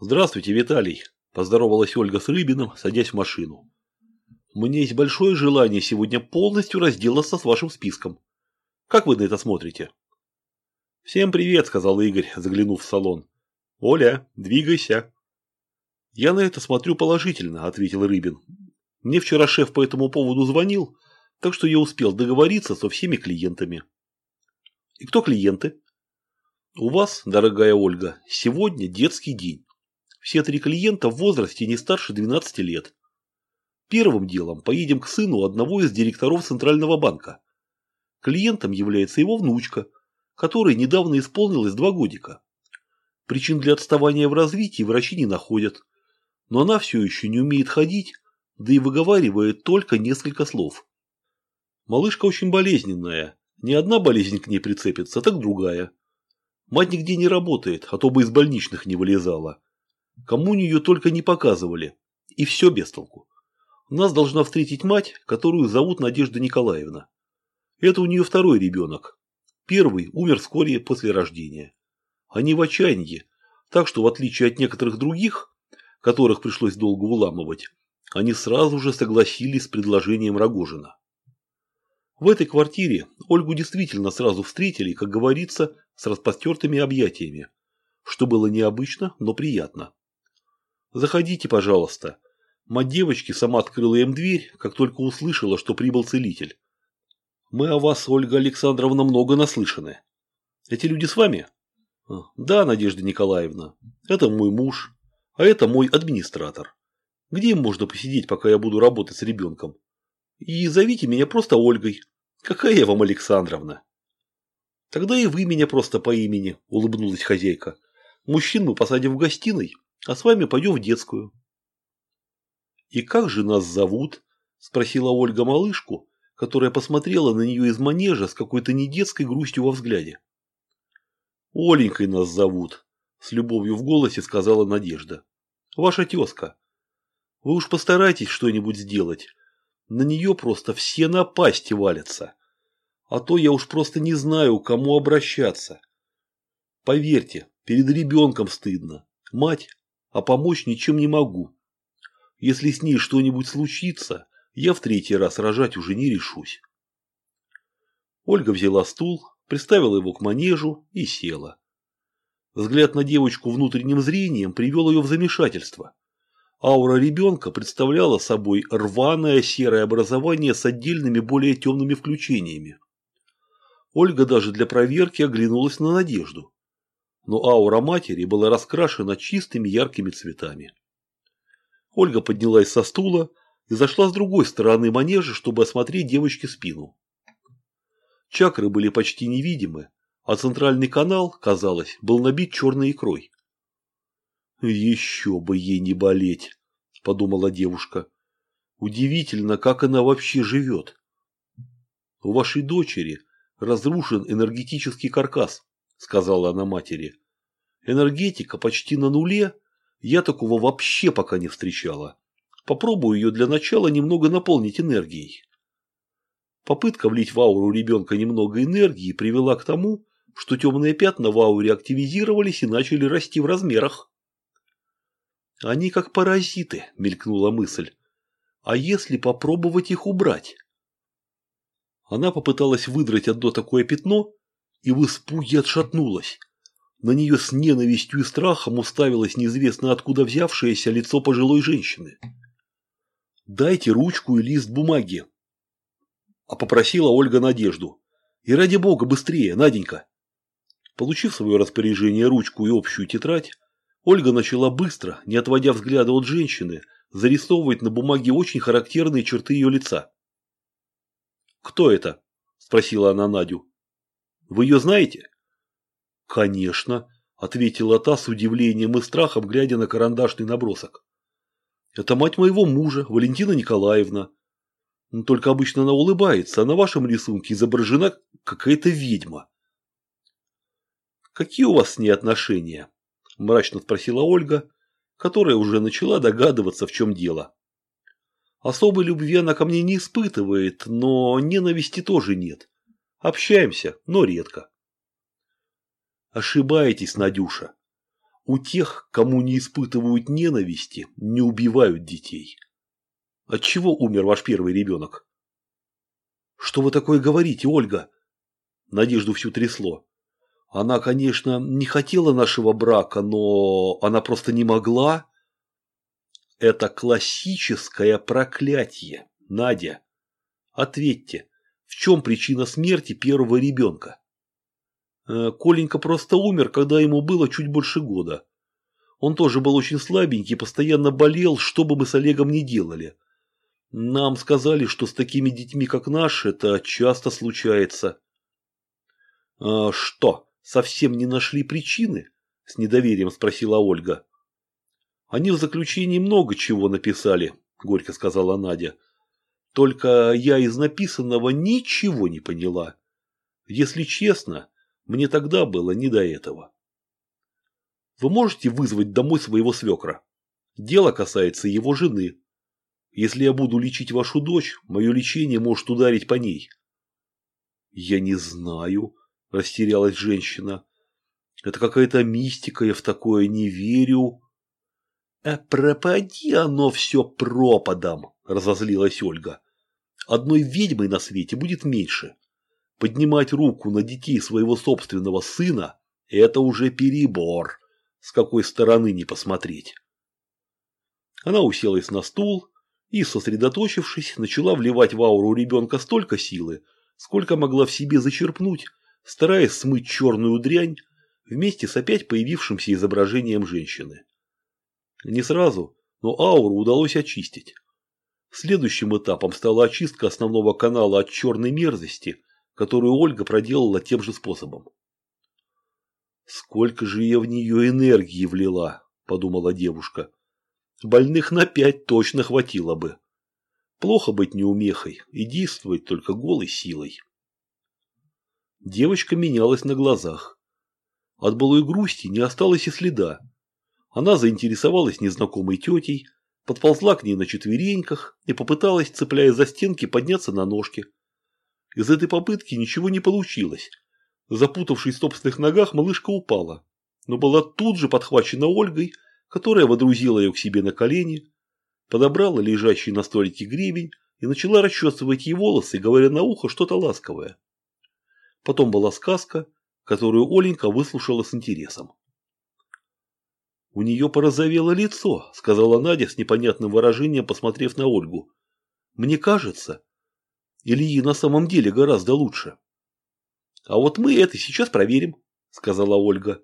Здравствуйте, Виталий, поздоровалась Ольга с Рыбиным, садясь в машину. У меня есть большое желание сегодня полностью разделаться с вашим списком. Как вы на это смотрите? Всем привет, сказал Игорь, заглянув в салон. Оля, двигайся. Я на это смотрю положительно, ответил Рыбин. Мне вчера шеф по этому поводу звонил, так что я успел договориться со всеми клиентами. И кто клиенты? У вас, дорогая Ольга, сегодня детский день. Все три клиента в возрасте не старше 12 лет. Первым делом поедем к сыну одного из директоров Центрального банка. Клиентом является его внучка, которой недавно исполнилось два годика. Причин для отставания в развитии врачи не находят, но она все еще не умеет ходить, да и выговаривает только несколько слов. Малышка очень болезненная, ни одна болезнь к ней прицепится, так другая. Мать нигде не работает, а то бы из больничных не вылезала. Кому нее только не показывали. И все без толку. Нас должна встретить мать, которую зовут Надежда Николаевна. Это у нее второй ребенок. Первый умер вскоре после рождения. Они в отчаянии, так что в отличие от некоторых других, которых пришлось долго уламывать, они сразу же согласились с предложением Рогожина. В этой квартире Ольгу действительно сразу встретили, как говорится, с распростертыми объятиями, что было необычно, но приятно. «Заходите, пожалуйста». Мать девочки сама открыла им дверь, как только услышала, что прибыл целитель. «Мы о вас, Ольга Александровна, много наслышаны. Эти люди с вами?» «А, «Да, Надежда Николаевна. Это мой муж, а это мой администратор. Где им можно посидеть, пока я буду работать с ребенком? И зовите меня просто Ольгой. Какая я вам Александровна?» «Тогда и вы меня просто по имени», – улыбнулась хозяйка. «Мужчин мы посадим в гостиной, а с вами пойдем в детскую». «И как же нас зовут?» – спросила Ольга малышку, которая посмотрела на нее из манежа с какой-то недетской грустью во взгляде. «Оленькой нас зовут», – с любовью в голосе сказала Надежда. «Ваша тезка. Вы уж постарайтесь что-нибудь сделать. На нее просто все напасти валятся. А то я уж просто не знаю, к кому обращаться. Поверьте, перед ребенком стыдно. Мать, а помочь ничем не могу. Если с ней что-нибудь случится, я в третий раз рожать уже не решусь. Ольга взяла стул, приставила его к манежу и села. Взгляд на девочку внутренним зрением привел ее в замешательство. Аура ребенка представляла собой рваное серое образование с отдельными более темными включениями. Ольга даже для проверки оглянулась на Надежду. Но аура матери была раскрашена чистыми яркими цветами. Ольга поднялась со стула и зашла с другой стороны манежа, чтобы осмотреть девочке спину. Чакры были почти невидимы, а центральный канал, казалось, был набит черной икрой. «Еще бы ей не болеть», – подумала девушка. «Удивительно, как она вообще живет. У вашей дочери разрушен энергетический каркас», – сказала она матери. «Энергетика почти на нуле, я такого вообще пока не встречала. Попробую ее для начала немного наполнить энергией. Попытка влить в ауру ребенка немного энергии привела к тому, что темные пятна в ауре активизировались и начали расти в размерах. «Они как паразиты», – мелькнула мысль. «А если попробовать их убрать?» Она попыталась выдрать одно такое пятно и в испуге отшатнулась. На нее с ненавистью и страхом уставилось неизвестно откуда взявшееся лицо пожилой женщины. «Дайте ручку и лист бумаги», – а попросила Ольга Надежду. «И ради бога, быстрее, Наденька!» Получив в свое распоряжение ручку и общую тетрадь, Ольга начала быстро, не отводя взгляда от женщины, зарисовывать на бумаге очень характерные черты ее лица. «Кто это?» – спросила она Надю. «Вы ее знаете?» «Конечно», – ответила та с удивлением и страхом, глядя на карандашный набросок. «Это мать моего мужа, Валентина Николаевна. Только обычно она улыбается, а на вашем рисунке изображена какая-то ведьма». «Какие у вас с ней отношения?» – мрачно спросила Ольга, которая уже начала догадываться, в чем дело. «Особой любви она ко мне не испытывает, но ненависти тоже нет. Общаемся, но редко». Ошибаетесь, Надюша. У тех, кому не испытывают ненависти, не убивают детей. От чего умер ваш первый ребенок? Что вы такое говорите, Ольга? Надежду всю трясло. Она, конечно, не хотела нашего брака, но она просто не могла. Это классическое проклятие, Надя. Ответьте, в чем причина смерти первого ребенка? Э, Коленька просто умер, когда ему было чуть больше года. Он тоже был очень слабенький, постоянно болел, что бы мы с Олегом ни делали. Нам сказали, что с такими детьми, как наш, это часто случается. А что, совсем не нашли причины? С недоверием спросила Ольга. Они в заключении много чего написали, горько сказала Надя. Только я из написанного ничего не поняла. Если честно, мне тогда было не до этого. Вы можете вызвать домой своего свекра? Дело касается его жены. Если я буду лечить вашу дочь, мое лечение может ударить по ней. Я не знаю, растерялась женщина. Это какая-то мистика, я в такое не верю. А пропади оно все пропадом, разозлилась Ольга. Одной ведьмой на свете будет меньше. Поднимать руку на детей своего собственного сына – это уже перебор, с какой стороны не посмотреть. Она уселась на стул, и, сосредоточившись, начала вливать в ауру ребенка столько силы, сколько могла в себе зачерпнуть, стараясь смыть черную дрянь вместе с опять появившимся изображением женщины. Не сразу, но ауру удалось очистить. Следующим этапом стала очистка основного канала от черной мерзости, которую Ольга проделала тем же способом. «Сколько же я в нее энергии влила», – подумала девушка. Больных на пять точно хватило бы. Плохо быть неумехой и действовать только голой силой. Девочка менялась на глазах. От былой грусти не осталось и следа. Она заинтересовалась незнакомой тетей, подползла к ней на четвереньках и попыталась, цепляя за стенки, подняться на ножки. Из этой попытки ничего не получилось. Запутавшись в собственных ногах, малышка упала, но была тут же подхвачена Ольгой которая водрузила ее к себе на колени, подобрала лежащий на столике гребень и начала расчесывать ей волосы, говоря на ухо что-то ласковое. Потом была сказка, которую Оленька выслушала с интересом. «У нее порозовело лицо», – сказала Надя с непонятным выражением, посмотрев на Ольгу. «Мне кажется, ей на самом деле гораздо лучше?» «А вот мы это сейчас проверим», – сказала Ольга.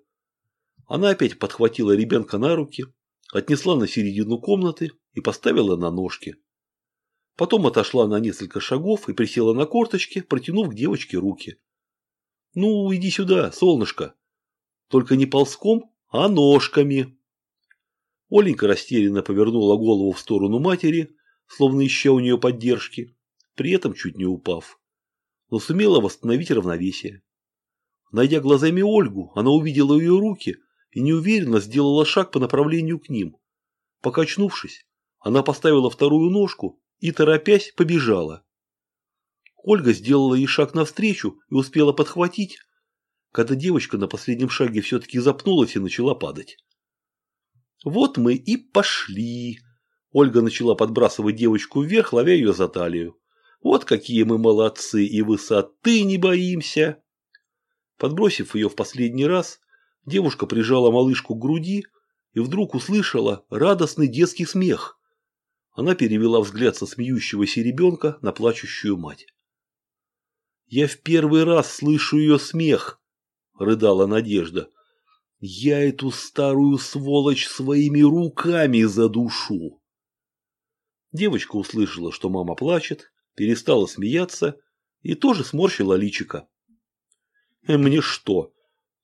Она опять подхватила ребенка на руки, отнесла на середину комнаты и поставила на ножки. Потом отошла на несколько шагов и присела на корточки, протянув к девочке руки. «Ну, иди сюда, солнышко. Только не ползком, а ножками». Оленька растерянно повернула голову в сторону матери, словно ища у нее поддержки, при этом чуть не упав, но сумела восстановить равновесие. Найдя глазами Ольгу, она увидела ее руки и неуверенно сделала шаг по направлению к ним. Покачнувшись, она поставила вторую ножку и, торопясь, побежала. Ольга сделала ей шаг навстречу и успела подхватить, когда девочка на последнем шаге все-таки запнулась и начала падать. «Вот мы и пошли!» Ольга начала подбрасывать девочку вверх, ловя ее за талию. «Вот какие мы молодцы и высоты не боимся!» Подбросив ее в последний раз, Девушка прижала малышку к груди и вдруг услышала радостный детский смех. Она перевела взгляд со смеющегося ребенка на плачущую мать. «Я в первый раз слышу ее смех», — рыдала Надежда. «Я эту старую сволочь своими руками задушу». Девочка услышала, что мама плачет, перестала смеяться и тоже сморщила личико. «Э, «Мне что,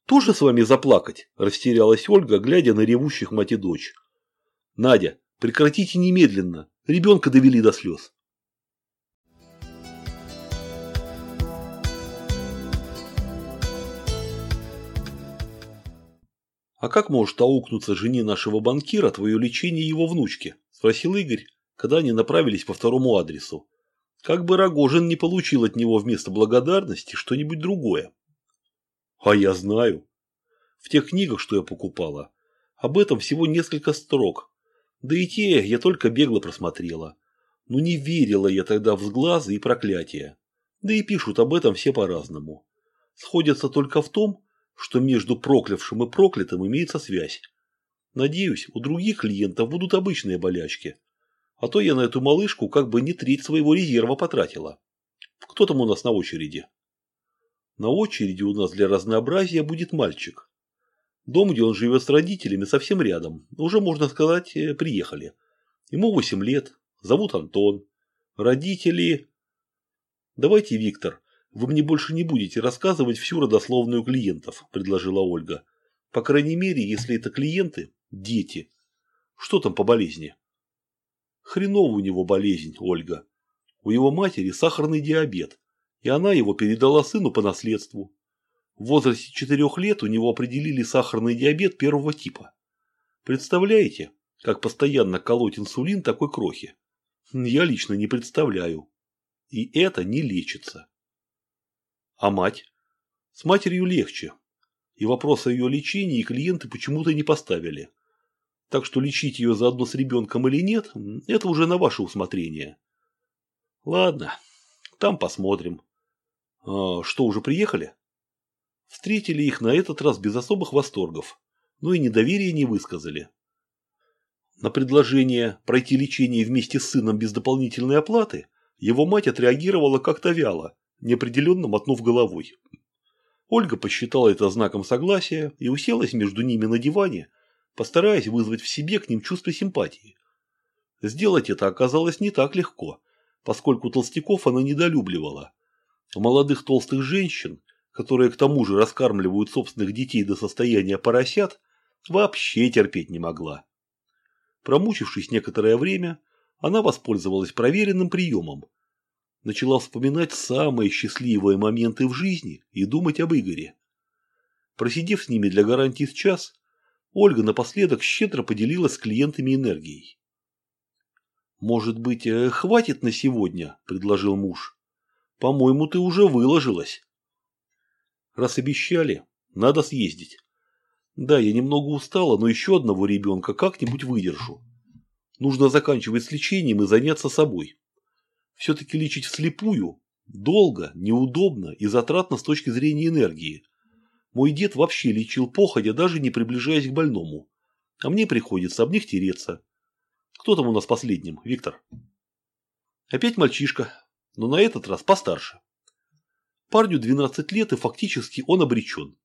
тоже с вами заплакать?» – растерялась Ольга, глядя на ревущих мать и дочь. «Надя, прекратите немедленно. Ребенка довели до слез». «А как может аукнуться жене нашего банкира твое лечение его внучки?» – спросил Игорь, когда они направились по второму адресу. Как бы Рогожин не получил от него вместо благодарности что-нибудь другое. А я знаю. В тех книгах, что я покупала, Об этом всего несколько строк. Да и те я только бегло просмотрела. Но не верила я тогда в сглазы и проклятия. Да и пишут об этом все по-разному. Сходятся только в том, что между проклявшим и проклятым имеется связь. Надеюсь, у других клиентов будут обычные болячки. А то я на эту малышку как бы не треть своего резерва потратила. Кто там у нас на очереди? На очереди у нас для разнообразия будет мальчик. Дом, где он живет с родителями, совсем рядом. Уже, можно сказать, э, приехали. Ему 8 лет. Зовут Антон. Родители... Давайте, Виктор, вы мне больше не будете рассказывать всю родословную клиентов, предложила Ольга. По крайней мере, если это клиенты, дети. Что там по болезни? Хреново у него болезнь, Ольга. У его матери сахарный диабет, и она его передала сыну по наследству. В возрасте четырех лет у него определили сахарный диабет первого типа. Представляете, как постоянно колоть инсулин такой крохи? Я лично не представляю. И это не лечится. А мать? С матерью легче. И вопрос о ее лечении клиенты почему-то не поставили. Так что лечить ее заодно с ребенком или нет, это уже на ваше усмотрение. Ладно, там посмотрим. А, что, уже приехали? Встретили их на этот раз без особых восторгов, но и недоверия не высказали. На предложение пройти лечение вместе с сыном без дополнительной оплаты его мать отреагировала как-то вяло, неопределенно мотнув головой. Ольга посчитала это знаком согласия и уселась между ними на диване, постараясь вызвать в себе к ним чувство симпатии. Сделать это оказалось не так легко, поскольку толстяков она недолюбливала. Молодых толстых женщин, которые к тому же раскармливают собственных детей до состояния поросят, вообще терпеть не могла. Промучившись некоторое время, она воспользовалась проверенным приемом. Начала вспоминать самые счастливые моменты в жизни и думать об Игоре. Просидев с ними для гарантии с час, Ольга напоследок щедро поделилась с клиентами энергией. «Может быть, э, хватит на сегодня?» – предложил муж. «По-моему, ты уже выложилась». «Раз обещали, надо съездить. Да, я немного устала, но еще одного ребенка как-нибудь выдержу. Нужно заканчивать с лечением и заняться собой. Все-таки лечить вслепую долго, неудобно и затратно с точки зрения энергии. Мой дед вообще лечил походя, даже не приближаясь к больному. А мне приходится об них тереться. Кто там у нас последним, Виктор? Опять мальчишка, но на этот раз постарше. Парню 12 лет и фактически он обречен.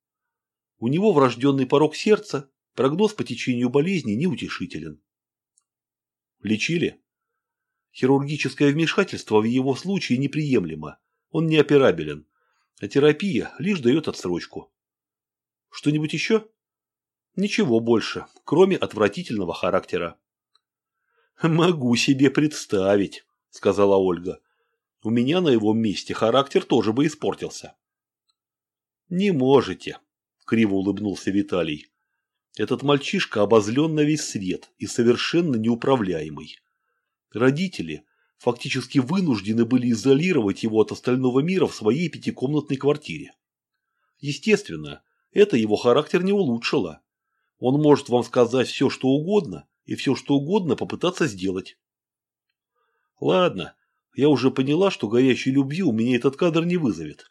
У него врожденный порог сердца, прогноз по течению болезни неутешителен. Лечили? Хирургическое вмешательство в его случае неприемлемо, он неоперабелен, а терапия лишь дает отсрочку. Что-нибудь еще? Ничего больше, кроме отвратительного характера. «Могу себе представить», – сказала Ольга. «У меня на его месте характер тоже бы испортился». «Не можете», криво улыбнулся Виталий. Этот мальчишка обозлен на весь свет и совершенно неуправляемый. Родители фактически вынуждены были изолировать его от остального мира в своей пятикомнатной квартире. Естественно, это его характер не улучшило. Он может вам сказать все, что угодно, и все, что угодно попытаться сделать. Ладно, я уже поняла, что горячей любви у меня этот кадр не вызовет.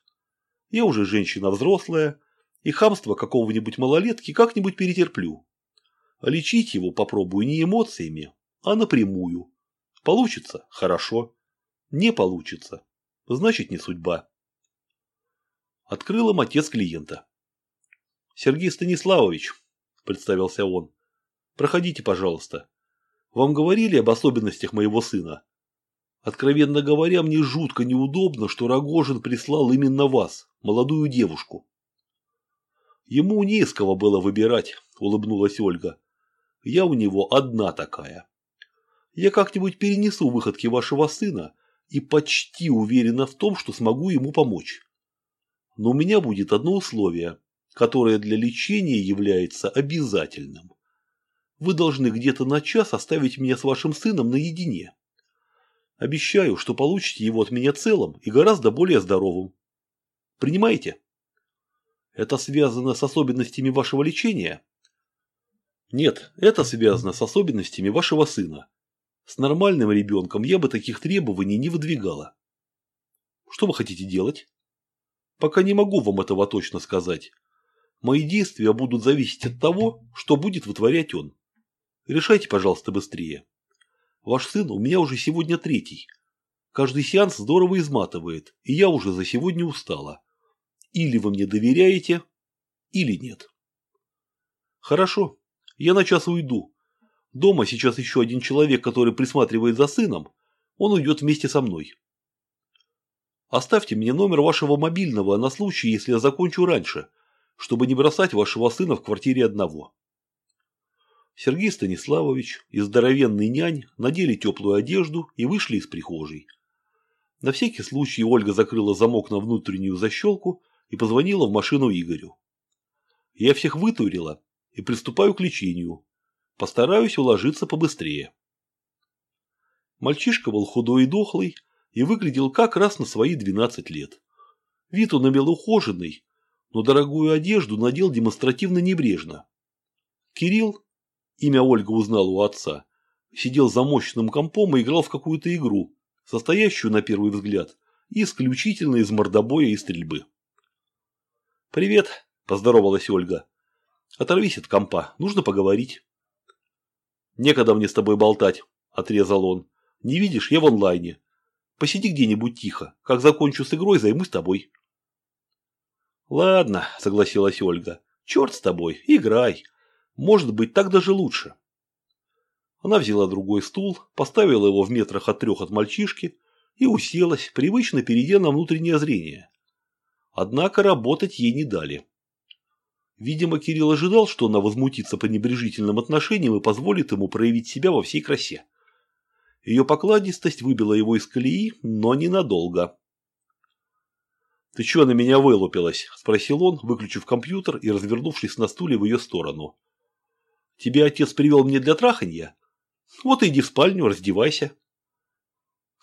Я уже женщина взрослая, и хамство какого-нибудь малолетки как-нибудь перетерплю. Лечить его попробую не эмоциями, а напрямую. Получится – хорошо. Не получится – значит не судьба. Открыл им отец клиента. «Сергей Станиславович», – представился он, – «проходите, пожалуйста. Вам говорили об особенностях моего сына? Откровенно говоря, мне жутко неудобно, что Рогожин прислал именно вас, молодую девушку. Ему не из кого было выбирать, улыбнулась Ольга. Я у него одна такая. Я как-нибудь перенесу выходки вашего сына и почти уверена в том, что смогу ему помочь. Но у меня будет одно условие, которое для лечения является обязательным. Вы должны где-то на час оставить меня с вашим сыном наедине. Обещаю, что получите его от меня целым и гораздо более здоровым. Принимаете? Это связано с особенностями вашего лечения? Нет, это связано с особенностями вашего сына. С нормальным ребенком я бы таких требований не выдвигала. Что вы хотите делать? Пока не могу вам этого точно сказать. Мои действия будут зависеть от того, что будет вытворять он. Решайте, пожалуйста, быстрее. Ваш сын у меня уже сегодня третий. Каждый сеанс здорово изматывает, и я уже за сегодня устала. Или вы мне доверяете, или нет. Хорошо, я на час уйду. Дома сейчас еще один человек, который присматривает за сыном. Он уйдет вместе со мной. Оставьте мне номер вашего мобильного на случай, если я закончу раньше, чтобы не бросать вашего сына в квартире одного. Сергей Станиславович и здоровенный нянь надели теплую одежду и вышли из прихожей. На всякий случай Ольга закрыла замок на внутреннюю защелку и позвонила в машину Игорю. Я всех вытурила и приступаю к лечению. Постараюсь уложиться побыстрее. Мальчишка был худой и дохлый и выглядел как раз на свои 12 лет. Вид он имел ухоженный, но дорогую одежду надел демонстративно небрежно. Кирилл, имя Ольга узнала у отца, сидел за мощным компом и играл в какую-то игру, состоящую, на первый взгляд, исключительно из мордобоя и стрельбы. «Привет», – поздоровалась Ольга. «Оторвись от компа, нужно поговорить». «Некогда мне с тобой болтать», – отрезал он. «Не видишь, я в онлайне. Посиди где-нибудь тихо. Как закончу с игрой, займусь тобой». «Ладно», – согласилась Ольга. «Черт с тобой, играй. Может быть, так даже лучше». Она взяла другой стул, поставила его в метрах от трех от мальчишки и уселась, привычно перейдя на внутреннее зрение. Однако работать ей не дали. Видимо, Кирилл ожидал, что она возмутится пренебрежительным отношением и позволит ему проявить себя во всей красе. Ее покладистость выбила его из колеи, но ненадолго. «Ты чего на меня вылупилась?» – спросил он, выключив компьютер и развернувшись на стуле в ее сторону. «Тебе отец привел мне для траханья? Вот иди в спальню, раздевайся».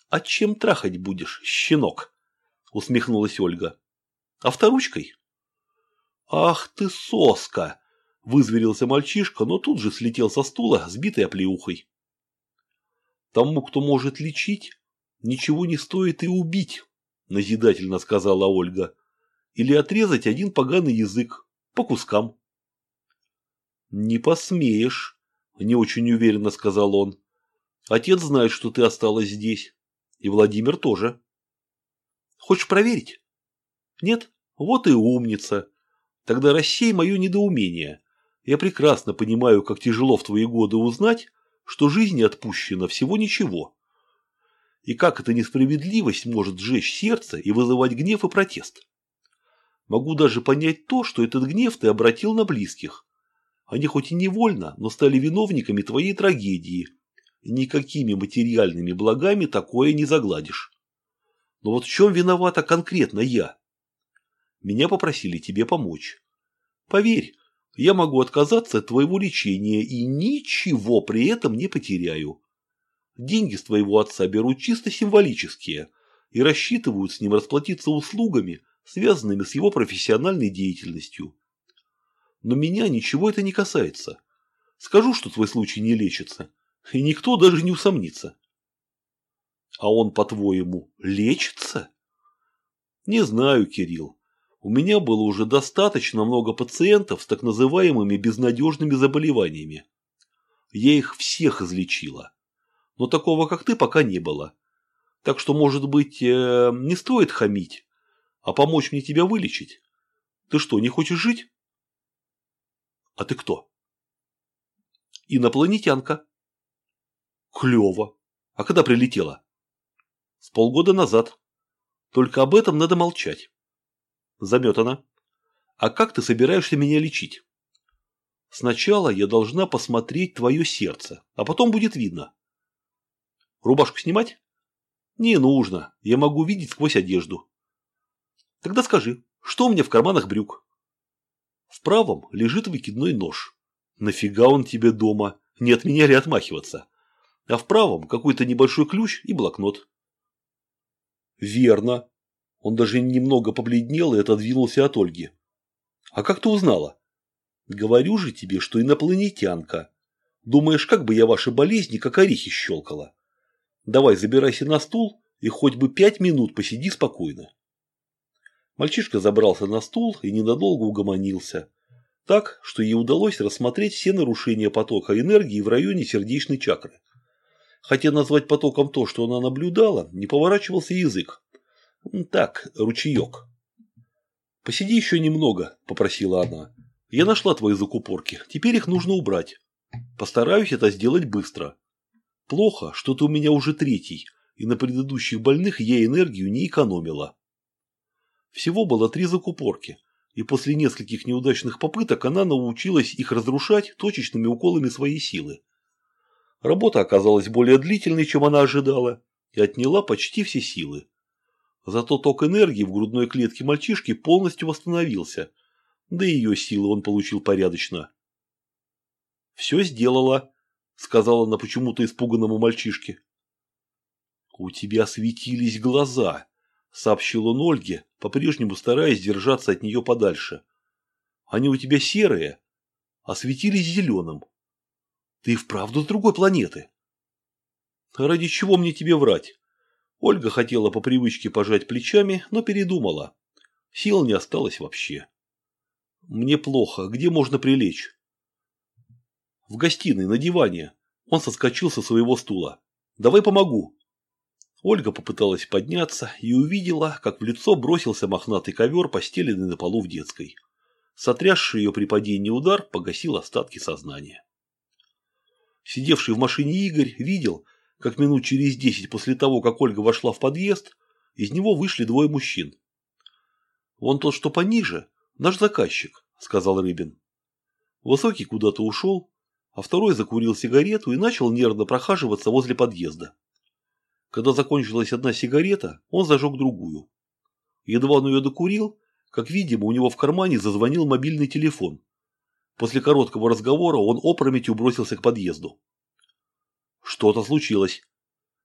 «А чем трахать будешь, щенок?» – усмехнулась Ольга. «Авторучкой?» «Ах ты соска!» – вызверился мальчишка, но тут же слетел со стула, сбитый оплеухой. Тому, кто может лечить, ничего не стоит и убить, назидательно сказала Ольга. Или отрезать один поганый язык по кускам. Не посмеешь, не очень уверенно сказал он. Отец знает, что ты осталась здесь. И Владимир тоже. Хочешь проверить? Нет? Вот и умница. Тогда рассей мое недоумение. Я прекрасно понимаю, как тяжело в твои годы узнать, что жизни отпущено всего ничего. И как эта несправедливость может сжечь сердце и вызывать гнев и протест? Могу даже понять то, что этот гнев ты обратил на близких. Они хоть и невольно, но стали виновниками твоей трагедии. Никакими материальными благами такое не загладишь. Но вот в чем виновата конкретно я? Меня попросили тебе помочь. Поверь, я могу отказаться от твоего лечения и ничего при этом не потеряю. Деньги с твоего отца берут чисто символические и рассчитывают с ним расплатиться услугами, связанными с его профессиональной деятельностью. Но меня ничего это не касается. Скажу, что твой случай не лечится, и никто даже не усомнится. А он, по-твоему, лечится? Не знаю, Кирилл. У меня было уже достаточно много пациентов с так называемыми безнадежными заболеваниями. Я их всех излечила. Но такого, как ты, пока не было. Так что, может быть, э, не стоит хамить, а помочь мне тебя вылечить? Ты что, не хочешь жить? А ты кто? Инопланетянка. Клево. А когда прилетела? С полгода назад. Только об этом надо молчать. Заметана. А как ты собираешься меня лечить? Сначала я должна посмотреть твое сердце, а потом будет видно. Рубашку снимать? Не нужно, я могу видеть сквозь одежду. Тогда скажи, что у меня в карманах брюк? В правом лежит выкидной нож. Нафига он тебе дома? Не от меня ли отмахиваться? А в правом какой-то небольшой ключ и блокнот. Верно, он даже немного побледнел и отодвинулся от Ольги. «А как ты узнала?» Говорю же тебе, что инопланетянка. Думаешь, как бы я ваши болезни, как орехи щелкала? Давай, забирайся на стул и хоть бы пять минут посиди спокойно. Мальчишка забрался на стул и ненадолго угомонился. Так, что ей удалось рассмотреть все нарушения потока энергии в районе сердечной чакры. Хотя назвать потоком то, что она наблюдала, не поворачивался язык. Так, ручеек. «Посиди еще немного», – попросила она. «Я нашла твои закупорки, теперь их нужно убрать. Постараюсь это сделать быстро. Плохо, что ты у меня уже третий, и на предыдущих больных я энергию не экономила». Всего было три закупорки, и после нескольких неудачных попыток она научилась их разрушать точечными уколами своей силы. Работа оказалась более длительной, чем она ожидала, и отняла почти все силы. Зато ток энергии в грудной клетке мальчишки полностью восстановился, да и ее силы он получил порядочно. «Все сделала», — сказала она почему-то испуганному мальчишке. «У тебя светились глаза», — сообщил он Ольге, по-прежнему стараясь держаться от нее подальше. «Они у тебя серые, а светились зеленым. Ты вправду с другой планеты?» «Ради чего мне тебе врать?» Ольга хотела по привычке пожать плечами, но передумала. Сил не осталось вообще. «Мне плохо. Где можно прилечь?» «В гостиной, на диване». Он соскочил со своего стула. «Давай помогу». Ольга попыталась подняться и увидела, как в лицо бросился мохнатый ковер, постеленный на полу в детской. Сотрясший ее при падении удар погасил остатки сознания. Сидевший в машине Игорь видел, как минут через десять после того, как Ольга вошла в подъезд, из него вышли двое мужчин. «Вон тот, что пониже, наш заказчик», – сказал Рыбин. Высокий куда-то ушел, а второй закурил сигарету и начал нервно прохаживаться возле подъезда. Когда закончилась одна сигарета, он зажег другую. Едва он ее докурил, как видимо, у него в кармане зазвонил мобильный телефон. После короткого разговора он опрометью бросился к подъезду. Что-то случилось.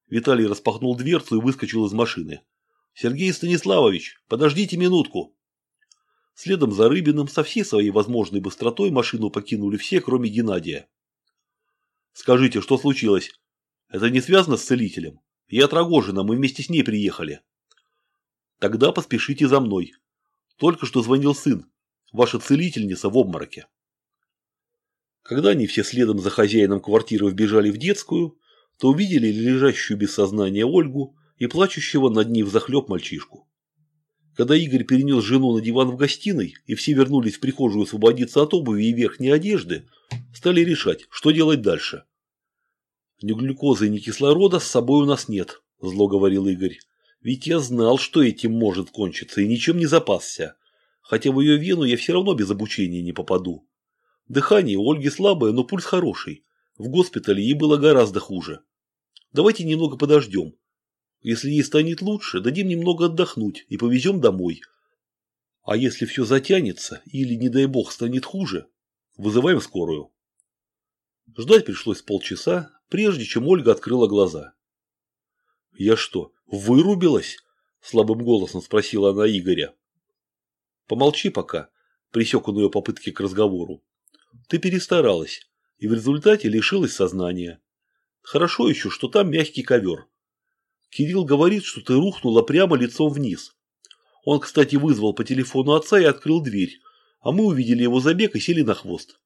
Виталий распахнул дверцу и выскочил из машины. «Сергей Станиславович, подождите минутку!» Следом за Рыбиным со всей своей возможной быстротой машину покинули все, кроме Геннадия. «Скажите, что случилось? Это не связано с целителем? Я от Рогожина, мы вместе с ней приехали». «Тогда поспешите за мной. Только что звонил сын. Ваша целительница в обмороке». Когда они все следом за хозяином квартиры вбежали в детскую, то увидели лежащую без сознания Ольгу и плачущего над ней взахлеб мальчишку. Когда Игорь перенес жену на диван в гостиной, и все вернулись в прихожую освободиться от обуви и верхней одежды, стали решать, что делать дальше. «Ни глюкозы, ни кислорода с собой у нас нет», – зло говорил Игорь. «Ведь я знал, что этим может кончиться, и ничем не запасся. Хотя в ее вену я все равно без обучения не попаду. Дыхание у Ольги слабое, но пульс хороший. В госпитале ей было гораздо хуже. Давайте немного подождем. Если ей станет лучше, дадим немного отдохнуть и повезем домой. А если все затянется или, не дай бог, станет хуже, вызываем скорую. Ждать пришлось полчаса, прежде чем Ольга открыла глаза. «Я что, вырубилась?» – слабым голосом спросила она Игоря. «Помолчи пока», – присек он ее попытки к разговору. Ты перестаралась и в результате лишилась сознания. Хорошо еще, что там мягкий ковер. Кирилл говорит, что ты рухнула прямо лицом вниз. Он, кстати, вызвал по телефону отца и открыл дверь, а мы увидели его забег и сели на хвост.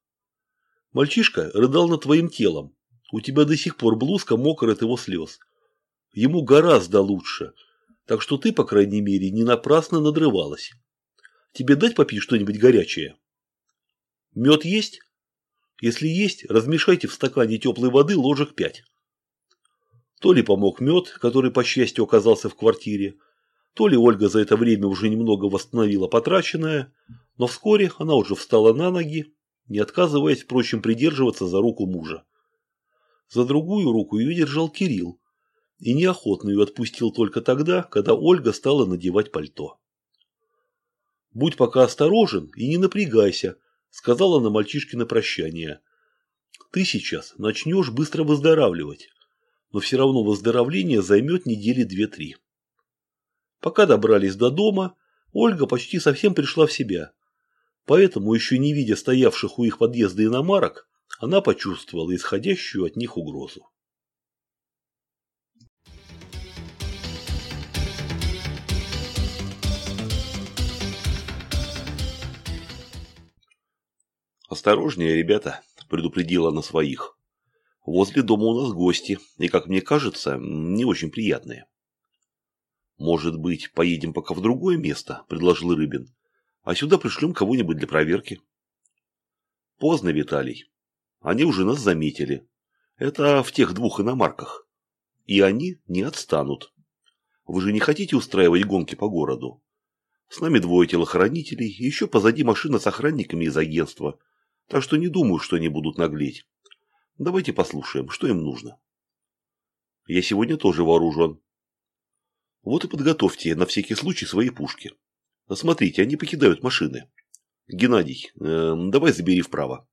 Мальчишка рыдал над твоим телом. У тебя до сих пор блузка мокрая от его слез. Ему гораздо лучше, так что ты, по крайней мере, не напрасно надрывалась. Тебе дать попить что-нибудь горячее? Мед есть? Если есть, размешайте в стакане теплой воды ложек пять. То ли помог мед, который, по счастью, оказался в квартире, то ли Ольга за это время уже немного восстановила потраченное, но вскоре она уже встала на ноги, не отказываясь, впрочем, придерживаться за руку мужа. За другую руку ее держал Кирилл, и неохотно ее отпустил только тогда, когда Ольга стала надевать пальто. «Будь пока осторожен и не напрягайся», сказала на мальчишке на прощание. Ты сейчас начнешь быстро выздоравливать, но все равно выздоровление займет недели две-три. Пока добрались до дома, Ольга почти совсем пришла в себя. Поэтому, еще не видя стоявших у их подъезда иномарок, она почувствовала исходящую от них угрозу. «Осторожнее, ребята», – предупредила она своих. «Возле дома у нас гости, и, как мне кажется, не очень приятные». «Может быть, поедем пока в другое место?» – предложил Рыбин. «А сюда пришлем кого-нибудь для проверки». «Поздно, Виталий. Они уже нас заметили. Это в тех двух иномарках. И они не отстанут. Вы же не хотите устраивать гонки по городу? С нами двое телохранителей, еще позади машина с охранниками из агентства – так что не думаю, что они будут наглеть. Давайте послушаем, что им нужно. Я сегодня тоже вооружен. Вот и подготовьте на всякий случай свои пушки. Смотрите, они покидают машины. Геннадий, э, давай забери вправо.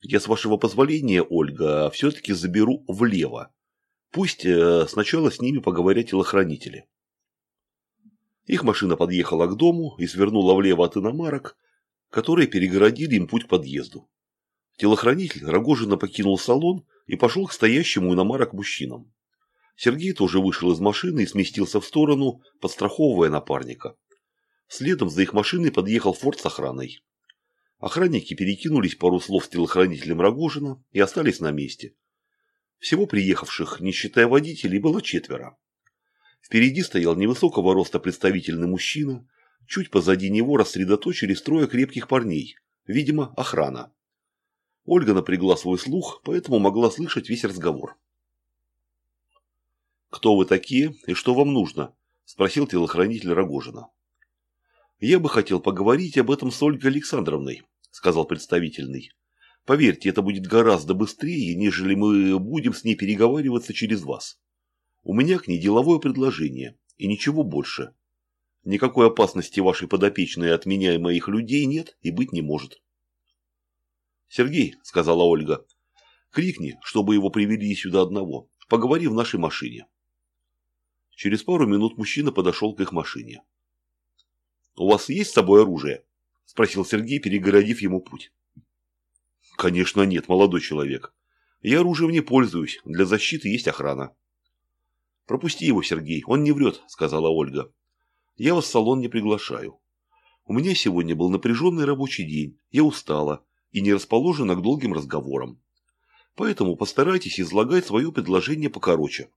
Я, с вашего позволения, Ольга, все-таки заберу влево. Пусть э, сначала с ними поговорят телохранители. Их машина подъехала к дому и свернула влево от иномарок, которые перегородили им путь к подъезду. Телохранитель Рогожина покинул салон и пошел к стоящему иномарок мужчинам. Сергей тоже вышел из машины и сместился в сторону, подстраховывая напарника. Следом за их машиной подъехал форт с охраной. Охранники перекинулись пару слов с телохранителем Рогожина и остались на месте. Всего приехавших, не считая водителей, было четверо. Впереди стоял невысокого роста представительный мужчина, Чуть позади него рассредоточились трое крепких парней, видимо, охрана. Ольга напрягла свой слух, поэтому могла слышать весь разговор. «Кто вы такие и что вам нужно?» – спросил телохранитель Рогожина. «Я бы хотел поговорить об этом с Ольгой Александровной», – сказал представительный. «Поверьте, это будет гораздо быстрее, нежели мы будем с ней переговариваться через вас. У меня к ней деловое предложение, и ничего больше. Никакой опасности вашей подопечной от меня и моих людей нет и быть не может. «Сергей», — сказала Ольга, — «крикни, чтобы его привели сюда одного. Поговори в нашей машине». Через пару минут мужчина подошел к их машине. «У вас есть с собой оружие?» – спросил Сергей, перегородив ему путь. «Конечно нет, молодой человек. Я оружием не пользуюсь, для защиты есть охрана». «Пропусти его, Сергей, он не врет», – сказала Ольга. Я вас в салон не приглашаю. У меня сегодня был напряженный рабочий день, я устала и не расположена к долгим разговорам. Поэтому постарайтесь излагать свое предложение покороче.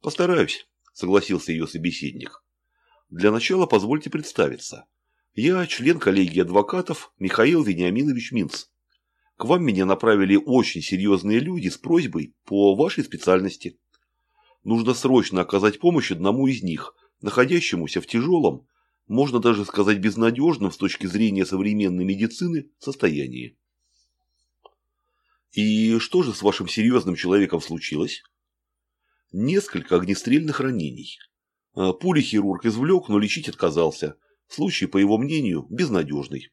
Постараюсь, согласился ее собеседник. Для начала позвольте представиться. Я член коллегии адвокатов Михаил Вениаминович Минц. К вам меня направили очень серьезные люди с просьбой по вашей специальности. Нужно срочно оказать помощь одному из них, находящемуся в тяжелом, можно даже сказать безнадежном с точки зрения современной медицины, состоянии. И что же с вашим серьезным человеком случилось? Несколько огнестрельных ранений. А, пули хирург извлек, но лечить отказался. Случай, по его мнению, безнадежный.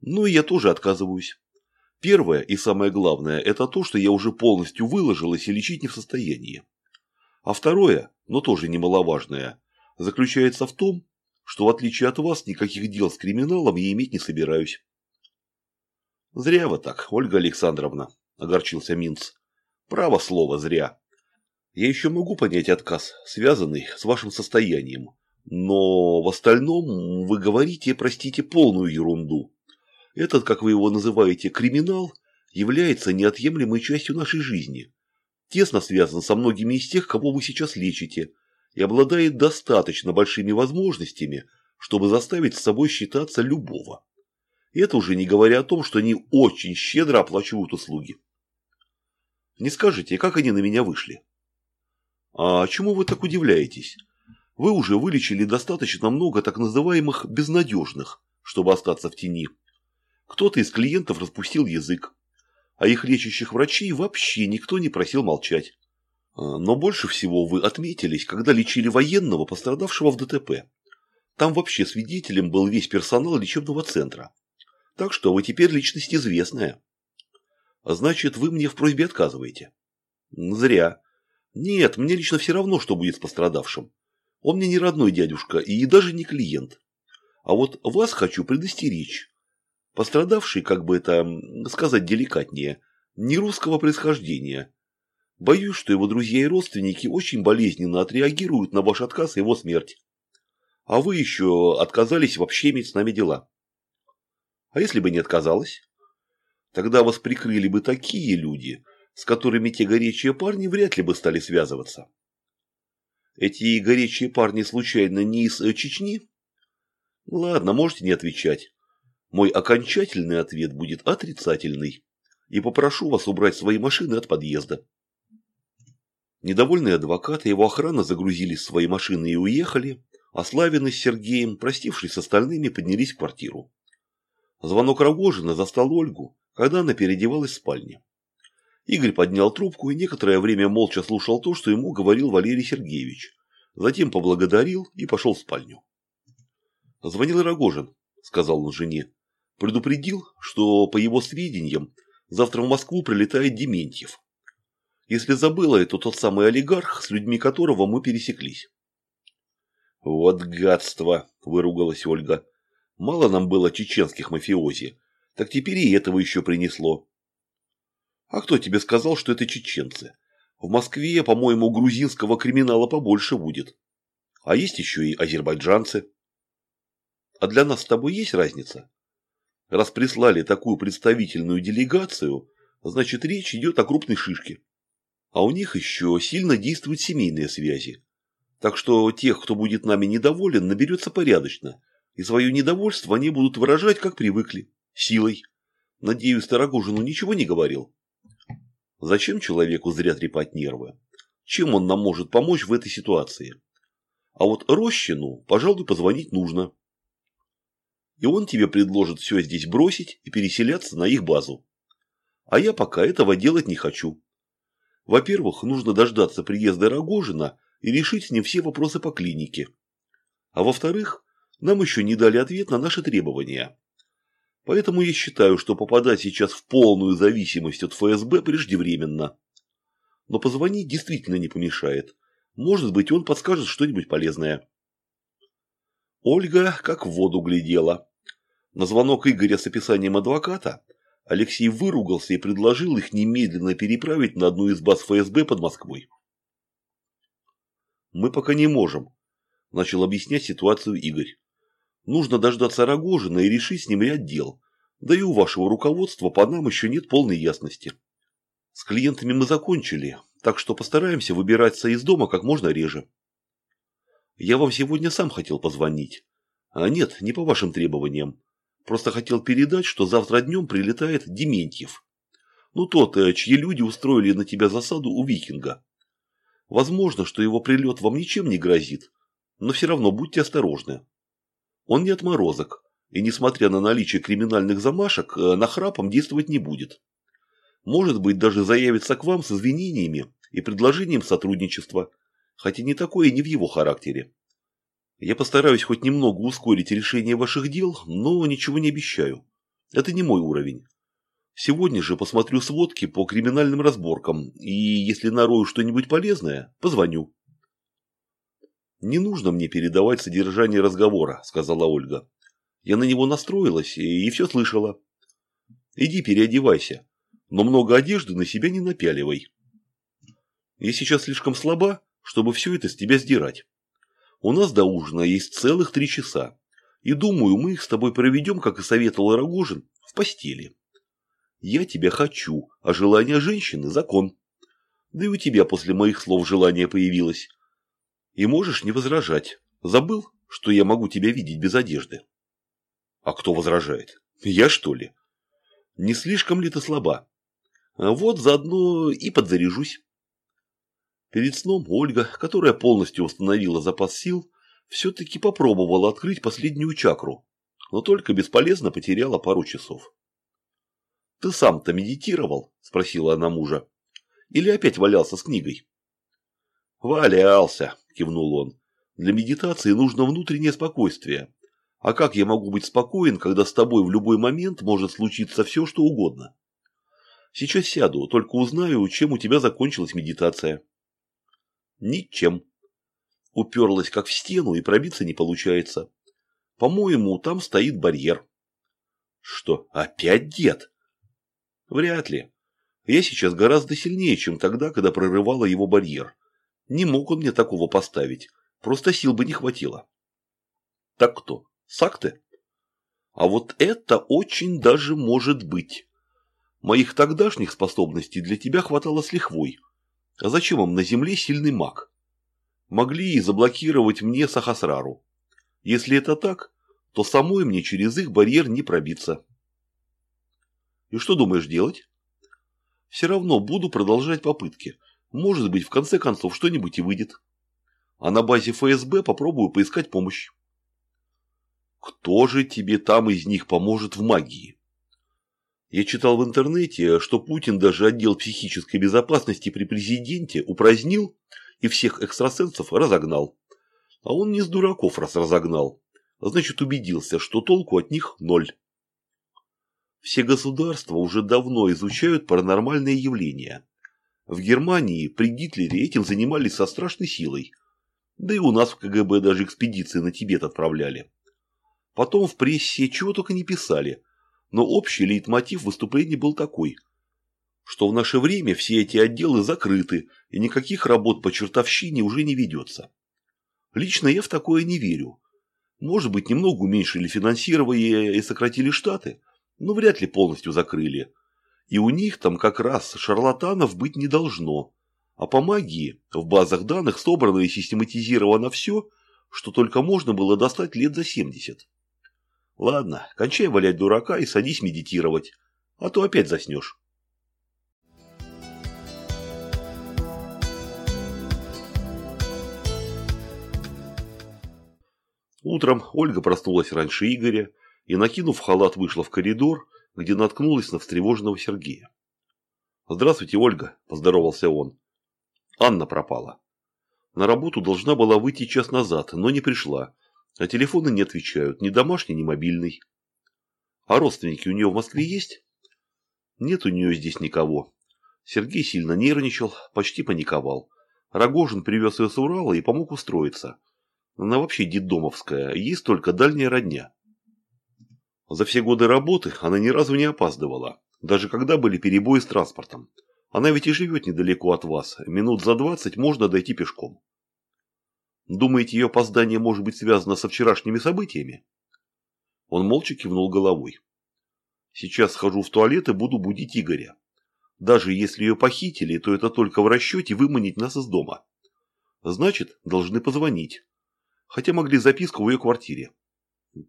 Ну и я тоже отказываюсь. Первое и самое главное – это то, что я уже полностью выложилась и лечить не в состоянии. А второе, но тоже немаловажное, заключается в том, что в отличие от вас никаких дел с криминалом я иметь не собираюсь. Зря вы так, Ольга Александровна, огорчился Минц. Право слово, зря. Я еще могу понять отказ, связанный с вашим состоянием. Но в остальном вы говорите, простите, полную ерунду. Этот, как вы его называете, криминал, является неотъемлемой частью нашей жизни тесно связан со многими из тех, кого вы сейчас лечите, и обладает достаточно большими возможностями, чтобы заставить с собой считаться любого. И это уже не говоря о том, что они очень щедро оплачивают услуги. Не скажете, как они на меня вышли? А чему вы так удивляетесь? Вы уже вылечили достаточно много так называемых безнадежных, чтобы остаться в тени. Кто-то из клиентов распустил язык, а их лечащих врачей вообще никто не просил молчать. А, но больше всего вы отметились, когда лечили военного, пострадавшего в ДТП. Там вообще свидетелем был весь персонал лечебного центра. Так что вы теперь личность известная. Значит, вы мне в просьбе отказываете? Зря. Нет, мне лично все равно, что будет с пострадавшим. Он мне не родной дядюшка и даже не клиент. А вот вас хочу предостеречь. Пострадавший, как бы это сказать деликатнее, не русского происхождения. Боюсь, что его друзья и родственники очень болезненно отреагируют на ваш отказ и его смерть. А вы еще отказались вообще иметь с нами дела. А если бы не отказалась? Тогда вас прикрыли бы такие люди, с которыми те горячие парни вряд ли бы стали связываться. Эти горячие парни случайно не из э, Чечни? Ладно, можете не отвечать. Мой окончательный ответ будет отрицательный. И попрошу вас убрать свои машины от подъезда. Недовольные адвокаты и его охрана загрузились в свои машины и уехали, а Славин с Сергеем, простившись с остальными, поднялись в квартиру. Звонок Рогожина застал Ольгу, когда она переодевалась в спальне. Игорь поднял трубку и некоторое время молча слушал то, что ему говорил Валерий Сергеевич. Затем поблагодарил и пошел в спальню. «Звонил Рогожин», — сказал он жене. «Предупредил, что, по его сведениям, завтра в Москву прилетает Дементьев. Если забыла, это тот самый олигарх, с людьми которого мы пересеклись». «Вот гадство!» – выругалась Ольга. «Мало нам было чеченских мафиози, так теперь и этого еще принесло». «А кто тебе сказал, что это чеченцы? В Москве, по-моему, грузинского криминала побольше будет. А есть еще и азербайджанцы». «А для нас с тобой есть разница?» Раз прислали такую представительную делегацию, значит речь идет о крупной шишке. А у них еще сильно действуют семейные связи. Так что тех, кто будет нами недоволен, наберется порядочно, и свое недовольство они будут выражать, как привыкли, силой. Надеюсь, Тарагожину ничего не говорил. Зачем человеку зря трепать нервы? Чем он нам может помочь в этой ситуации? А вот Рощину, пожалуй, позвонить нужно. И он тебе предложит все здесь бросить и переселяться на их базу. А я пока этого делать не хочу. Во-первых, нужно дождаться приезда Рогожина и решить с ним все вопросы по клинике. А во-вторых, нам еще не дали ответ на наши требования. Поэтому я считаю, что попадать сейчас в полную зависимость от ФСБ преждевременно. Но позвонить действительно не помешает. Может быть, он подскажет что-нибудь полезное. Ольга как в воду глядела. На звонок Игоря с описанием адвоката Алексей выругался и предложил их немедленно переправить на одну из баз ФСБ под Москвой. «Мы пока не можем», – начал объяснять ситуацию Игорь. «Нужно дождаться Рогожина и решить с ним ряд дел. Да и у вашего руководства по нам еще нет полной ясности. С клиентами мы закончили, так что постараемся выбираться из дома как можно реже. Я вам сегодня сам хотел позвонить. А нет, не по вашим требованиям. Просто хотел передать, что завтра днем прилетает Дементьев. Ну тот, э, чьи люди устроили на тебя засаду у викинга. Возможно, что его прилет вам ничем не грозит, но все равно будьте осторожны. Он не отморозок, и, несмотря на наличие криминальных замашек, э, нахрапом действовать не будет. Может быть, даже заявится к вам с извинениями и предложением сотрудничества, хотя не такое не в его характере. Я постараюсь хоть немного ускорить решение ваших дел, но ничего не обещаю. Это не мой уровень. Сегодня же посмотрю сводки по криминальным разборкам, и если нарою что-нибудь полезное, позвоню. «Не нужно мне передавать содержание разговора», – сказала Ольга. «Я на него настроилась и, все слышала. Иди переодевайся, но много одежды на себя не напяливай. Я сейчас слишком слаба, чтобы все это с тебя сдирать. У нас до ужина есть целых три часа, и думаю, мы их с тобой проведем, как и советовал Рогожин, в постели». Я тебя хочу, а желание женщины – закон. Да и у тебя после моих слов желание появилось. И можешь не возражать. Забыл, что я могу тебя видеть без одежды? А кто возражает? Я, что ли? Не слишком ли ты слаба? Вот заодно и подзаряжусь. Перед сном Ольга, которая полностью восстановила запас сил, все-таки попробовала открыть последнюю чакру, но только бесполезно потеряла пару часов. «Ты сам-то медитировал?» – спросила она мужа. «Или опять валялся с книгой?» «Валялся», – кивнул он. «Для медитации нужно внутреннее спокойствие. А как я могу быть спокоен, когда с тобой в любой момент может случиться все, что угодно? Сейчас сяду, только узнаю, чем у тебя закончилась медитация». «Ничем». Уперлась как в стену и пробиться не получается. По-моему, там стоит барьер. Что, опять дед? Вряд ли. Я сейчас гораздо сильнее, чем тогда, когда прорывала его барьер. Не мог он мне такого поставить. Просто сил бы не хватило. Так кто? Сакты? А вот это очень даже может быть. Моих тогдашних способностей для тебя хватало с лихвой. А зачем вам на земле сильный маг? Могли и заблокировать мне Сахасрару. Если это так, то самой мне через их барьер не пробиться. И что думаешь делать? Все равно буду продолжать попытки. Может быть, в конце концов, что-нибудь и выйдет. А на базе ФСБ попробую поискать помощь. Кто же тебе там из них поможет в магии? Я читал в интернете, что Путин даже отдел психической безопасности при президенте упразднил и всех экстрасенсов разогнал. А он не с дураков раз разогнал. Значит, убедился, что толку от них ноль. Все государства уже давно изучают паранормальные явления. В Германии при Гитлере этим занимались со страшной силой. Да и у нас в КГБ даже экспедиции на Тибет отправляли. Потом в прессе чего только не писали – но общий лейтмотив выступлений был такой, что в наше время все эти отделы закрыты, и никаких работ по чертовщине уже не ведется. Лично я в такое не верю. Может быть, немного уменьшили финансирование и сократили штаты, но вряд ли полностью закрыли. И у них там как раз шарлатанов быть не должно. А по магии в базах данных собрано и систематизировано все, что только можно было достать лет за 70. Ладно, кончай валять дурака и садись медитировать, а то опять заснешь. Утром Ольга проснулась раньше Игоря и, накинув халат, вышла в коридор, где наткнулась на встревоженного Сергея. «Здравствуйте, Ольга», – поздоровался он. Анна пропала. На работу должна была выйти час назад, но не пришла, а телефоны не отвечают, ни домашний, ни мобильный. А родственники у нее в Москве есть? Нет у нее здесь никого. Сергей сильно нервничал, почти паниковал. Рогожин привез ее с Урала и помог устроиться. Она вообще детдомовская, есть только дальняя родня. За все годы работы она ни разу не опаздывала, даже когда были перебои с транспортом. Она ведь и живет недалеко от вас, минут за двадцать можно дойти пешком. Думаете, ее опоздание может быть связано со вчерашними событиями? Он молча кивнул головой. Сейчас схожу в туалет и буду будить Игоря. Даже если ее похитили, то это только в расчете выманить нас из дома. Значит, должны позвонить. Хотя могли записку в ее квартире.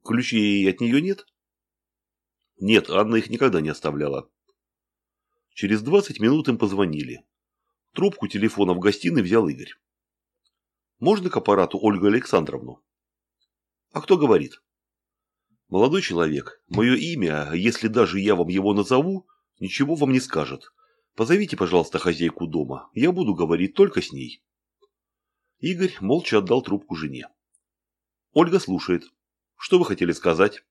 Ключей от нее нет? Нет, Анна их никогда не оставляла. Через 20 минут им позвонили. Трубку телефона в гостиной взял Игорь. Можно к аппарату Ольгу Александровну? А кто говорит? Молодой человек, мое имя, если даже я вам его назову, ничего вам не скажет. Позовите, пожалуйста, хозяйку дома. Я буду говорить только с ней. Игорь молча отдал трубку жене. Ольга слушает. Что вы хотели сказать?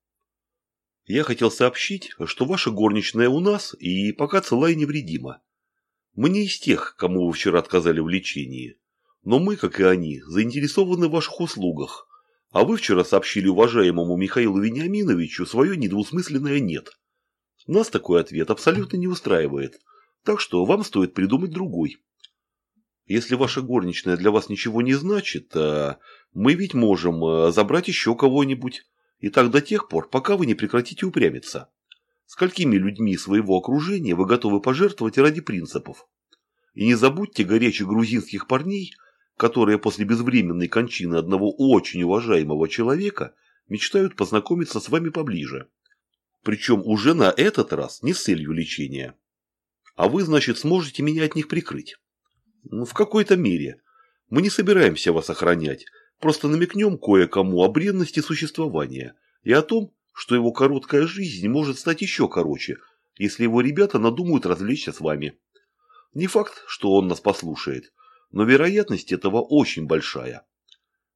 Я хотел сообщить, что ваша горничная у нас и пока цела и невредима. Мы не из тех, кому вы вчера отказали в лечении. Но мы, как и они, заинтересованы в ваших услугах. А вы вчера сообщили уважаемому Михаилу Вениаминовичу свое недвусмысленное «нет». Нас такой ответ абсолютно не устраивает, так что вам стоит придумать другой. Если ваша горничная для вас ничего не значит, а мы ведь можем э, забрать еще кого-нибудь, и так до тех пор, пока вы не прекратите упрямиться. Сколькими людьми своего окружения вы готовы пожертвовать ради принципов? И не забудьте горячих грузинских парней, которые после безвременной кончины одного очень уважаемого человека мечтают познакомиться с вами поближе. Причем уже на этот раз не с целью лечения. А вы, значит, сможете меня от них прикрыть. Ну, в какой-то мере. Мы не собираемся вас охранять, просто намекнем кое-кому о бренности существования и о том, что его короткая жизнь может стать еще короче, если его ребята надумают развлечься с вами. Не факт, что он нас послушает, но вероятность этого очень большая.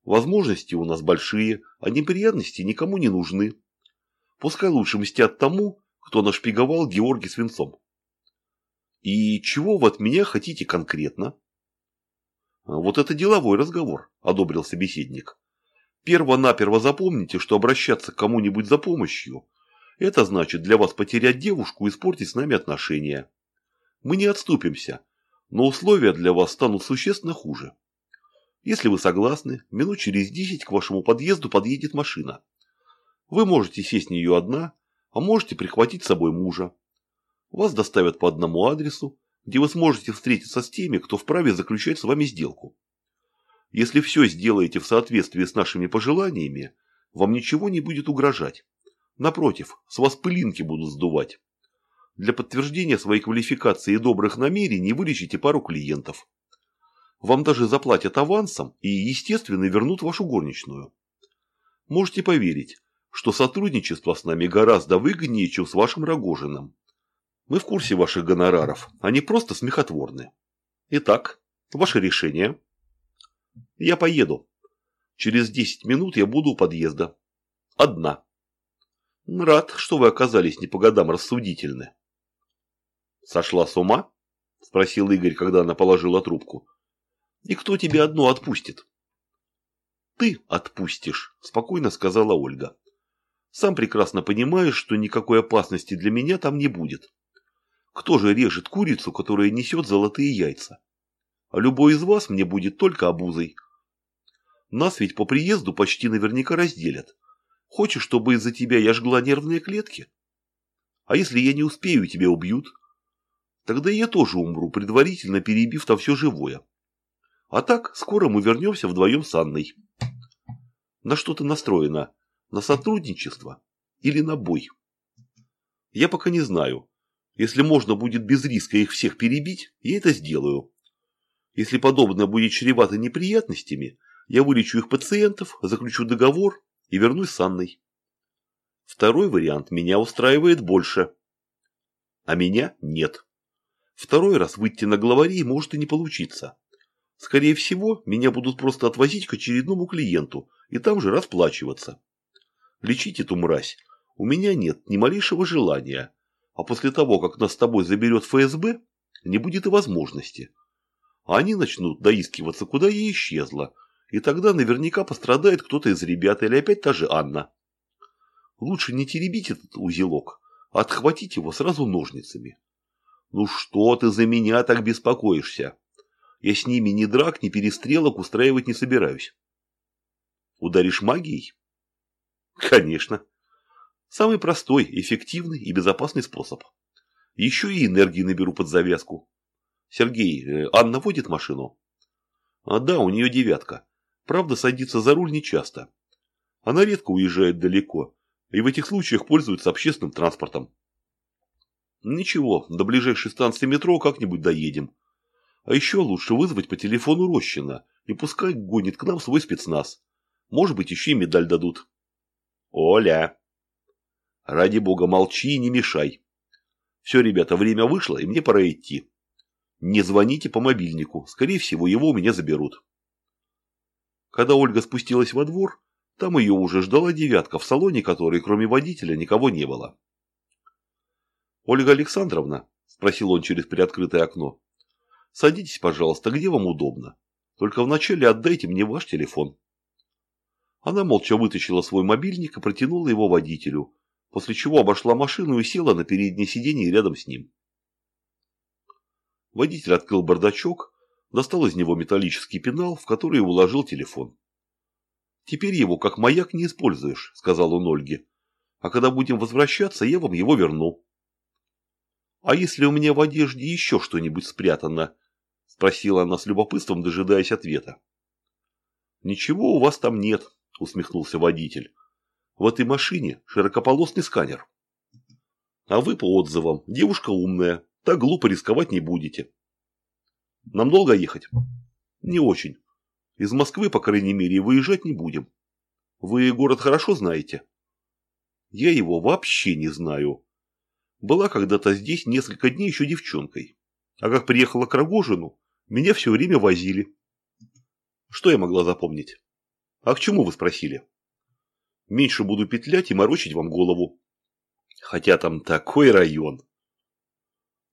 Возможности у нас большие, а неприятности никому не нужны. Пускай лучше мстят тому, кто нашпиговал Георгий свинцом. И чего вы от меня хотите конкретно? Вот это деловой разговор, одобрил собеседник. Перво-наперво запомните, что обращаться к кому-нибудь за помощью – это значит для вас потерять девушку и испортить с нами отношения. Мы не отступимся, но условия для вас станут существенно хуже. Если вы согласны, минут через десять к вашему подъезду подъедет машина. Вы можете сесть в нее одна, а можете прихватить с собой мужа. Вас доставят по одному адресу, где вы сможете встретиться с теми, кто вправе заключать с вами сделку. Если все сделаете в соответствии с нашими пожеланиями, вам ничего не будет угрожать. Напротив, с вас пылинки будут сдувать. Для подтверждения своей квалификации и добрых намерений вылечите пару клиентов. Вам даже заплатят авансом и, естественно, вернут вашу горничную. Можете поверить, что сотрудничество с нами гораздо выгоднее, чем с вашим Рогожиным. Мы в курсе ваших гонораров, они просто смехотворны. Итак, ваше решение. Я поеду. Через 10 минут я буду у подъезда. Одна. Рад, что вы оказались не по годам рассудительны. Сошла с ума? Спросил Игорь, когда она положила трубку. И кто тебе одну отпустит? Ты отпустишь, спокойно сказала Ольга. Сам прекрасно понимаешь, что никакой опасности для меня там не будет. Кто же режет курицу, которая несет золотые яйца? А любой из вас мне будет только обузой. Нас ведь по приезду почти наверняка разделят. Хочешь, чтобы из-за тебя я жгла нервные клетки? А если я не успею, тебя убьют? Тогда я тоже умру, предварительно перебив там все живое. А так, скоро мы вернемся вдвоем с Анной. На что ты настроена? На сотрудничество или на бой? Я пока не знаю. Если можно будет без риска их всех перебить, я это сделаю. Если подобное будет чревато неприятностями, я вылечу их пациентов, заключу договор и вернусь с Анной. Второй вариант меня устраивает больше. А меня нет. Второй раз выйти на главарей может и не получиться. Скорее всего, меня будут просто отвозить к очередному клиенту и там же расплачиваться. Лечить эту мразь у меня нет ни малейшего желания, а после того, как нас с тобой заберет ФСБ, не будет и возможности. А они начнут доискиваться, куда я исчезла, и тогда наверняка пострадает кто-то из ребят или опять та же Анна. Лучше не теребить этот узелок, а отхватить его сразу ножницами. Ну что ты за меня так беспокоишься? Я с ними ни драк, ни перестрелок устраивать не собираюсь. Ударишь магией? Конечно. Самый простой, эффективный и безопасный способ. Еще и энергии наберу под завязку. Сергей, э, Анна водит машину? А да, у нее девятка. Правда, садится за руль нечасто. Она редко уезжает далеко, и в этих случаях пользуется общественным транспортом. Ничего, до ближайшей станции метро как-нибудь доедем. А еще лучше вызвать по телефону Рощина, и пускай гонит к нам свой спецназ. Может быть, еще и медаль дадут. Оля! Ради бога, молчи и не мешай. Все, ребята, время вышло, и мне пора идти. Не звоните по мобильнику, скорее всего, его у меня заберут. Когда Ольга спустилась во двор, там ее уже ждала девятка, в салоне которой, кроме водителя, никого не было. «Ольга Александровна?» – спросил он через приоткрытое окно. «Садитесь, пожалуйста, где вам удобно. Только вначале отдайте мне ваш телефон». Она молча вытащила свой мобильник и протянула его водителю, после чего обошла машину и села на переднее сиденье рядом с ним. Водитель открыл бардачок, достал из него металлический пенал, в который уложил телефон. «Теперь его как маяк не используешь», – сказал он Ольге. «А когда будем возвращаться, я вам его верну». «А если у меня в одежде еще что-нибудь спрятано?» – спросила она с любопытством, дожидаясь ответа. «Ничего у вас там нет», – усмехнулся водитель. В этой машине широкополосный сканер. А вы по отзывам, девушка умная, так глупо рисковать не будете. Нам долго ехать? Не очень. Из Москвы, по крайней мере, выезжать не будем. Вы город хорошо знаете? Я его вообще не знаю. Была когда-то здесь несколько дней еще девчонкой. А как приехала к Рогожину, меня все время возили. Что я могла запомнить? А к чему вы спросили? Меньше буду петлять и морочить вам голову. Хотя там такой район.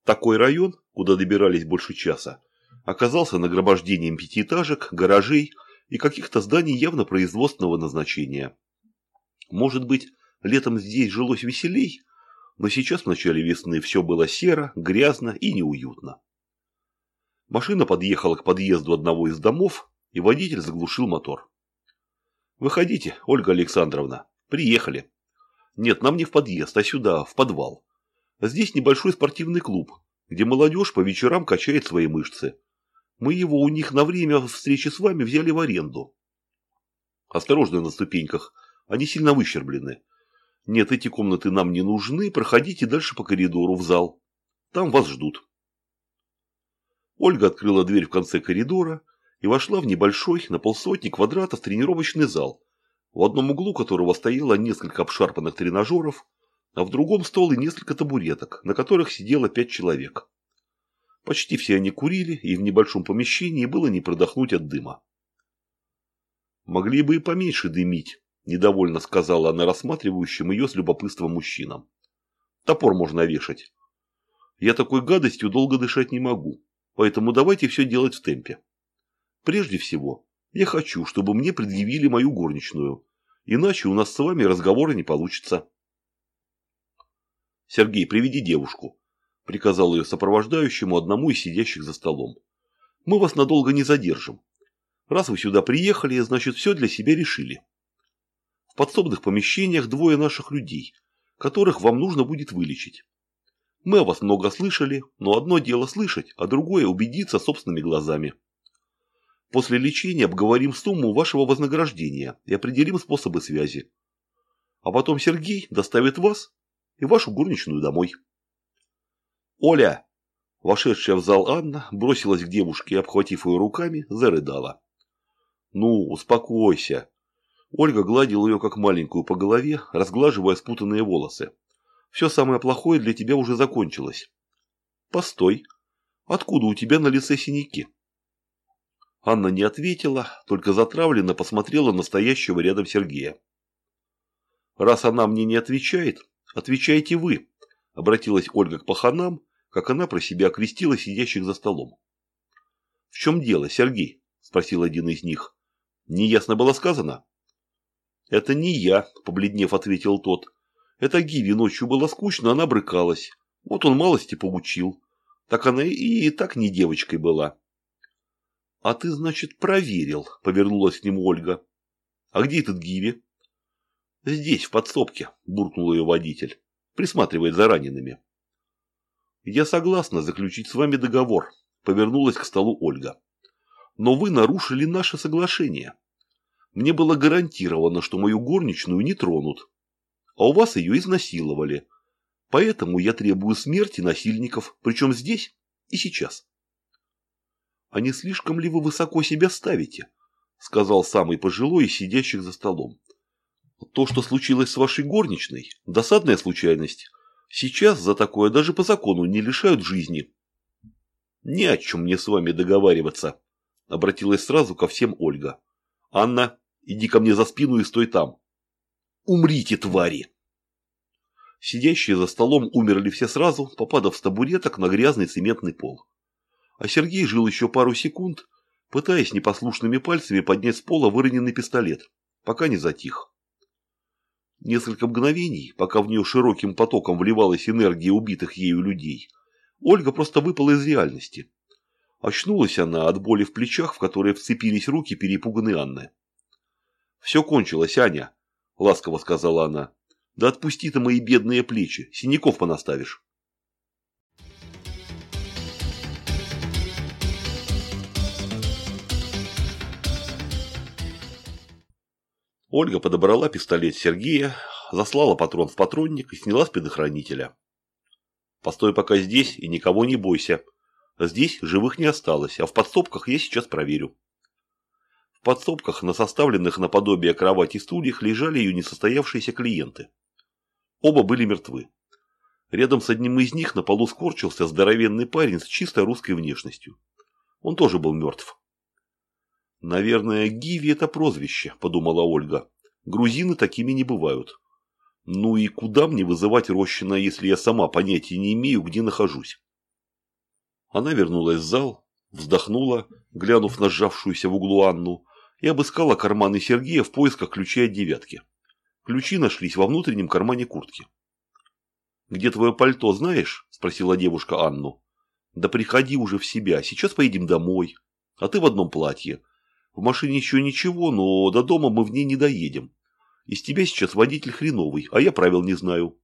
Такой район, куда добирались больше часа, оказался нагромождением пятиэтажек, гаражей и каких-то зданий явно производственного назначения. Может быть, летом здесь жилось веселей, но сейчас в начале весны все было серо, грязно и неуютно. Машина подъехала к подъезду одного из домов, и водитель заглушил мотор. «Выходите, Ольга Александровна. Приехали. Нет, нам не в подъезд, а сюда, в подвал. Здесь небольшой спортивный клуб, где молодежь по вечерам качает свои мышцы. Мы его у них на время встречи с вами взяли в аренду. Осторожно на ступеньках, они сильно выщерблены. Нет, эти комнаты нам не нужны, проходите дальше по коридору в зал. Там вас ждут. Ольга открыла дверь в конце коридора и вошла в небольшой, на полсотни квадратов тренировочный зал, в одном углу которого стояло несколько обшарпанных тренажеров, а в другом стол и несколько табуреток, на которых сидело пять человек. Почти все они курили, и в небольшом помещении было не продохнуть от дыма. «Могли бы и поменьше дымить», – недовольно сказала она рассматривающим ее с любопытством мужчинам. «Топор можно вешать. Я такой гадостью долго дышать не могу, поэтому давайте все делать в темпе. Прежде всего, я хочу, чтобы мне предъявили мою горничную, иначе у нас с вами разговора не получится». «Сергей, приведи девушку», – приказал ее сопровождающему одному из сидящих за столом. «Мы вас надолго не задержим. Раз вы сюда приехали, значит, все для себя решили. В подсобных помещениях двое наших людей, которых вам нужно будет вылечить. Мы о вас много слышали, но одно дело слышать, а другое убедиться собственными глазами. После лечения обговорим сумму вашего вознаграждения и определим способы связи. А потом Сергей доставит вас и вашу горничную домой. Оля! Вошедшая в зал Анна бросилась к девушке и, обхватив ее руками, зарыдала. «Ну, успокойся», Ольга гладила ее как маленькую по голове, разглаживая спутанные волосы. «Все самое плохое для тебя уже закончилось». «Постой. Откуда у тебя на лице синяки?» Анна не ответила, только затравленно посмотрела на стоящего рядом Сергея. «Раз она мне не отвечает, отвечайте вы», – обратилась Ольга к паханам, как она про себя окрестила сидящих за столом. «В чем дело, Сергей?» – спросил один из них. «Неясно было сказано?» «Это не я», – побледнев ответил тот. «Это Гиви ночью было скучно, она брыкалась. Вот он малости поучил. Так она и, так не девочкой была». «А ты, значит, проверил», – повернулась к нему Ольга. «А где этот Гиви?» «Здесь, в подсобке», – буркнул ее водитель. «Присматривает за ранеными». «Я согласна заключить с вами договор», – повернулась к столу Ольга. «Но вы нарушили наше соглашение. Мне было гарантировано, что мою горничную не тронут. А у вас ее изнасиловали. Поэтому я требую смерти насильников, причем здесь и сейчас. А не слишком ли вы высоко себя ставите? Сказал самый пожилой из сидящих за столом. То, что случилось с вашей горничной, досадная случайность. Сейчас за такое даже по закону не лишают жизни. Ни о чем мне с вами договариваться, обратилась сразу ко всем Ольга. Анна, Иди ко мне за спину и стой там. Умрите, твари!» Сидящие за столом умерли все сразу, попадав с табуреток на грязный цементный пол. А Сергей жил еще пару секунд, пытаясь непослушными пальцами поднять с пола выроненный пистолет, пока не затих. Несколько мгновений, пока в нее широким потоком вливалась энергия убитых ею людей, Ольга просто выпала из реальности. Очнулась она от боли в плечах, в которые вцепились руки перепуганной Анны. «Все кончилось, Аня», – ласково сказала она. «Да отпусти ты мои бедные плечи, синяков понаставишь». Ольга подобрала пистолет Сергея, заслала патрон в патронник и сняла с предохранителя. «Постой пока здесь и никого не бойся. Здесь живых не осталось, а в подсобках я сейчас проверю». Подсобках на составленных наподобие кровати стульях лежали ее несостоявшиеся клиенты. Оба были мертвы. Рядом с одним из них на полу скорчился здоровенный парень с чисто русской внешностью. Он тоже был мертв. «Наверное, Гиви – это прозвище», – подумала Ольга. «Грузины такими не бывают. Ну и куда мне вызывать Рощина, если я сама понятия не имею, где нахожусь?» Она вернулась в зал, вздохнула, глянув на сжавшуюся в углу Анну, и обыскала карманы Сергея в поисках ключей от девятки. Ключи нашлись во внутреннем кармане куртки. «Где твое пальто, знаешь?» – спросила девушка Анну. «Да приходи уже в себя, сейчас поедем домой. А ты в одном платье. В машине еще ничего, но до дома мы в ней не доедем. Из тебя сейчас водитель хреновый, а я правил не знаю.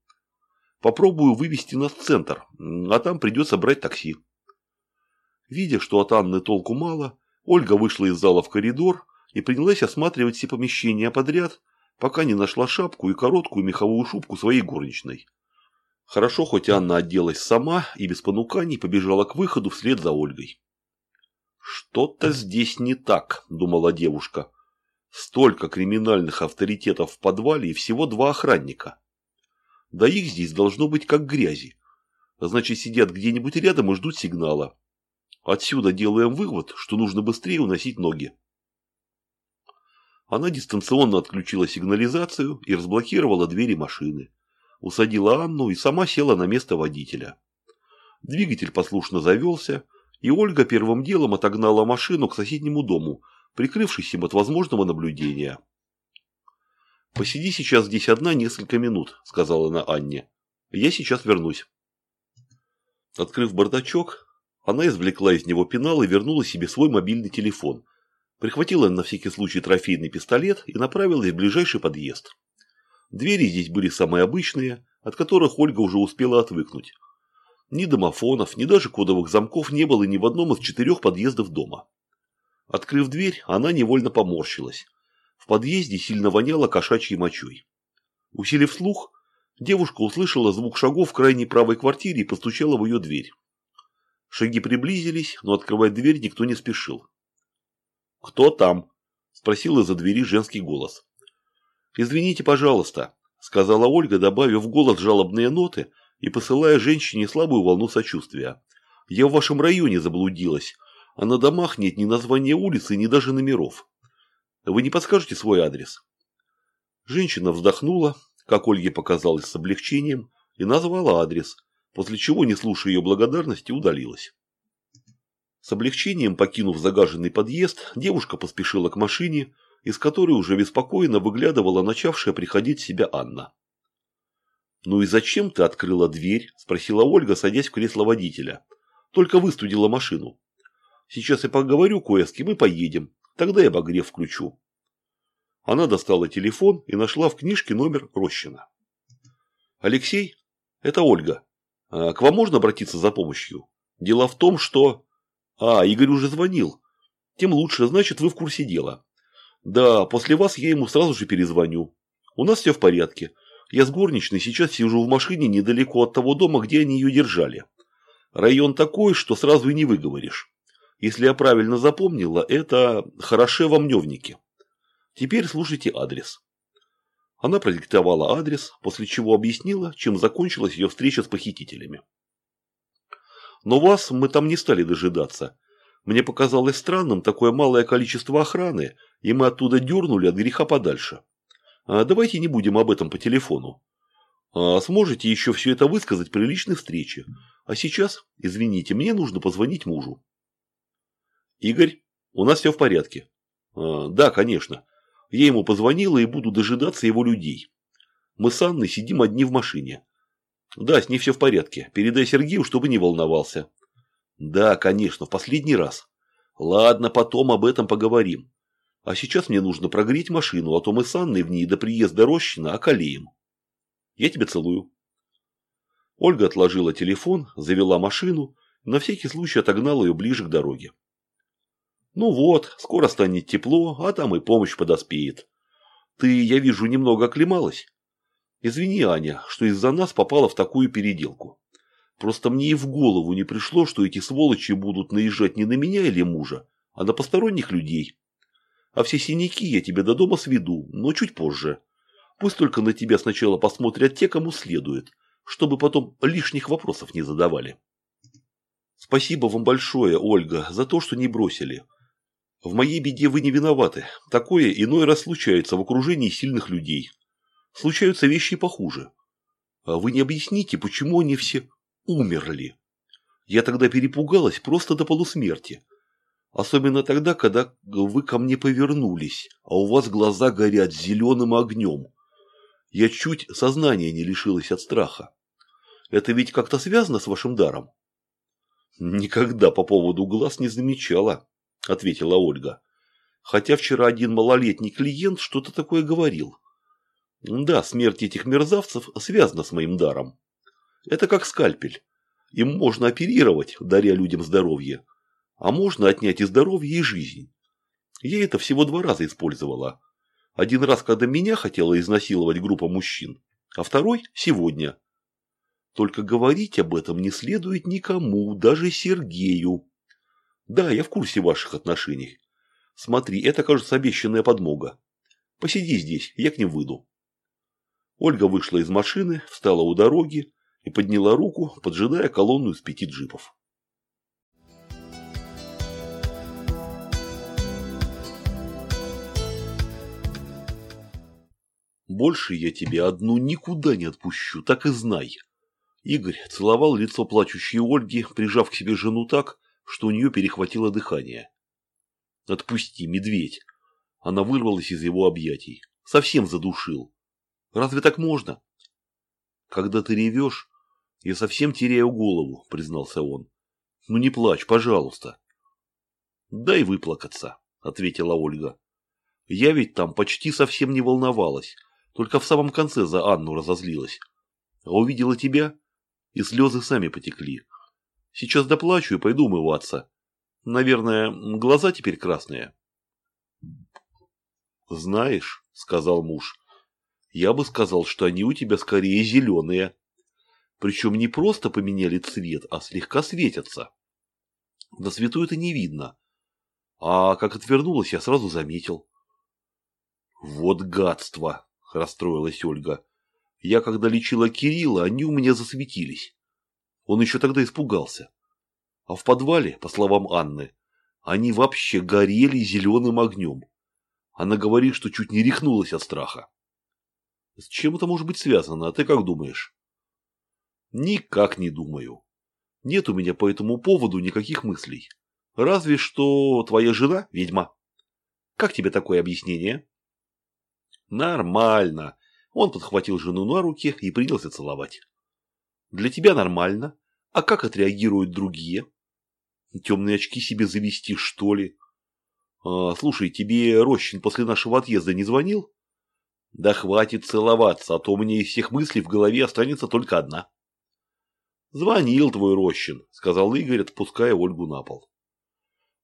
Попробую вывести нас в центр, а там придется брать такси». Видя, что от Анны толку мало, Ольга вышла из зала в коридор и принялась осматривать все помещения подряд, пока не нашла шапку и короткую меховую шубку своей горничной. Хорошо, хоть Анна оделась сама и без понуканий побежала к выходу вслед за Ольгой. «Что-то здесь не так», – думала девушка. «Столько криминальных авторитетов в подвале и всего два охранника. Да их здесь должно быть как грязи. Значит, сидят где-нибудь рядом и ждут сигнала. Отсюда делаем вывод, что нужно быстрее уносить ноги. Она дистанционно отключила сигнализацию и разблокировала двери машины. Усадила Анну и сама села на место водителя. Двигатель послушно завелся, и Ольга первым делом отогнала машину к соседнему дому, прикрывшись им от возможного наблюдения. «Посиди сейчас здесь одна несколько минут», – сказала она Анне. «Я сейчас вернусь». Открыв бардачок, она извлекла из него пенал и вернула себе свой мобильный телефон. Прихватила на всякий случай трофейный пистолет и направилась в ближайший подъезд. Двери здесь были самые обычные, от которых Ольга уже успела отвыкнуть. Ни домофонов, ни даже кодовых замков не было ни в одном из четырех подъездов дома. Открыв дверь, она невольно поморщилась. В подъезде сильно воняло кошачьей мочой. Усилив слух, девушка услышала звук шагов в крайней правой квартире и постучала в ее дверь. Шаги приблизились, но открывать дверь никто не спешил. «Кто там?» – спросил из-за двери женский голос. «Извините, пожалуйста», – сказала Ольга, добавив в голос жалобные ноты и посылая женщине слабую волну сочувствия. «Я в вашем районе заблудилась, а на домах нет ни названия улицы, ни даже номеров. Вы не подскажете свой адрес?» Женщина вздохнула, как Ольге показалось с облегчением, и назвала адрес – после чего, не слушая ее благодарности, удалилась. С облегчением покинув загаженный подъезд, девушка поспешила к машине, из которой уже беспокойно выглядывала начавшая приходить в себя Анна. «Ну и зачем ты открыла дверь?» – спросила Ольга, садясь в кресло водителя. «Только выстудила машину. Сейчас я поговорю кое с кем и поедем. Тогда я обогрев включу». Она достала телефон и нашла в книжке номер Рощина. «Алексей? Это Ольга. А, к вам можно обратиться за помощью? Дело в том, что... А, Игорь уже звонил. Тем лучше, значит, вы в курсе дела. Да, после вас я ему сразу же перезвоню. У нас все в порядке. Я с горничной сейчас сижу в машине недалеко от того дома, где они ее держали. Район такой, что сразу и не выговоришь. Если я правильно запомнила, это Хороше во Мневнике. Теперь слушайте адрес. Она продиктовала адрес, после чего объяснила, чем закончилась ее встреча с похитителями. Но вас мы там не стали дожидаться. Мне показалось странным такое малое количество охраны, и мы оттуда дернули от греха подальше. А давайте не будем об этом по телефону. А сможете еще все это высказать при личной встрече. А сейчас, извините, мне нужно позвонить мужу. Игорь, у нас все в порядке. А, да, конечно. Я ему позвонила и буду дожидаться его людей. Мы с Анной сидим одни в машине. Да, с ней все в порядке. Передай Сергею, чтобы не волновался. Да, конечно, в последний раз. Ладно, потом об этом поговорим. А сейчас мне нужно прогреть машину, а то мы с Анной в ней до приезда Рощина околеем. Я тебя целую. Ольга отложила телефон, завела машину, на всякий случай отогнала ее ближе к дороге. Ну вот, скоро станет тепло, а там и помощь подоспеет. Ты, я вижу, немного оклемалась. Извини, Аня, что из-за нас попала в такую переделку. Просто мне и в голову не пришло, что эти сволочи будут наезжать не на меня или мужа, а на посторонних людей. А все синяки я тебе до дома сведу, но чуть позже. Пусть только на тебя сначала посмотрят те, кому следует, чтобы потом лишних вопросов не задавали. Спасибо вам большое, Ольга, за то, что не бросили. В моей беде вы не виноваты. Такое иной раз случается в окружении сильных людей. Случаются вещи похуже. А вы не объясните, почему они все умерли. Я тогда перепугалась просто до полусмерти. Особенно тогда, когда вы ко мне повернулись, а у вас глаза горят зеленым огнем. Я чуть сознания не лишилась от страха. Это ведь как-то связано с вашим даром? Никогда по поводу глаз не замечала, ответила Ольга. Хотя вчера один малолетний клиент что-то такое говорил. Да, смерть этих мерзавцев связана с моим даром. Это как скальпель. Им можно оперировать, даря людям здоровье. А можно отнять и здоровье, и жизнь. Я это всего два раза использовала. Один раз, когда меня хотела изнасиловать группа мужчин, а второй – сегодня. Только говорить об этом не следует никому, даже Сергею. Да, я в курсе ваших отношений. Смотри, это, кажется, обещанная подмога. Посиди здесь, я к ним выйду. Ольга вышла из машины, встала у дороги и подняла руку, поджидая колонну из пяти джипов. Больше я тебя одну никуда не отпущу, так и знай. Игорь целовал лицо плачущей Ольги, прижав к себе жену так, что у нее перехватило дыхание. Отпусти, медведь. Она вырвалась из его объятий. Совсем задушил. Разве так можно? Когда ты ревешь, я совсем теряю голову, признался он. Ну не плачь, пожалуйста. Дай выплакаться, ответила Ольга. Я ведь там почти совсем не волновалась, только в самом конце за Анну разозлилась. А увидела тебя, и слезы сами потекли. Сейчас доплачу и пойду умываться. Наверное, глаза теперь красные. Знаешь, сказал муж, я бы сказал, что они у тебя скорее зеленые. Причем не просто поменяли цвет, а слегка светятся. На свету это не видно. А как отвернулась, я сразу заметил. Вот гадство, расстроилась Ольга. Я когда лечила Кирилла, они у меня засветились. Он еще тогда испугался. А в подвале, по словам Анны, они вообще горели зеленым огнем. Она говорит, что чуть не рехнулась от страха. С чем это может быть связано, а ты как думаешь? Никак не думаю. Нет у меня по этому поводу никаких мыслей. Разве что твоя жена ведьма. Как тебе такое объяснение? Нормально. Он подхватил жену на руки и принялся целовать. Для тебя нормально. А как отреагируют другие? Темные очки себе завести, что ли? А, слушай, тебе Рощин после нашего отъезда не звонил? Да хватит целоваться, а то у меня из всех мыслей в голове останется только одна. Звонил твой Рощин, сказал Игорь, отпуская Ольгу на пол.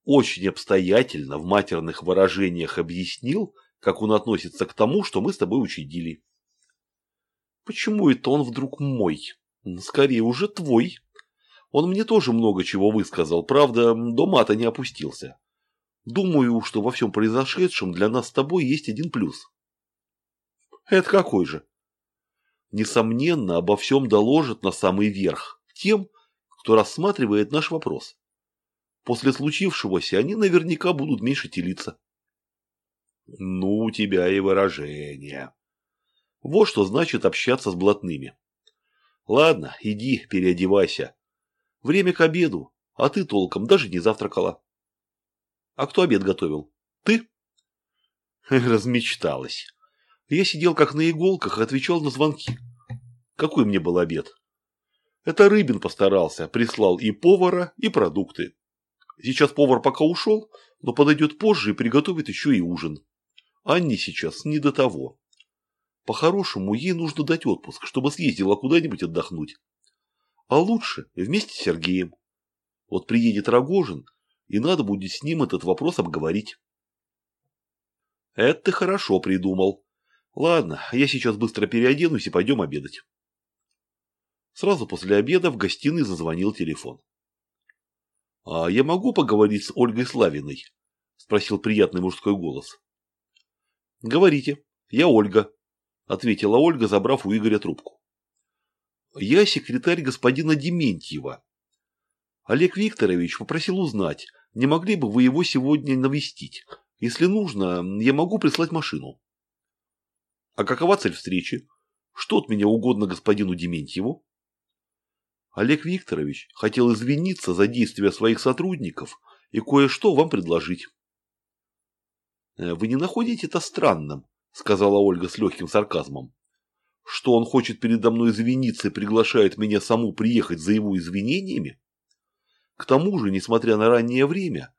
Очень обстоятельно в матерных выражениях объяснил, как он относится к тому, что мы с тобой учредили. Почему это он вдруг мой? Скорее уже твой. Он мне тоже много чего высказал, правда, до мата не опустился. Думаю, что во всем произошедшем для нас с тобой есть один плюс. Это какой же? Несомненно, обо всем доложат на самый верх тем, кто рассматривает наш вопрос. После случившегося они наверняка будут меньше телиться. Ну, у тебя и выражение. Вот что значит общаться с блатными. Ладно, иди, переодевайся. Время к обеду, а ты толком даже не завтракала. А кто обед готовил? Ты? Размечталась. Я сидел как на иголках и отвечал на звонки. Какой мне был обед? Это Рыбин постарался, прислал и повара, и продукты. Сейчас повар пока ушел, но подойдет позже и приготовит еще и ужин. Анне сейчас не до того. По-хорошему, ей нужно дать отпуск, чтобы съездила куда-нибудь отдохнуть. А лучше вместе с Сергеем. Вот приедет Рогожин, и надо будет с ним этот вопрос обговорить. Это ты хорошо придумал. Ладно, я сейчас быстро переоденусь и пойдем обедать. Сразу после обеда в гостиной зазвонил телефон. «А я могу поговорить с Ольгой Славиной?» – спросил приятный мужской голос. «Говорите, я Ольга», – ответила Ольга, забрав у Игоря трубку. Я секретарь господина Дементьева. Олег Викторович попросил узнать, не могли бы вы его сегодня навестить. Если нужно, я могу прислать машину. А какова цель встречи? Что от меня угодно господину Дементьеву? Олег Викторович хотел извиниться за действия своих сотрудников и кое-что вам предложить. «Э, «Вы не находите это странным?» – сказала Ольга с легким сарказмом. «Что он хочет передо мной извиниться и приглашает меня саму приехать за его извинениями? К тому же, несмотря на раннее время,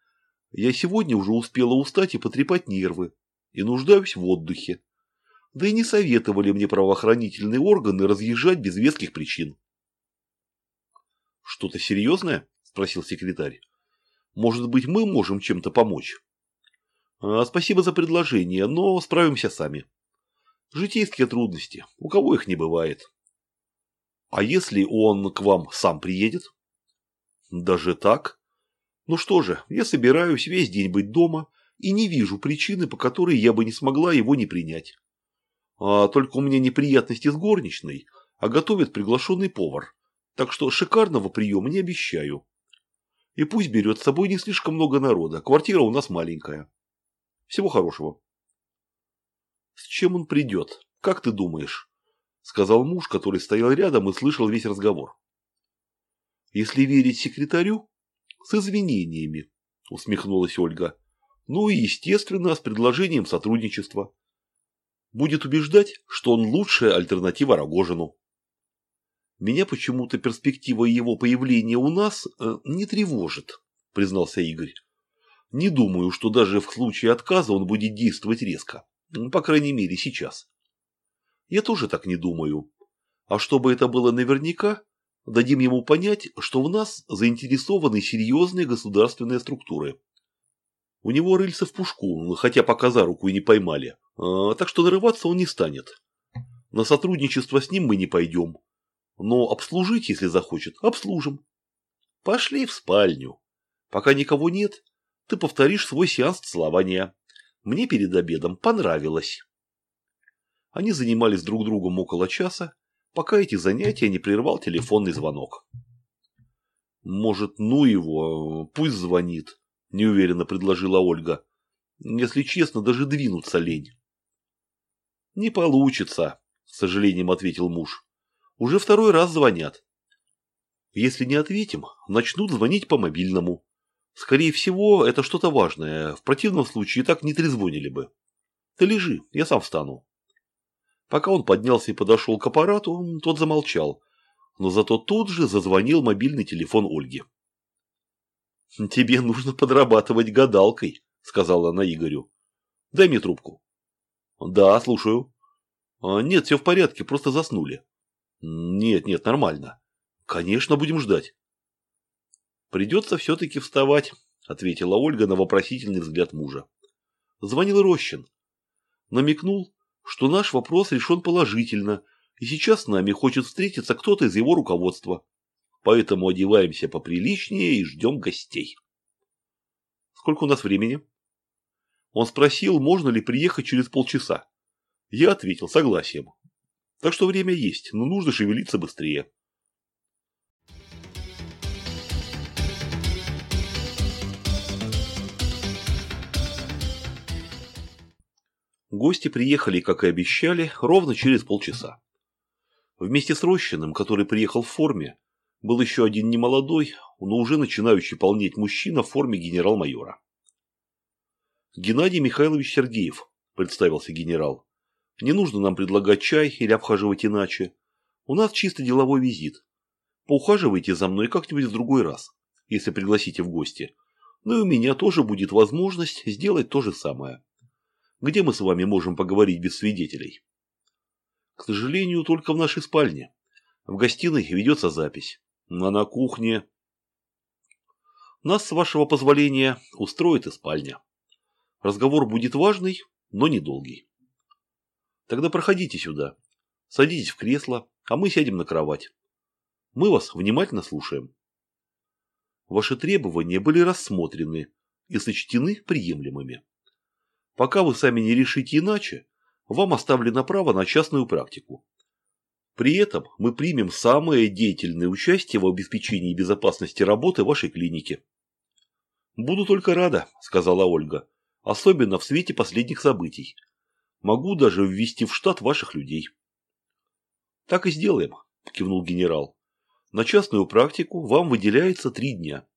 я сегодня уже успела устать и потрепать нервы, и нуждаюсь в отдыхе. Да и не советовали мне правоохранительные органы разъезжать без веских причин». «Что-то серьезное?» – спросил секретарь. «Может быть, мы можем чем-то помочь?» А, спасибо за предложение, но справимся сами. Житейские трудности. У кого их не бывает. А если он к вам сам приедет? Даже так? Ну что же, я собираюсь весь день быть дома и не вижу причины, по которой я бы не смогла его не принять. А только у меня неприятности с горничной, а готовит приглашенный повар. Так что шикарного приема не обещаю. И пусть берет с собой не слишком много народа, квартира у нас маленькая. Всего хорошего. С чем он придет? Как ты думаешь? Сказал муж, который стоял рядом и слышал весь разговор. Если верить секретарю, с извинениями, усмехнулась Ольга. Ну и, естественно, с предложением сотрудничества. Будет убеждать, что он лучшая альтернатива Рогожину. Меня почему-то перспектива его появления у нас э, не тревожит, признался Игорь. Не думаю, что даже в случае отказа он будет действовать резко. По крайней мере, сейчас. Я тоже так не думаю. А чтобы это было наверняка, дадим ему понять, что в нас заинтересованы серьезные государственные структуры. У него рыльца в пушку, хотя пока за руку и не поймали. А, так что нарываться он не станет. На сотрудничество с ним мы не пойдем. Но обслужить, если захочет, обслужим. Пошли в спальню. Пока никого нет, ты повторишь свой сеанс целования. Мне перед обедом понравилось. Они занимались друг другом около часа, пока эти занятия не прервал телефонный звонок. «Может, ну его, пусть звонит», – неуверенно предложила Ольга. «Если честно, даже двинуться лень». «Не получится», – с сожалением ответил муж. «Уже второй раз звонят. Если не ответим, начнут звонить по мобильному. Скорее всего, это что-то важное. В противном случае так не трезвонили бы. Ты лежи, я сам встану. Пока он поднялся и подошел к аппарату, тот замолчал. Но зато тут же зазвонил мобильный телефон Ольги. «Тебе нужно подрабатывать гадалкой», — сказала она Игорю. «Дай мне трубку». «Да, слушаю». «А, «Нет, все в порядке, просто заснули». «Нет, нет, нормально». «Конечно, будем ждать». «Придется все-таки вставать», – ответила Ольга на вопросительный взгляд мужа. Звонил Рощин. Намекнул, что наш вопрос решен положительно, и сейчас с нами хочет встретиться кто-то из его руководства. Поэтому одеваемся поприличнее и ждем гостей. Сколько у нас времени? Он спросил, можно ли приехать через полчаса. Я ответил согласием. Так что время есть, но нужно шевелиться быстрее. Гости приехали, как и обещали, ровно через полчаса. Вместе с Рощиным, который приехал в форме, был еще один немолодой, но уже начинающий полнеть мужчина в форме генерал-майора. «Геннадий Михайлович Сергеев», – представился генерал. «Не нужно нам предлагать чай или обхаживать иначе. У нас чисто деловой визит. Поухаживайте за мной как-нибудь в другой раз, если пригласите в гости. Ну и у меня тоже будет возможность сделать то же самое где мы с вами можем поговорить без свидетелей? К сожалению, только в нашей спальне. В гостиной ведется запись. А на кухне... Нас, с вашего позволения, устроит и спальня. Разговор будет важный, но недолгий. Тогда проходите сюда. Садитесь в кресло, а мы сядем на кровать. Мы вас внимательно слушаем. Ваши требования были рассмотрены и сочтены приемлемыми. Пока вы сами не решите иначе, вам оставлено право на частную практику. При этом мы примем самое деятельное участие в обеспечении безопасности работы вашей клиники. «Буду только рада», – сказала Ольга, – «особенно в свете последних событий. Могу даже ввести в штат ваших людей». «Так и сделаем», – кивнул генерал. «На частную практику вам выделяется три дня.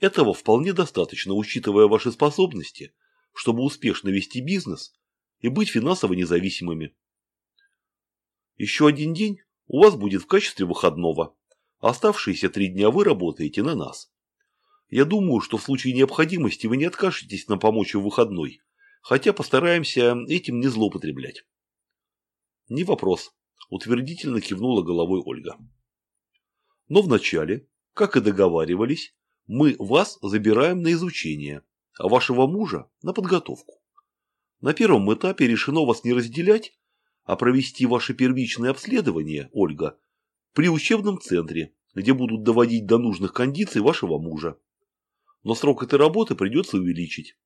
Этого вполне достаточно, учитывая ваши способности, чтобы успешно вести бизнес и быть финансово независимыми. Еще один день у вас будет в качестве выходного. Оставшиеся три дня вы работаете на нас. Я думаю, что в случае необходимости вы не откажетесь нам помочь в выходной, хотя постараемся этим не злоупотреблять. Не вопрос, утвердительно кивнула головой Ольга. Но вначале, как и договаривались, мы вас забираем на изучение, а вашего мужа на подготовку. На первом этапе решено вас не разделять, а провести ваше первичное обследование, Ольга, при учебном центре, где будут доводить до нужных кондиций вашего мужа. Но срок этой работы придется увеличить.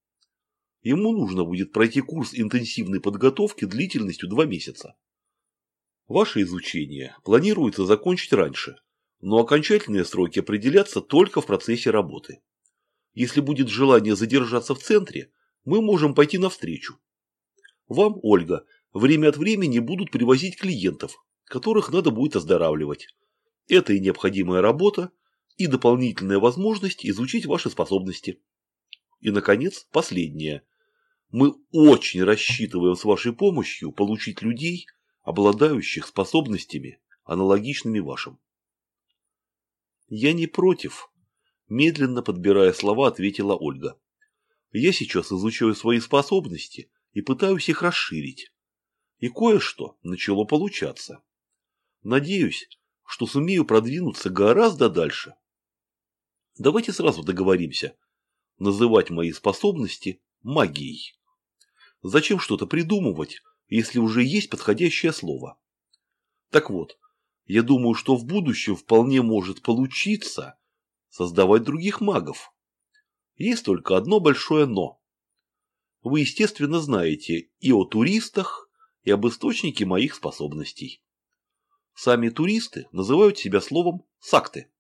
Ему нужно будет пройти курс интенсивной подготовки длительностью два месяца. Ваше изучение планируется закончить раньше, но окончательные сроки определятся только в процессе работы. Если будет желание задержаться в центре, мы можем пойти навстречу. Вам, Ольга, время от времени будут привозить клиентов, которых надо будет оздоравливать. Это и необходимая работа, и дополнительная возможность изучить ваши способности. И, наконец, последнее. Мы очень рассчитываем с вашей помощью получить людей, обладающих способностями, аналогичными вашим. Я не против, медленно подбирая слова, ответила Ольга. Я сейчас изучаю свои способности и пытаюсь их расширить. И кое-что начало получаться. Надеюсь, что сумею продвинуться гораздо дальше. Давайте сразу договоримся. Называть мои способности магией. Зачем что-то придумывать, если уже есть подходящее слово? Так вот, я думаю, что в будущем вполне может получиться создавать других магов. Есть только одно большое «но». Вы, естественно, знаете и о туристах, и об источнике моих способностей. Сами туристы называют себя словом «сакты».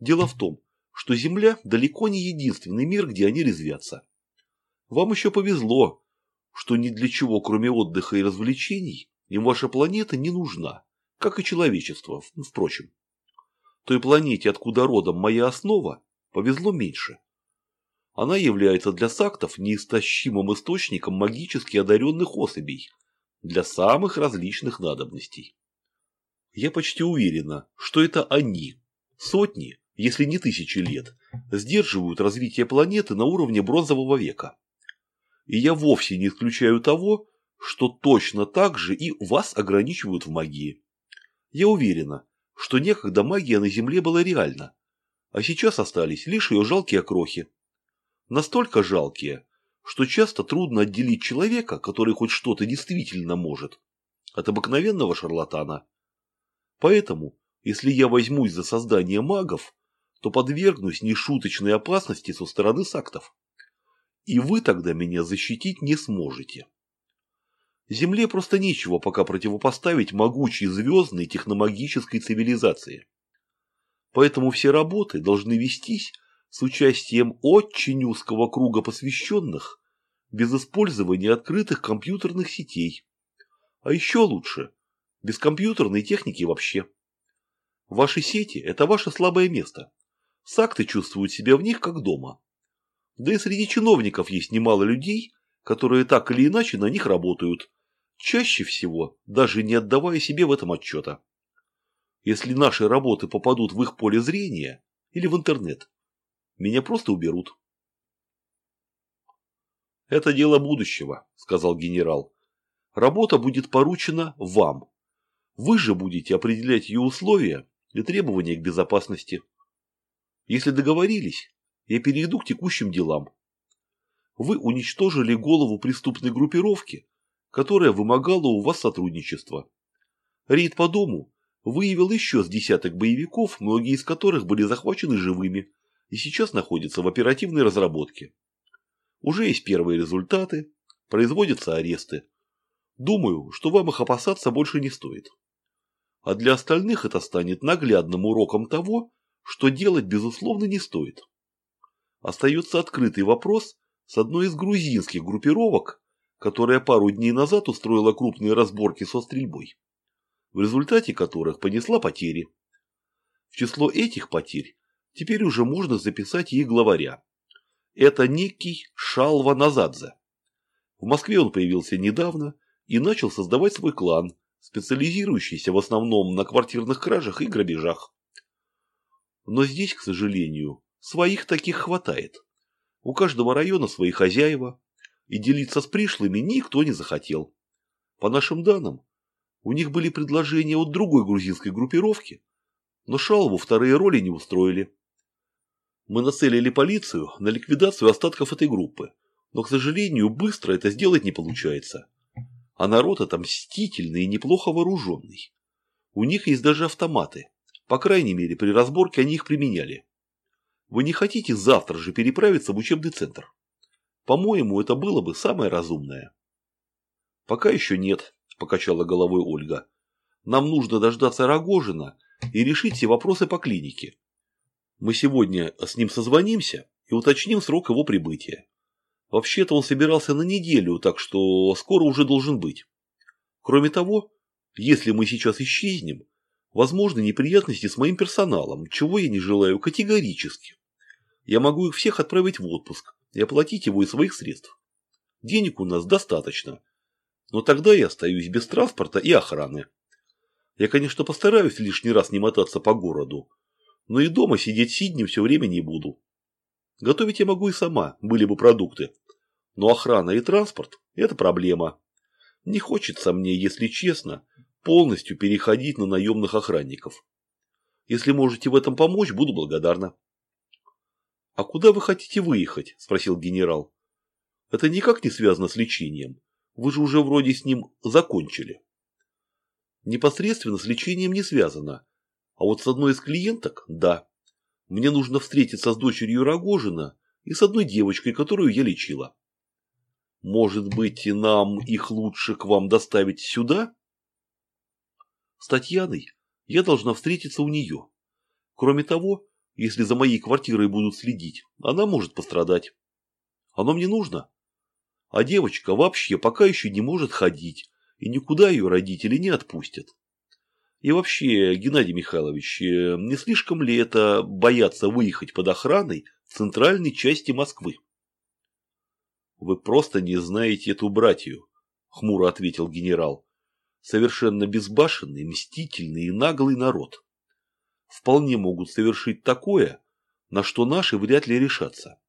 Дело в том, что Земля далеко не единственный мир, где они резвятся. Вам еще повезло, что ни для чего, кроме отдыха и развлечений, им ваша планета не нужна как и человечество, впрочем. Той планете, откуда родом моя основа, повезло меньше. Она является для сактов неистощимым источником магически одаренных особей для самых различных надобностей. Я почти уверена, что это они, сотни, если не тысячи лет, сдерживают развитие планеты на уровне бронзового века. И я вовсе не исключаю того, что точно так же и вас ограничивают в магии. Я уверена, что некогда магия на Земле была реальна, а сейчас остались лишь ее жалкие крохи. Настолько жалкие, что часто трудно отделить человека, который хоть что-то действительно может, от обыкновенного шарлатана. Поэтому, если я возьмусь за создание магов, то подвергнусь нешуточной опасности со стороны сактов. И вы тогда меня защитить не сможете. Земле просто нечего пока противопоставить могучей звездной техномагической цивилизации. Поэтому все работы должны вестись с участием очень узкого круга посвященных, без использования открытых компьютерных сетей. А еще лучше, без компьютерной техники вообще. Ваши сети – это ваше слабое место. Сакты чувствуют себя в них как дома. Да и среди чиновников есть немало людей, которые так или иначе на них работают, Чаще всего, даже не отдавая себе в этом отчета. Если наши работы попадут в их поле зрения или в интернет, меня просто уберут. «Это дело будущего», – сказал генерал. «Работа будет поручена вам. Вы же будете определять ее условия и требования к безопасности. Если договорились, я перейду к текущим делам. Вы уничтожили голову преступной группировки, которая вымогала у вас сотрудничества. Рейд по дому выявил еще с десяток боевиков, многие из которых были захвачены живыми и сейчас находятся в оперативной разработке. Уже есть первые результаты, производятся аресты. Думаю, что вам их опасаться больше не стоит. А для остальных это станет наглядным уроком того, что делать безусловно не стоит. Остается открытый вопрос с одной из грузинских группировок, которая пару дней назад устроила крупные разборки со стрельбой, в результате которых понесла потери. В число этих потерь Теперь уже можно записать их главаря. Это некий Шалва Назадзе. В Москве он появился недавно и начал создавать свой клан, специализирующийся в основном на квартирных кражах и грабежах. Но здесь, к сожалению, своих таких хватает. У каждого района свои хозяева, и делиться с пришлыми никто не захотел. По нашим данным, у них были предложения от другой грузинской группировки, но Шалву вторые роли не устроили. Мы нацелили полицию на ликвидацию остатков этой группы, но, к сожалению, быстро это сделать не получается. А народ это мстительный и неплохо вооруженный. У них есть даже автоматы. По крайней мере, при разборке они их применяли. Вы не хотите завтра же переправиться в учебный центр? По-моему, это было бы самое разумное. Пока еще нет, покачала головой Ольга. Нам нужно дождаться Рогожина и решить все вопросы по клинике. Мы сегодня с ним созвонимся и уточним срок его прибытия. Вообще-то он собирался на неделю, так что скоро уже должен быть. Кроме того, если мы сейчас исчезнем, возможны неприятности с моим персоналом, чего я не желаю категорически. Я могу их всех отправить в отпуск и оплатить его из своих средств. Денег у нас достаточно, но тогда я остаюсь без транспорта и охраны. Я, конечно, постараюсь лишний раз не мотаться по городу, но и дома сидеть сиднем все время не буду. Готовить я могу и сама, были бы продукты. Но охрана и транспорт – это проблема. Не хочется мне, если честно, полностью переходить на наемных охранников. Если можете в этом помочь, буду благодарна. «А куда вы хотите выехать?» – спросил генерал. «Это никак не связано с лечением. Вы же уже вроде с ним закончили». «Непосредственно с лечением не связано. А вот с одной из клиенток – да. Мне нужно встретиться с дочерью Рогожина и с одной девочкой, которую я лечила. Может быть, нам их лучше к вам доставить сюда? С Татьяной я должна встретиться у нее. Кроме того, если за моей квартирой будут следить, она может пострадать. Оно мне нужно. А девочка вообще пока еще не может ходить, и никуда ее родители не отпустят. И вообще, Геннадий Михайлович, э, не слишком ли это бояться выехать под охраной в центральной части Москвы? Вы просто не знаете эту братью, хмуро ответил генерал. Совершенно безбашенный, мстительный и наглый народ. Вполне могут совершить такое, на что наши вряд ли решатся.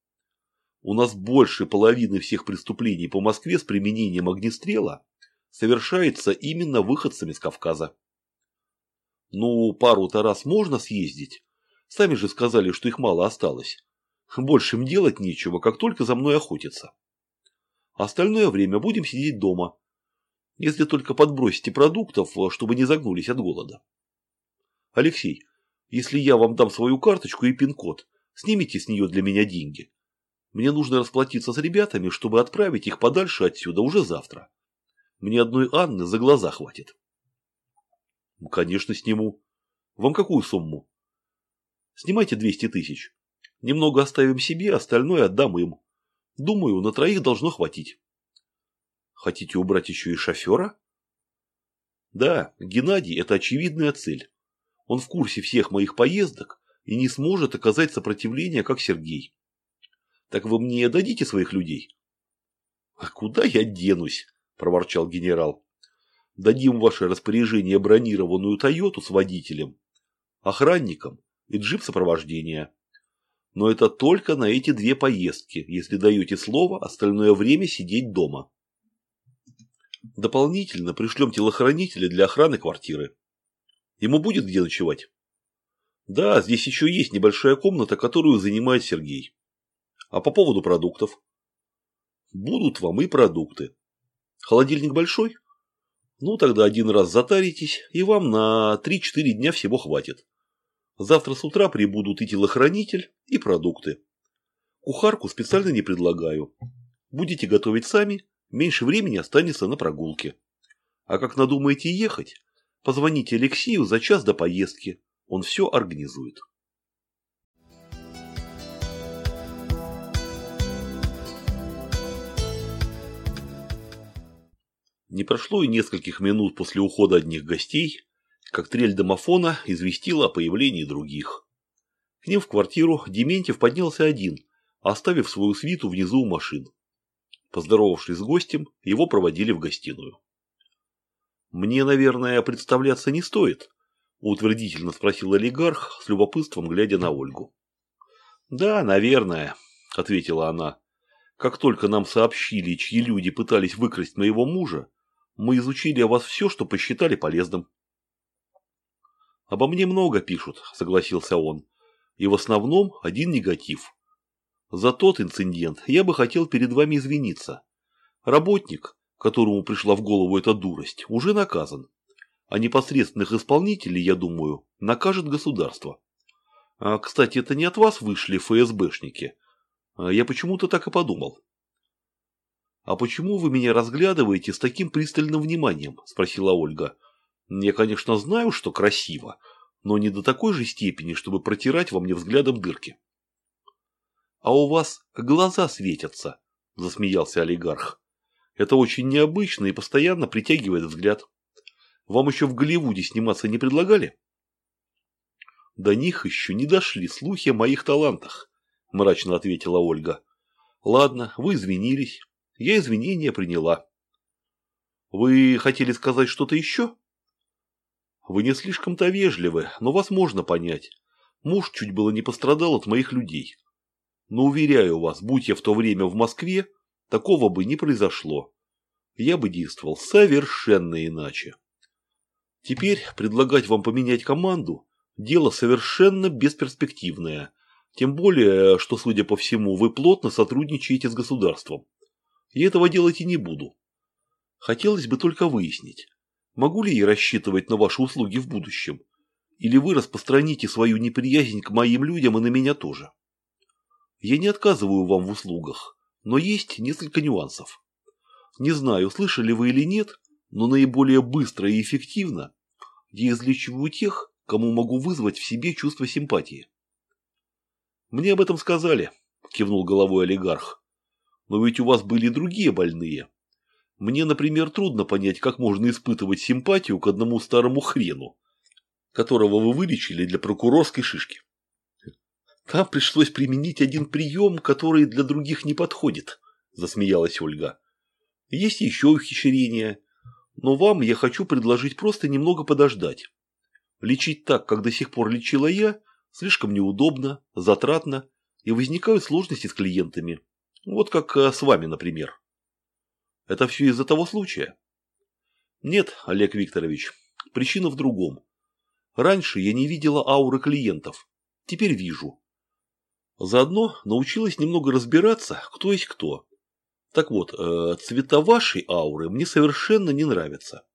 У нас больше половины всех преступлений по Москве с применением огнестрела совершается именно выходцами с Кавказа. Ну, пару-то раз можно съездить. Сами же сказали, что их мало осталось. Больше им делать нечего, как только за мной охотятся. Остальное время будем сидеть дома. Если только подбросите продуктов, чтобы не загнулись от голода. Алексей, если я вам дам свою карточку и пин-код, снимите с нее для меня деньги. Мне нужно расплатиться с ребятами, чтобы отправить их подальше отсюда уже завтра. Мне одной Анны за глаза хватит. Ну, конечно, сниму. Вам какую сумму? Снимайте 200 тысяч. Немного оставим себе, остальное отдам им. Думаю, на троих должно хватить. Хотите убрать еще и шофера? Да, Геннадий – это очевидная цель. Он в курсе всех моих поездок и не сможет оказать сопротивление, как Сергей. Так вы мне дадите своих людей? А куда я денусь? – проворчал генерал дадим ваше распоряжение бронированную Тойоту с водителем, охранником и джип сопровождения. Но это только на эти две поездки, если даете слово остальное время сидеть дома. Дополнительно пришлем телохранителя для охраны квартиры. Ему будет где ночевать? Да, здесь еще есть небольшая комната, которую занимает Сергей. А по поводу продуктов? Будут вам и продукты. Холодильник большой? Ну, тогда один раз затаритесь, и вам на 3-4 дня всего хватит. Завтра с утра прибудут и телохранитель, и продукты. Кухарку специально не предлагаю. Будете готовить сами, меньше времени останется на прогулке. А как надумаете ехать, позвоните Алексею за час до поездки. Он все организует. Не прошло и нескольких минут после ухода одних гостей, как трель домофона известила о появлении других. К ним в квартиру Дементьев поднялся один, оставив свою свиту внизу у машин. Поздоровавшись с гостем, его проводили в гостиную. «Мне, наверное, представляться не стоит», – утвердительно спросил олигарх, с любопытством глядя на Ольгу. «Да, наверное», – ответила она. «Как только нам сообщили, чьи люди пытались выкрасть моего мужа, мы изучили о вас все, что посчитали полезным». «Обо мне много пишут», – согласился он. «И в основном один негатив. За тот инцидент я бы хотел перед вами извиниться. Работник, которому пришла в голову эта дурость, уже наказан. А непосредственных исполнителей, я думаю, накажет государство. А, кстати, это не от вас вышли ФСБшники. А, я почему-то так и подумал. «А почему вы меня разглядываете с таким пристальным вниманием?» – спросила Ольга. «Я, конечно, знаю, что красиво, но не до такой же степени, чтобы протирать во мне взглядом дырки». «А у вас глаза светятся», – засмеялся олигарх. Это очень необычно и постоянно притягивает взгляд. Вам еще в Голливуде сниматься не предлагали? До них еще не дошли слухи о моих талантах, мрачно ответила Ольга. Ладно, вы извинились. Я извинения приняла. Вы хотели сказать что-то еще? Вы не слишком-то вежливы, но вас можно понять. Муж чуть было не пострадал от моих людей. Но уверяю вас, будь я в то время в Москве, такого бы не произошло. Я бы действовал совершенно иначе. Теперь предлагать вам поменять команду – дело совершенно бесперспективное. Тем более, что, судя по всему, вы плотно сотрудничаете с государством. Я этого делать и не буду. Хотелось бы только выяснить, могу ли я рассчитывать на ваши услуги в будущем, или вы распространите свою неприязнь к моим людям и на меня тоже. Я не отказываю вам в услугах, но есть несколько нюансов. Не знаю, слышали вы или нет, но наиболее быстро и эффективно я излечиваю тех, кому могу вызвать в себе чувство симпатии. Мне об этом сказали, кивнул головой олигарх. Но ведь у вас были другие больные. Мне, например, трудно понять, как можно испытывать симпатию к одному старому хрену, которого вы вылечили для прокурорской шишки. Там пришлось применить один прием, который для других не подходит, засмеялась Ольга. Есть еще ухищрения, но вам я хочу предложить просто немного подождать. Лечить так, как до сих пор лечила я, слишком неудобно, затратно, и возникают сложности с клиентами. Вот как э, с вами, например. Это все из-за того случая? Нет, Олег Викторович, причина в другом. Раньше я не видела ауры клиентов, теперь вижу. Заодно научилась немного разбираться, кто есть кто. Так вот, э, цвета вашей ауры мне совершенно не нравятся.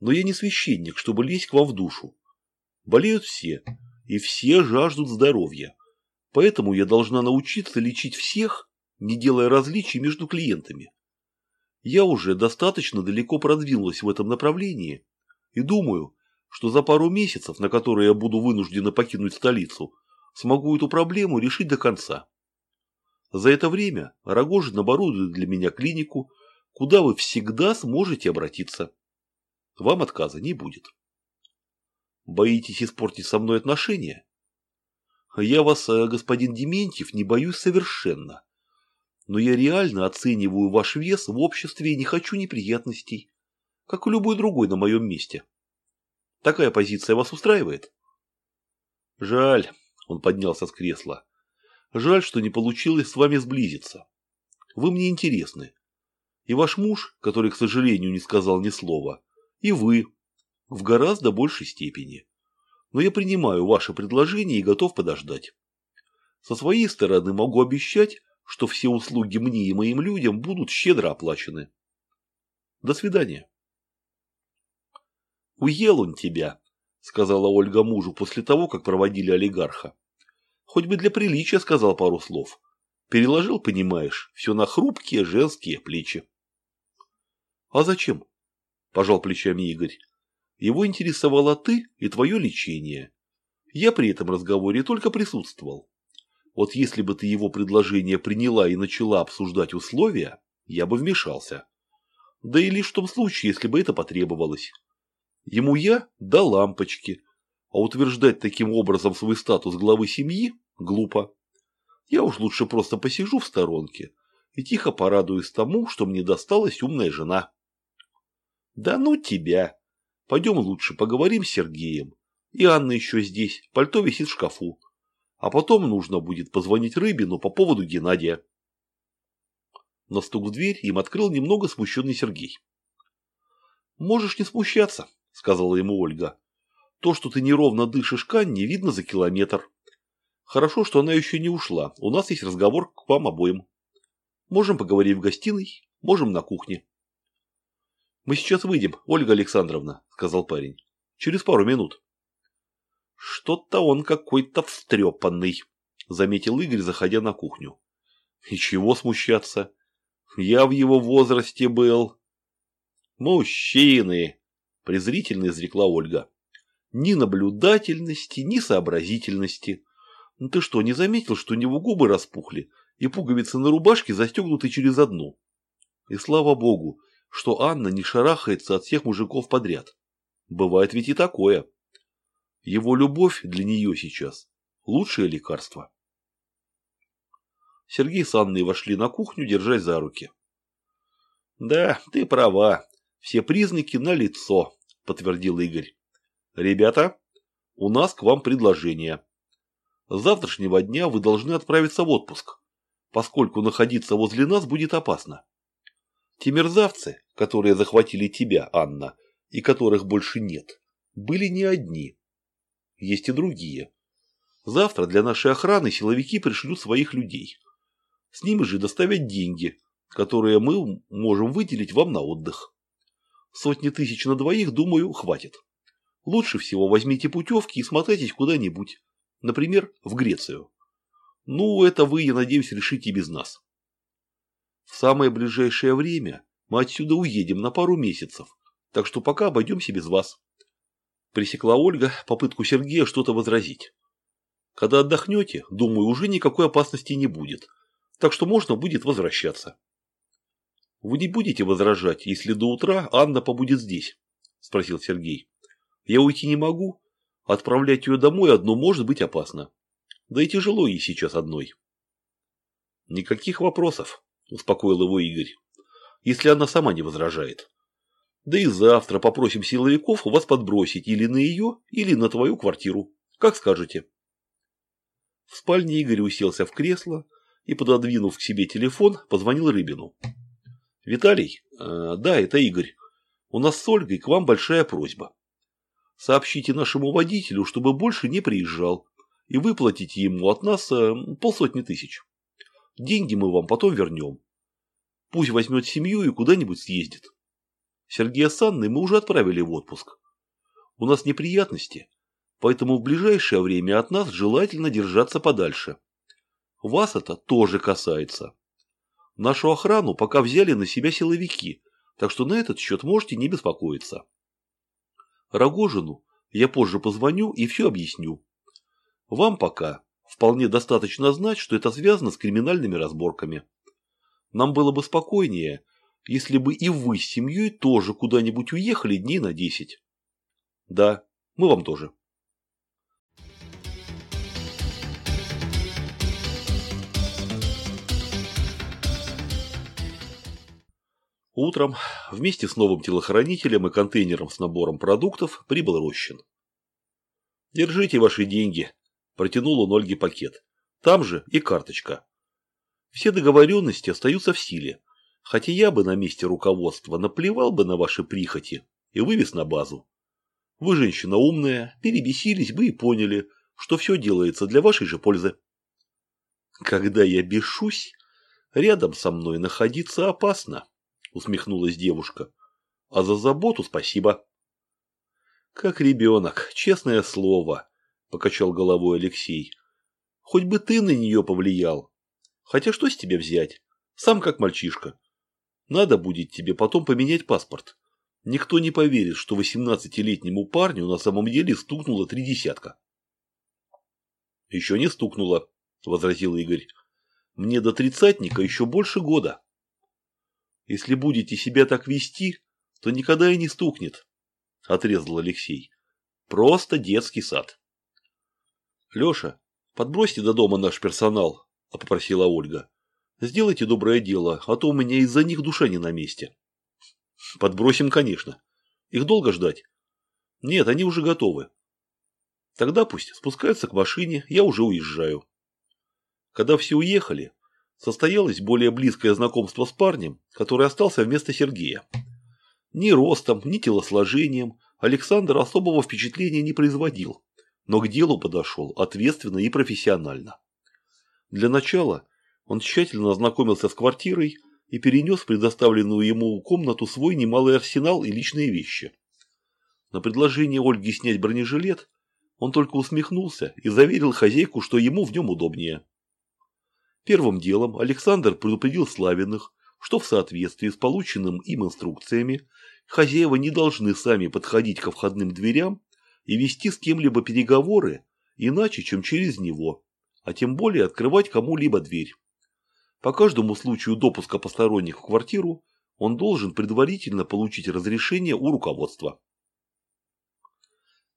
Но я не священник, чтобы лезть к вам в душу. Болеют все, и все жаждут здоровья. Поэтому я должна научиться лечить всех, не делая различий между клиентами. Я уже достаточно далеко продвинулась в этом направлении и думаю, что за пару месяцев, на которые я буду вынуждена покинуть столицу, смогу эту проблему решить до конца. За это время Рогожин оборудует для меня клинику, куда вы всегда сможете обратиться. Вам отказа не будет. Боитесь испортить со мной отношения? Я вас, э, господин Дементьев, не боюсь совершенно. Но я реально оцениваю ваш вес в обществе и не хочу неприятностей, как и любой другой на моем месте. Такая позиция вас устраивает? Жаль, он поднялся с кресла. Жаль, что не получилось с вами сблизиться. Вы мне интересны. И ваш муж, который, к сожалению, не сказал ни слова, и вы, в гораздо большей степени. Но я принимаю ваше предложение и готов подождать. Со своей стороны могу обещать, что все услуги мне и моим людям будут щедро оплачены. До свидания. Уел он тебя, сказала Ольга мужу после того, как проводили олигарха. Хоть бы для приличия сказал пару слов. Переложил, понимаешь, все на хрупкие женские плечи. А зачем? Пожал плечами Игорь. Его интересовала ты и твое лечение. Я при этом разговоре только присутствовал. Вот если бы ты его предложение приняла и начала обсуждать условия, я бы вмешался. Да и лишь в том случае, если бы это потребовалось. Ему я до лампочки, А утверждать таким образом свой статус главы семьи глупо. Я уж лучше просто посижу в сторонке и тихо порадуюсь тому, что мне досталась умная жена. Да ну тебя. Пойдем лучше поговорим с Сергеем. И Анна еще здесь, пальто висит в шкафу. А потом нужно будет позвонить Рыбину по поводу Геннадия. На стук в дверь им открыл немного смущенный Сергей. «Можешь не смущаться», — сказала ему Ольга. «То, что ты неровно дышишь, Кань, не видно за километр. Хорошо, что она еще не ушла. У нас есть разговор к вам обоим. Можем поговорить в гостиной, можем на кухне». «Мы сейчас выйдем, Ольга Александровна», — сказал парень. «Через пару минут». «Что-то он какой-то встрепанный», — заметил Игорь, заходя на кухню. «И чего смущаться? Я в его возрасте был». «Мужчины!» – презрительно изрекла Ольга. «Ни наблюдательности, ни сообразительности. Ну ты что, не заметил, что у него губы распухли, и пуговицы на рубашке застегнуты через одну? И слава богу, что Анна не шарахается от всех мужиков подряд. Бывает ведь и такое. Его любовь для нее сейчас – лучшее лекарство». Сергей с Анной вошли на кухню, держась за руки. «Да, ты права», все признаки налицо, подтвердил Игорь. Ребята, у нас к вам предложение. С завтрашнего дня вы должны отправиться в отпуск, поскольку находиться возле нас будет опасно. Те мерзавцы, которые захватили тебя, Анна, и которых больше нет, были не одни. Есть и другие. Завтра для нашей охраны силовики пришлют своих людей. С ними же доставят деньги, которые мы можем выделить вам на отдых. Сотни тысяч на двоих, думаю, хватит. Лучше всего возьмите путевки и смотритесь куда-нибудь. Например, в Грецию. Ну, это вы, я надеюсь, решите без нас. В самое ближайшее время мы отсюда уедем на пару месяцев, так что пока обойдемся без вас. Пресекла Ольга попытку Сергея что-то возразить. Когда отдохнете, думаю, уже никакой опасности не будет, так что можно будет возвращаться. Вы не будете возражать, если до утра Анна побудет здесь? Спросил Сергей. Я уйти не могу. Отправлять ее домой одну может быть опасно. Да и тяжело ей сейчас одной. Никаких вопросов, успокоил его Игорь. Если она сама не возражает. Да и завтра попросим силовиков вас подбросить или на ее, или на твою квартиру. Как скажете. В спальне Игорь уселся в кресло и, пододвинув к себе телефон, позвонил Рыбину. Виталий, э, да, это Игорь. У нас с Ольгой к вам большая просьба. Сообщите нашему водителю, чтобы больше не приезжал, и выплатите ему от нас э, полсотни тысяч. Деньги мы вам потом вернем. Пусть возьмет семью и куда-нибудь съездит. Сергея с Анной мы уже отправили в отпуск. У нас неприятности, поэтому в ближайшее время от нас желательно держаться подальше. Вас это тоже касается. Нашу охрану пока взяли на себя силовики, так что на этот счет можете не беспокоиться. Рогожину я позже позвоню и все объясню. Вам пока вполне достаточно знать, что это связано с криминальными разборками. Нам было бы спокойнее, если бы и вы с семьей тоже куда-нибудь уехали дней на десять. Да, мы вам тоже. Утром вместе с новым телохранителем и контейнером с набором продуктов прибыл Рощин. «Держите ваши деньги», – протянул он Ольге пакет. «Там же и карточка. Все договоренности остаются в силе, хотя я бы на месте руководства наплевал бы на ваши прихоти и вывез на базу. Вы женщина умная, перебесились бы и поняли, что все делается для вашей же пользы. Когда я бешусь, рядом со мной находиться опасно усмехнулась девушка. А за заботу спасибо. Как ребенок, честное слово, покачал головой Алексей. Хоть бы ты на нее повлиял. Хотя что с тебя взять? Сам как мальчишка. Надо будет тебе потом поменять паспорт. Никто не поверит, что восемнадцатилетнему парню на самом деле стукнуло три десятка. Еще не стукнуло, возразил Игорь. Мне до тридцатника еще больше года. Если будете себя так вести, то никогда и не стукнет, – отрезал Алексей. Просто детский сад. Леша, подбросьте до дома наш персонал, попросила Ольга. Сделайте доброе дело, а то у меня из-за них душа не на месте. Подбросим, конечно. Их долго ждать? Нет, они уже готовы. Тогда пусть спускаются к машине, я уже уезжаю. Когда все уехали, состоялось более близкое знакомство с парнем, который остался вместо Сергея. Ни ростом, ни телосложением Александр особого впечатления не производил, но к делу подошел ответственно и профессионально. Для начала он тщательно ознакомился с квартирой и перенес в предоставленную ему комнату свой немалый арсенал и личные вещи. На предложение Ольги снять бронежилет он только усмехнулся и заверил хозяйку, что ему в нем удобнее. Первым делом Александр предупредил Славиных, что в соответствии с полученным им инструкциями хозяева не должны сами подходить ко входным дверям и вести с кем-либо переговоры иначе, чем через него, а тем более открывать кому-либо дверь. По каждому случаю допуска посторонних в квартиру он должен предварительно получить разрешение у руководства.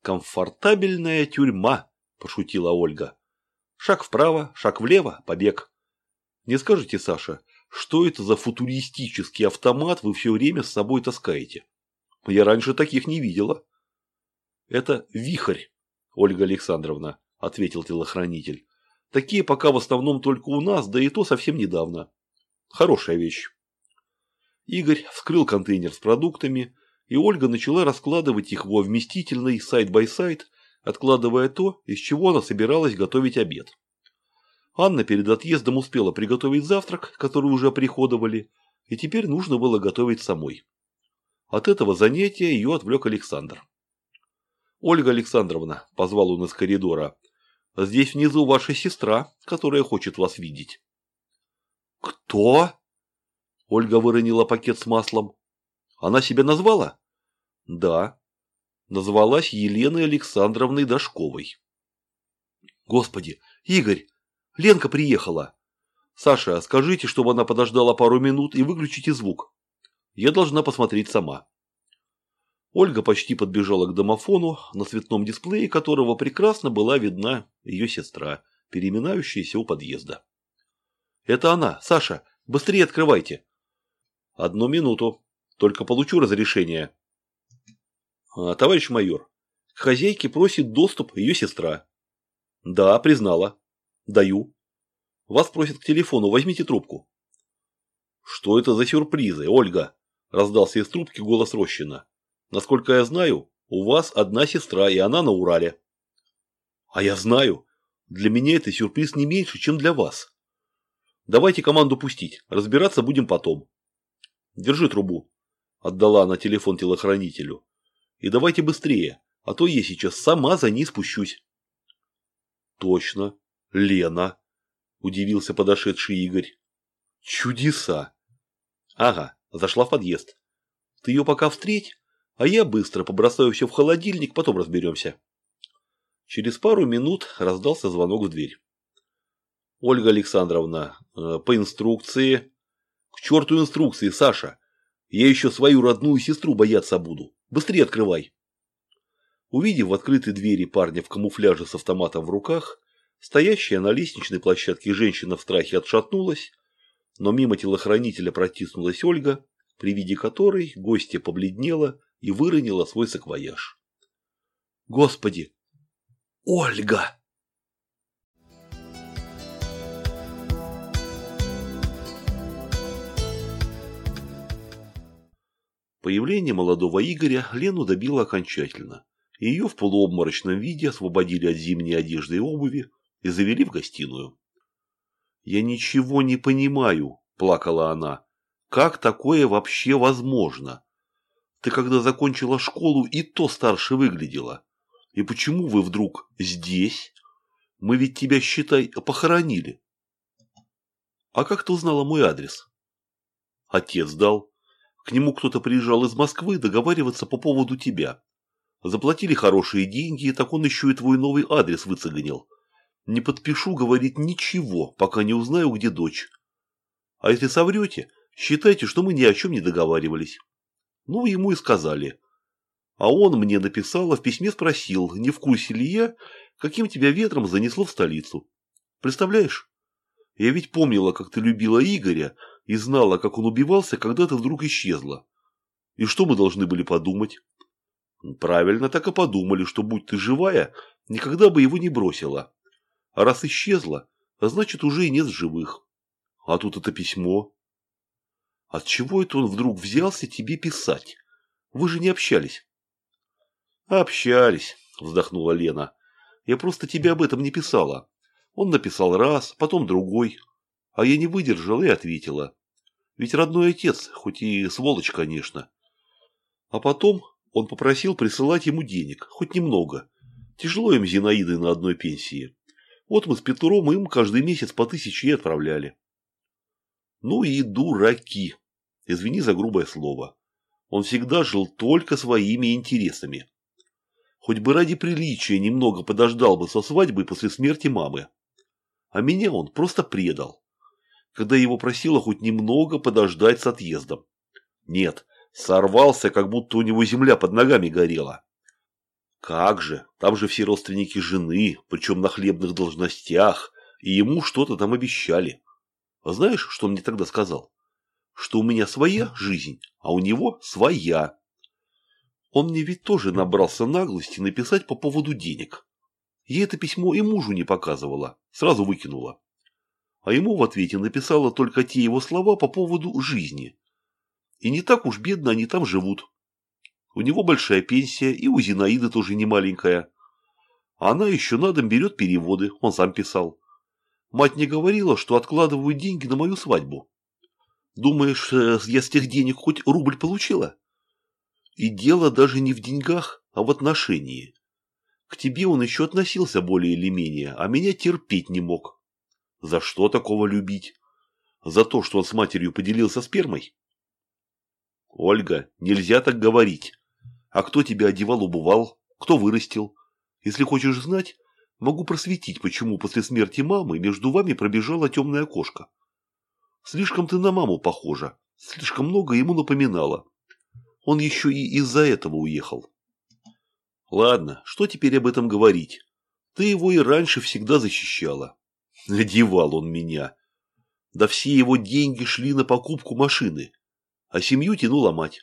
«Комфортабельная тюрьма», – пошутила Ольга. «Шаг вправо, шаг влево, побег. Не скажете, Саша, что это за футуристический автомат вы все время с собой таскаете? Я раньше таких не видела. Это вихрь, Ольга Александровна, ответил телохранитель. Такие пока в основном только у нас, да и то совсем недавно. Хорошая вещь. Игорь вскрыл контейнер с продуктами, и Ольга начала раскладывать их во вместительный side-by-side, откладывая то, из чего она собиралась готовить обед. Анна перед отъездом успела приготовить завтрак, который уже оприходовали, и теперь нужно было готовить самой. От этого занятия ее отвлек Александр. «Ольга Александровна», – позвал он из коридора, – «здесь внизу ваша сестра, которая хочет вас видеть». «Кто?» Ольга выронила пакет с маслом. «Она себя назвала?» «Да». Назвалась Еленой Александровной Дашковой. «Господи, Игорь, Ленка приехала. Саша, скажите, чтобы она подождала пару минут и выключите звук. Я должна посмотреть сама. Ольга почти подбежала к домофону, на цветном дисплее которого прекрасно была видна ее сестра, переминающаяся у подъезда. «Это она, Саша, быстрее открывайте!» «Одну минуту, только получу разрешение». А, «Товарищ майор, к хозяйке просит доступ ее сестра». «Да, признала». Даю. Вас просят к телефону, возьмите трубку. Что это за сюрпризы, Ольга? Раздался из трубки голос Рощина. Насколько я знаю, у вас одна сестра, и она на Урале. А я знаю. Для меня это сюрприз не меньше, чем для вас. Давайте команду пустить, разбираться будем потом. Держи трубу. Отдала она телефон телохранителю. И давайте быстрее, а то я сейчас сама за ней спущусь. Точно. Лена, удивился подошедший Игорь. Чудеса. Ага, зашла в подъезд. Ты ее пока встреть, а я быстро побросаю все в холодильник, потом разберемся. Через пару минут раздался звонок в дверь. Ольга Александровна, э, по инструкции... К черту инструкции, Саша. Я еще свою родную сестру бояться буду. Быстрее открывай. Увидев в открытой двери парня в камуфляже с автоматом в руках, Стоящая на лестничной площадке женщина в страхе отшатнулась, но мимо телохранителя протиснулась Ольга, при виде которой гостья побледнела и выронила свой саквояж. «Господи! Ольга!» Появление молодого Игоря Лену добило окончательно. Ее в полуобморочном виде освободили от зимней одежды и обуви, и завели в гостиную. «Я ничего не понимаю», – плакала она. «Как такое вообще возможно? Ты когда закончила школу и то старше выглядела. И почему вы вдруг здесь? Мы ведь тебя, считай, похоронили». «А как ты узнала мой адрес?» «Отец дал. К нему кто-то приезжал из Москвы договариваться по поводу тебя. Заплатили хорошие деньги, так он еще и твой новый адрес выцеганил. Не подпишу говорить ничего, пока не узнаю, где дочь. А если соврете, считайте, что мы ни о чем не договаривались. Ну, ему и сказали. А он мне написал, а в письме спросил, не в курсе ли я, каким тебя ветром занесло в столицу. Представляешь? Я ведь помнила, как ты любила Игоря и знала, как он убивался, когда ты вдруг исчезла. И что мы должны были подумать? Правильно так и подумали, что будь ты живая, никогда бы его не бросила. А раз исчезла, значит уже и нет живых. А тут это письмо. От чего это он вдруг взялся тебе писать? Вы же не общались. Общались, вздохнула Лена. Я просто тебе об этом не писала. Он написал раз, потом другой. А я не выдержала и ответила. Ведь родной отец, хоть и сволочь, конечно. А потом он попросил присылать ему денег, хоть немного. Тяжело им Зинаидой на одной пенсии. Вот мы с Петром им каждый месяц по тысяче и отправляли. Ну и дураки. Извини за грубое слово. Он всегда жил только своими интересами. Хоть бы ради приличия немного подождал бы со свадьбой после смерти мамы. А меня он просто предал. Когда его просила хоть немного подождать с отъездом. Нет, сорвался, как будто у него земля под ногами горела. Как же, там же все родственники жены, причем на хлебных должностях, и ему что-то там обещали. А знаешь, что он мне тогда сказал? Что у меня своя жизнь, а у него своя. Он мне ведь тоже набрался наглости написать по поводу денег. Я это письмо и мужу не показывала, сразу выкинула. А ему в ответе написала только те его слова по поводу жизни. И не так уж бедно они там живут. У него большая пенсия, и у Зинаиды тоже не маленькая. Она еще на дом берет переводы, он сам писал. Мать не говорила, что откладывают деньги на мою свадьбу. Думаешь, э, я с тех денег хоть рубль получила? И дело даже не в деньгах, а в отношении. К тебе он еще относился более или менее, а меня терпеть не мог. За что такого любить? За то, что он с матерью поделился спермой? Ольга, нельзя так говорить. А кто тебя одевал, убывал? Кто вырастил? Если хочешь знать, могу просветить, почему после смерти мамы между вами пробежала темная кошка. Слишком ты на маму похожа, слишком много ему напоминала. Он еще и из-за этого уехал. Ладно, что теперь об этом говорить? Ты его и раньше всегда защищала. Одевал он меня. Да все его деньги шли на покупку машины, а семью тянула мать.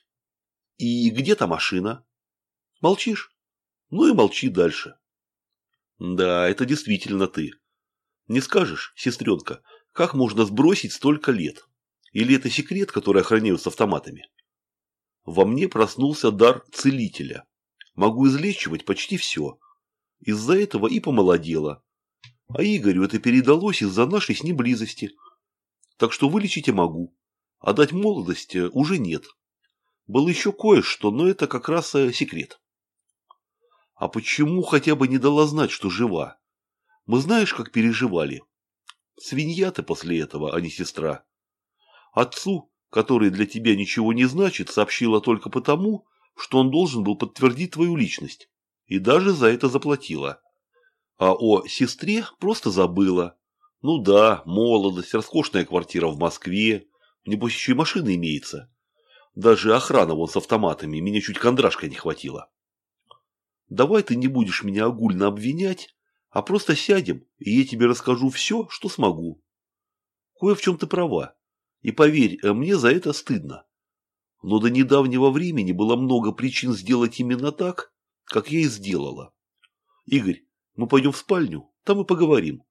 И где та машина? Молчишь? Ну и молчи дальше. Да, это действительно ты. Не скажешь, сестренка, как можно сбросить столько лет? Или это секрет, который охраняют с автоматами? Во мне проснулся дар целителя. Могу излечивать почти все. Из-за этого и помолодела. А Игорю это передалось из-за нашей с ним близости. Так что вылечить я могу. А дать молодость уже нет. Было еще кое-что, но это как раз э, секрет. А почему хотя бы не дала знать, что жива? Мы знаешь, как переживали? Свинья ты после этого, а не сестра. Отцу, который для тебя ничего не значит, сообщила только потому, что он должен был подтвердить твою личность. И даже за это заплатила. А о сестре просто забыла. Ну да, молодость, роскошная квартира в Москве. Небось еще и машина имеется. Даже охрана вон с автоматами, меня чуть кондрашка не хватило. Давай ты не будешь меня огульно обвинять, а просто сядем, и я тебе расскажу все, что смогу. Кое в чем ты права. И поверь, э, мне за это стыдно. Но до недавнего времени было много причин сделать именно так, как я и сделала. Игорь, мы пойдем в спальню, там и поговорим.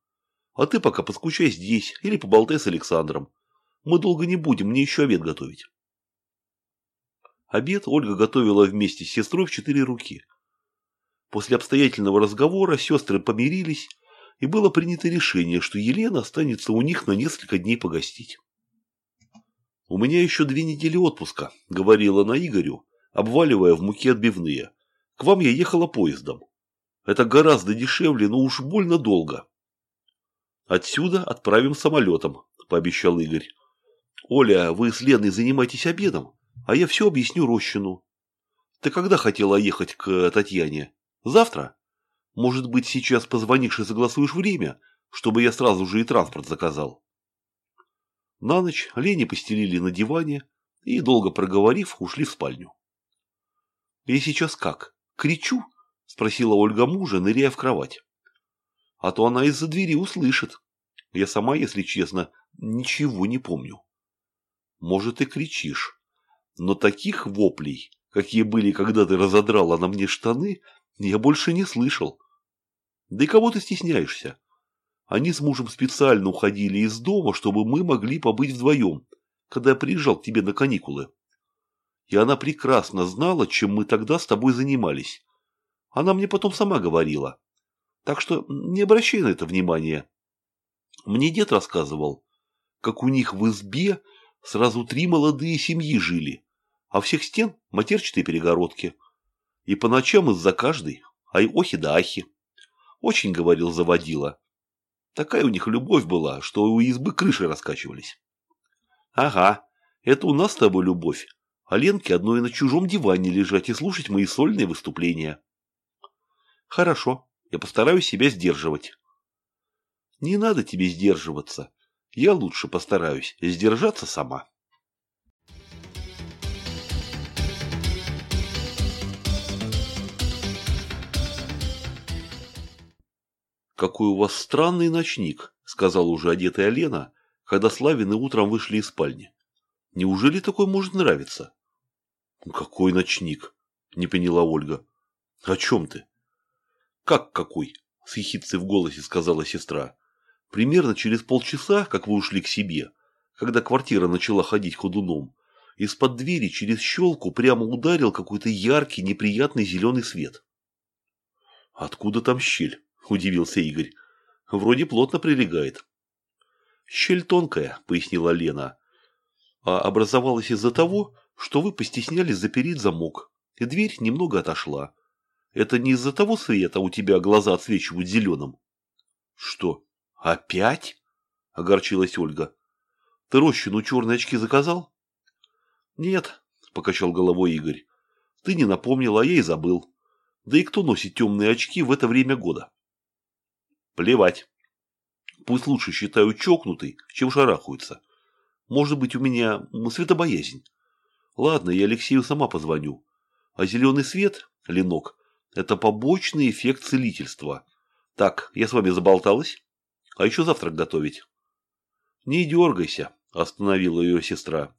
А ты пока поскучай здесь или поболтай с Александром. Мы долго не будем, мне еще обед готовить. Обед Ольга готовила вместе с сестрой в четыре руки. После обстоятельного разговора сестры помирились, и было принято решение, что Елена останется у них на несколько дней погостить. «У меня еще две недели отпуска», — говорила она Игорю, обваливая в муке отбивные. «К вам я ехала поездом. Это гораздо дешевле, но уж больно долго». «Отсюда отправим самолетом», — пообещал Игорь. «Оля, вы с Леной занимайтесь обедом, а я все объясню Рощину. Ты когда хотела ехать к Татьяне? Завтра? Может быть, сейчас позвонишь и согласуешь время, чтобы я сразу же и транспорт заказал? На ночь Лене постелили на диване и, долго проговорив, ушли в спальню. Я сейчас как? Кричу? Спросила Ольга мужа, ныряя в кровать. А то она из-за двери услышит. Я сама, если честно, ничего не помню. Может, и кричишь. Но таких воплей, какие были, когда ты разодрала на мне штаны, я больше не слышал. Да и кого ты стесняешься? Они с мужем специально уходили из дома, чтобы мы могли побыть вдвоем, когда я приезжал к тебе на каникулы. И она прекрасно знала, чем мы тогда с тобой занимались. Она мне потом сама говорила. Так что не обращай на это внимания. Мне дед рассказывал, как у них в избе сразу три молодые семьи жили, а всех стен матерчатые перегородки. И по ночам из-за каждой, ай охи да ахи. Очень, говорил, заводила. Такая у них любовь была, что у избы крыши раскачивались. Ага, это у нас с тобой любовь, а Ленке одной на чужом диване лежать и слушать мои сольные выступления. Хорошо, я постараюсь себя сдерживать. Не надо тебе сдерживаться. Я лучше постараюсь сдержаться сама. «Какой у вас странный ночник», — сказала уже одетая Лена, когда Славины утром вышли из спальни. «Неужели такой может нравиться?» «Какой ночник?» — не поняла Ольга. «О чем ты?» «Как какой?» – с ехидцей в голосе сказала сестра. «Примерно через полчаса, как вы ушли к себе, когда квартира начала ходить ходуном, из-под двери через щелку прямо ударил какой-то яркий, неприятный зеленый свет». «Откуда там щель?» – удивился Игорь. «Вроде плотно прилегает». «Щель тонкая», – пояснила Лена. «А образовалась из-за того, что вы постеснялись запереть замок, и дверь немного отошла. Это не из-за того света у тебя глаза отсвечивают зеленым? Что, опять? Огорчилась Ольга. Ты Рощину черные очки заказал? Нет, покачал головой Игорь. Ты не напомнил, а я и забыл. Да и кто носит темные очки в это время года? Плевать. Пусть лучше считают чокнутый, чем шарахаются. Может быть, у меня светобоязнь. Ладно, я Алексею сама позвоню. А зеленый свет, Ленок, это побочный эффект целительства. Так, я с вами заболталась? А еще завтрак готовить. Не дергайся, остановила ее сестра.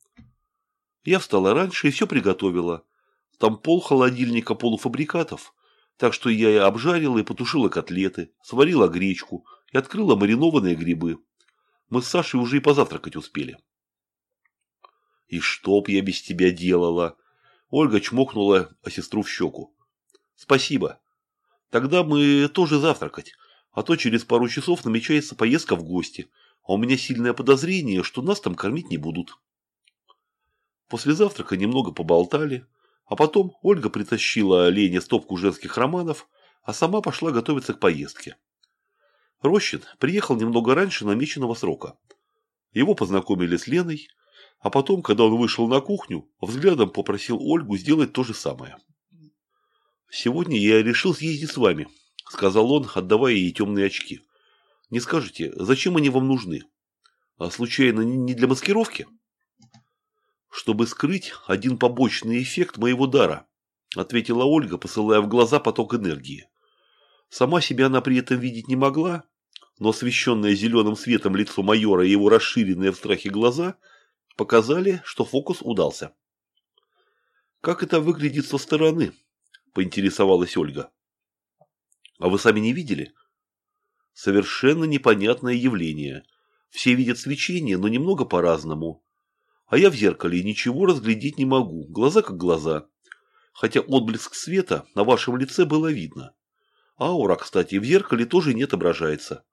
Я встала раньше и все приготовила. Там пол холодильника полуфабрикатов. Так что я и обжарила и потушила котлеты, сварила гречку и открыла маринованные грибы. Мы с Сашей уже и позавтракать успели. И что б я без тебя делала? Ольга чмокнула сестру в щеку. Спасибо. Тогда мы тоже завтракать, а то через пару часов намечается поездка в гости, а у меня сильное подозрение, что нас там кормить не будут. После завтрака немного поболтали, а потом Ольга притащила Лене стопку женских романов, а сама пошла готовиться к поездке. Рощин приехал немного раньше намеченного срока. Его познакомили с Леной, а потом, когда он вышел на кухню, взглядом попросил Ольгу сделать то же самое. «Сегодня я решил съездить с вами», – сказал он, отдавая ей темные очки. «Не скажете, зачем они вам нужны? А случайно не для маскировки?» «Чтобы скрыть один побочный эффект моего дара», – ответила Ольга, посылая в глаза поток энергии. Сама себя она при этом видеть не могла, но освещенное зеленым светом лицо майора и его расширенные в страхе глаза показали, что фокус удался. «Как это выглядит со стороны?» – поинтересовалась Ольга. «А вы сами не видели?» «Совершенно непонятное явление. Все видят свечение, но немного по-разному. А я в зеркале ничего разглядеть не могу, глаза как глаза. Хотя отблеск света на вашем лице было видно. Аура, кстати, в зеркале тоже не отображается».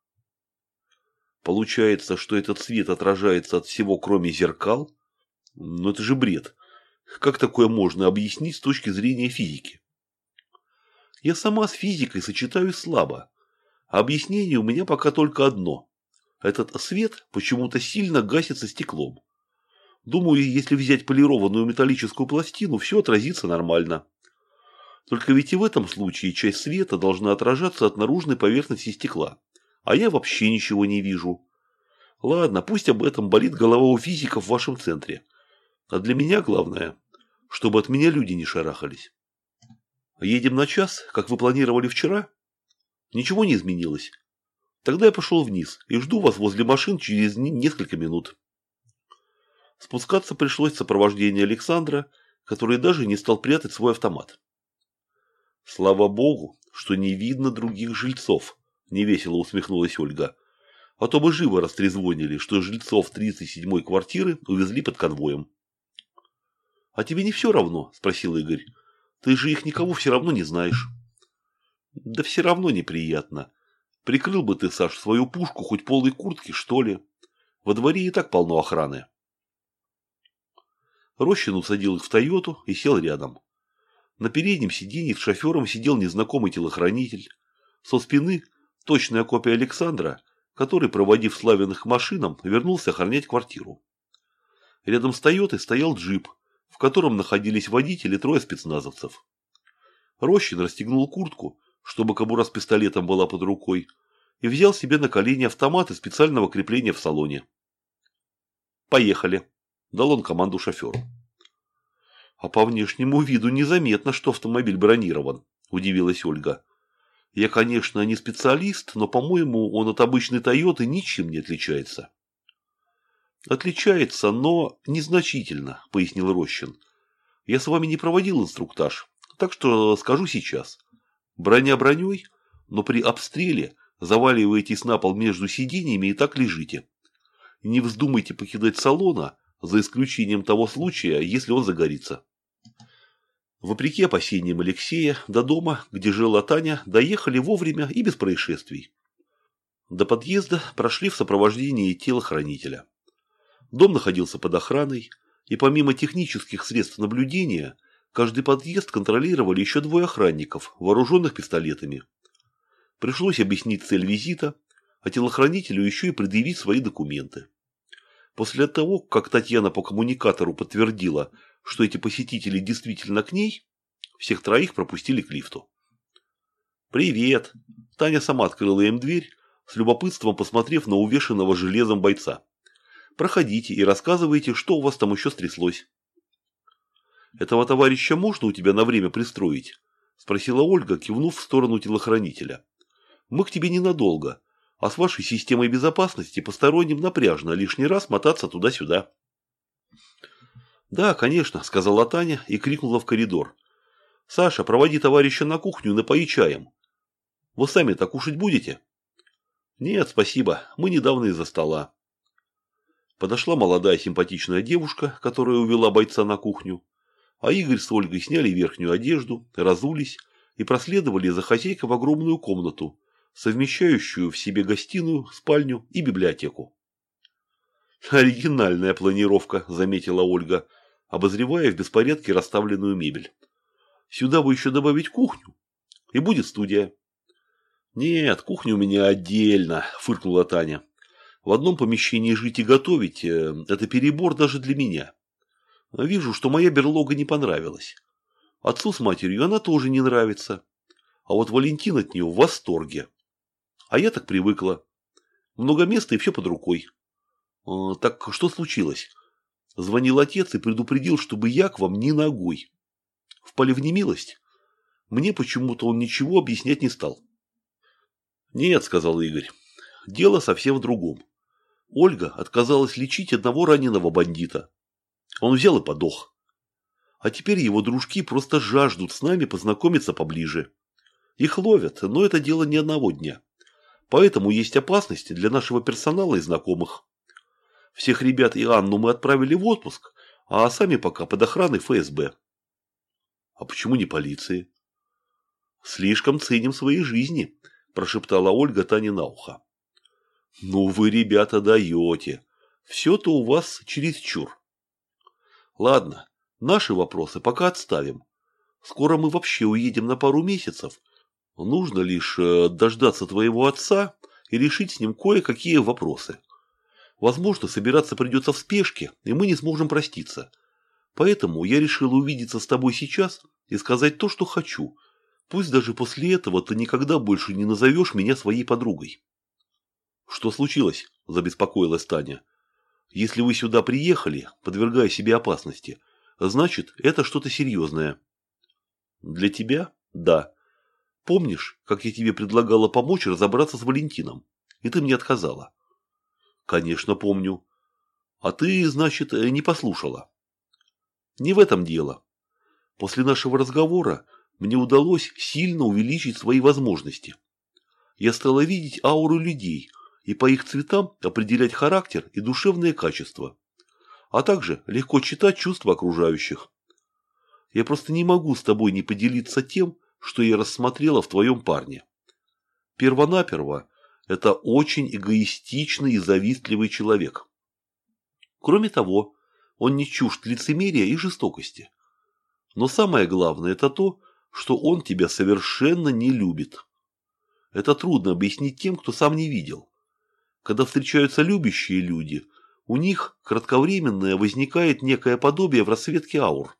Получается, что этот свет отражается от всего, кроме зеркал? Но это же бред. Как такое можно объяснить с точки зрения физики? Я сама с физикой сочетаю слабо. Объяснение у меня пока только одно. Этот свет почему-то сильно гасится стеклом. Думаю, если взять полированную металлическую пластину, все отразится нормально. Только ведь и в этом случае часть света должна отражаться от наружной поверхности стекла. А я вообще ничего не вижу. Ладно, пусть об этом болит голова у физиков в вашем центре. А для меня главное, чтобы от меня люди не шарахались. Едем на час, как вы планировали вчера? Ничего не изменилось. Тогда я пошел вниз и жду вас возле машин через несколько минут. Спускаться пришлось в сопровождении Александра, который даже не стал прятать свой автомат. Слава богу, что не видно других жильцов, невесело усмехнулась Ольга. А то бы живо растрезвонили, что жильцов 37-й квартиры увезли под конвоем. А тебе не все равно? Спросил Игорь. Ты же их никого все равно не знаешь. Да все равно неприятно. Прикрыл бы ты, Саш, свою пушку хоть полой куртки, что ли. Во дворе и так полно охраны. Рощин усадил их в Тойоту и сел рядом. На переднем сиденье с шофером сидел незнакомый телохранитель. Со спины точная копия Александра, который, проводив Славиных к машинам, вернулся охранять квартиру. Рядом с Тойотой стоял джип, в котором находились водители и трое спецназовцев. Рощин расстегнул куртку, чтобы кобура с пистолетом была под рукой, и взял себе на колени автомат из специального крепления в салоне. «Поехали», – дал он команду шоферу. «А по внешнему виду незаметно, что автомобиль бронирован», – удивилась Ольга. «Я, конечно, не специалист, но, по-моему, он от обычной Тойоты ничем не отличается». «Отличается, но незначительно», – пояснил Рощин. «Я с вами не проводил инструктаж, так что скажу сейчас. Броня броней, но при обстреле заваливаетесь на пол между сиденьями и так лежите. Не вздумайте покидать салона, за исключением того случая, если он загорится». Вопреки опасениям Алексея, до дома, где жила Таня, доехали вовремя и без происшествий. До подъезда прошли в сопровождении телохранителя. Дом находился под охраной, и помимо технических средств наблюдения, каждый подъезд контролировали еще двое охранников, вооруженных пистолетами. Пришлось объяснить цель визита, а телохранителю еще и предъявить свои документы. После того, как Татьяна по коммуникатору подтвердила, что эти посетители действительно к ней, всех троих пропустили к лифту. «Привет!» Таня сама открыла им дверь, с любопытством посмотрев на увешанного железом бойца. Проходите и рассказывайте, что у вас там еще стряслось. Этого товарища можно у тебя на время пристроить? Спросила Ольга, кивнув в сторону телохранителя. Мы к тебе ненадолго, а с вашей системой безопасности посторонним напряжно лишний раз мотаться туда-сюда. Да, конечно, сказала Таня и крикнула в коридор. Саша, проводи товарища на кухню и напои чаем. Вы сами-то кушать будете? Нет, спасибо, мы недавно из-за стола. Подошла молодая симпатичная девушка, которая увела бойца на кухню, а Игорь с Ольгой сняли верхнюю одежду, разулись и проследовали за хозяйкой в огромную комнату, совмещающую в себе гостиную, спальню и библиотеку. «Оригинальная планировка», – заметила Ольга, обозревая в беспорядке расставленную мебель. «Сюда бы еще добавить кухню, и будет студия». «Нет, кухня у меня отдельно», – фыркнула Таня. В одном помещении жить и готовить э, – это перебор даже для меня. Вижу, что моя берлога не понравилась. Отцу с матерью она тоже не нравится. А вот Валентин от нее в восторге. А я так привыкла. Много места и все под рукой. А, так что случилось? Звонил отец и предупредил, чтобы я к вам ни ногой. Впали в немилость? Мне почему-то он ничего объяснять не стал. Нет, сказал Игорь, дело совсем в другом. Ольга отказалась лечить одного раненого бандита. Он взял и подох. А теперь его дружки просто жаждут с нами познакомиться поближе. Их ловят, но это дело не одного дня. Поэтому есть опасности для нашего персонала и знакомых. Всех ребят и Анну мы отправили в отпуск, а сами пока под охраной ФСБ. А почему не полиции? Слишком ценим свои жизни, прошептала Ольга Тане на ухо. Ну вы, ребята, даете. Все-то у вас чересчур. Ладно, наши вопросы пока отставим. Скоро мы вообще уедем на пару месяцев. Нужно лишь э, дождаться твоего отца и решить с ним кое-какие вопросы. Возможно, собираться придется в спешке, и мы не сможем проститься. Поэтому я решил увидеться с тобой сейчас и сказать то, что хочу. Пусть даже после этого ты никогда больше не назовешь меня своей подругой. «Что случилось?» – забеспокоилась Таня. «Если вы сюда приехали, подвергая себе опасности, значит, это что-то серьезное». «Для тебя – Да. Помнишь, как я тебе предлагала помочь разобраться с Валентином? И ты мне отказала. Конечно, помню. А ты, значит, не послушала. Не в этом дело. После нашего разговора мне удалось сильно увеличить свои возможности. Я стала видеть ауру людей и по их цветам определять характер и душевные качества, а также легко читать чувства окружающих. Я просто не могу с тобой не поделиться тем, что я рассмотрела в твоем парне. Первонаперво, это очень эгоистичный и завистливый человек. Кроме того, он не чужд лицемерия и жестокости. Но самое главное – это то, что он тебя совершенно не любит. Это трудно объяснить тем, кто сам не видел. Когда встречаются любящие люди, у них кратковременное возникает некое подобие в расцветке аур.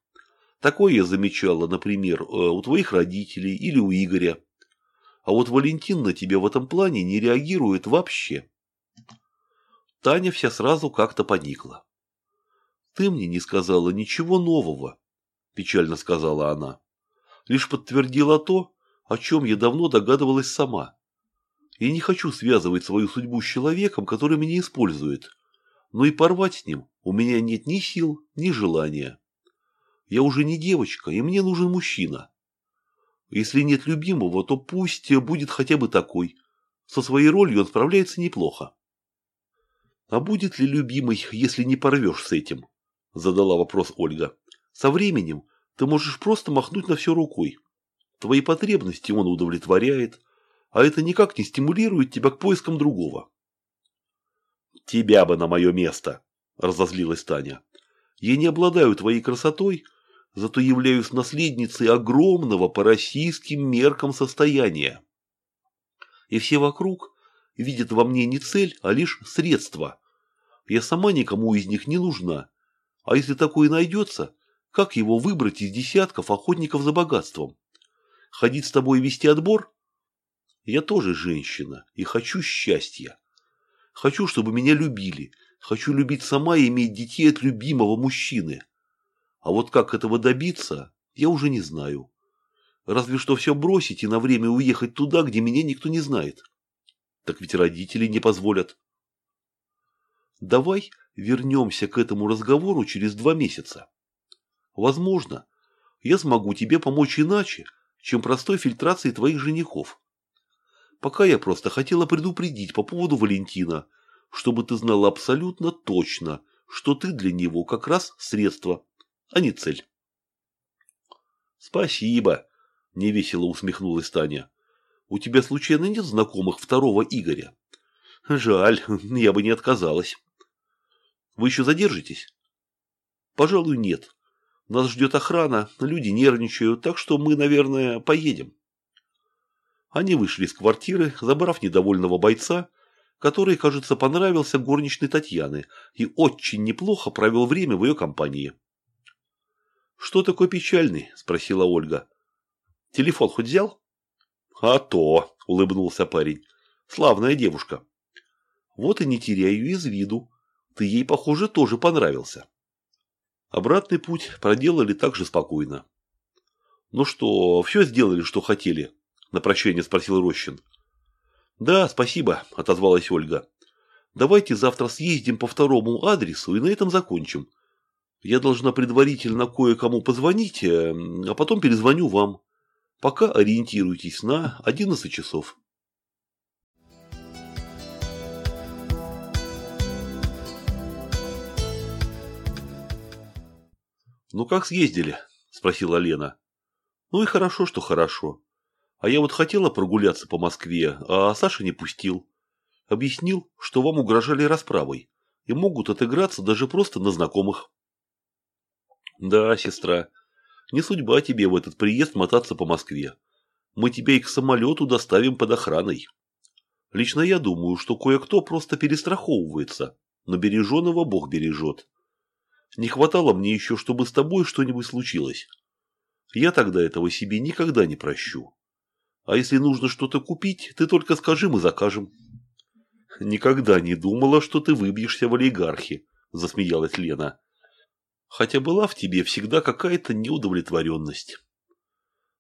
Такое я замечала, например, э, у твоих родителей или у Игоря. А вот Валентин на тебя в этом плане не реагирует вообще. Таня вся сразу как-то поникла. «Ты мне не сказала ничего нового», – печально сказала она. «Лишь подтвердила то, о чем я давно догадывалась сама. Я не хочу связывать свою судьбу с человеком, который меня использует, но и порвать с ним у меня нет ни сил, ни желания». Я уже не девочка, и мне нужен мужчина. Если нет любимого, то пусть будет хотя бы такой. Со своей ролью он справляется неплохо. А будет ли любимый, если не порвешь с этим? Задала вопрос Ольга. Со временем ты можешь просто махнуть на все рукой. Твои потребности он удовлетворяет, а это никак не стимулирует тебя к поискам другого. Тебя бы на мое место, разозлилась Таня. Я не обладаю твоей красотой, зато являюсь наследницей огромного по российским меркам состояния. И все вокруг видят во мне не цель, а лишь средство. Я сама никому из них не нужна. А если такое найдется, как его выбрать из десятков охотников за богатством? Ходить с тобой и вести отбор? Я тоже женщина и хочу счастья. Хочу, чтобы меня любили. Хочу любить сама и иметь детей от любимого мужчины. А вот как этого добиться, я уже не знаю. Разве что все бросить и на время уехать туда, где меня никто не знает. Так ведь родители не позволят. Давай вернемся к этому разговору через два месяца. Возможно, я смогу тебе помочь иначе, чем простой фильтрацией твоих женихов. Пока я просто хотела предупредить по поводу Валентина, чтобы ты знала абсолютно точно, что ты для него как раз средство а не цель. Спасибо, невесело усмехнулась Таня. У тебя случайно нет знакомых второго Игоря? Жаль, я бы не отказалась. Вы еще задержитесь? Пожалуй, нет. Нас ждет охрана, люди нервничают, так что мы, наверное, поедем. Они вышли из квартиры, забрав недовольного бойца, который, кажется, понравился горничной Татьяны и очень неплохо провел время в ее компании. «Что такой печальный?» – спросила Ольга. «Телефон хоть взял?» «А то!» – улыбнулся парень. «Славная девушка». «Вот и не теряй ее из виду. Ты ей, похоже, тоже понравился». Обратный путь проделали так же спокойно. «Ну что, все сделали, что хотели?» – на прощание спросил Рощин. «Да, спасибо», – отозвалась Ольга. «Давайте завтра съездим по второму адресу и на этом закончим. Я должна предварительно кое-кому позвонить, э, а потом перезвоню вам. Пока ориентируйтесь на 11 часов. «Ну как съездили?» – спросила Лена. «Ну и хорошо, что хорошо. А я вот хотела прогуляться по Москве, а Саша не пустил. Объяснил, что вам угрожали расправой и могут отыграться даже просто на знакомых». Да, сестра, не судьба тебе в этот приезд мотаться по Москве. Мы тебя и к самолету доставим под охраной. Лично я думаю, что кое-кто просто перестраховывается, но береженого Бог бережет. Не хватало мне еще, чтобы с тобой что-нибудь случилось. Я тогда этого себе никогда не прощу. А если нужно что-то купить, ты только скажи, мы закажем. Никогда не думала, что ты выбьешься в олигархи, засмеялась Лена хотя была в тебе всегда какая-то неудовлетворенность.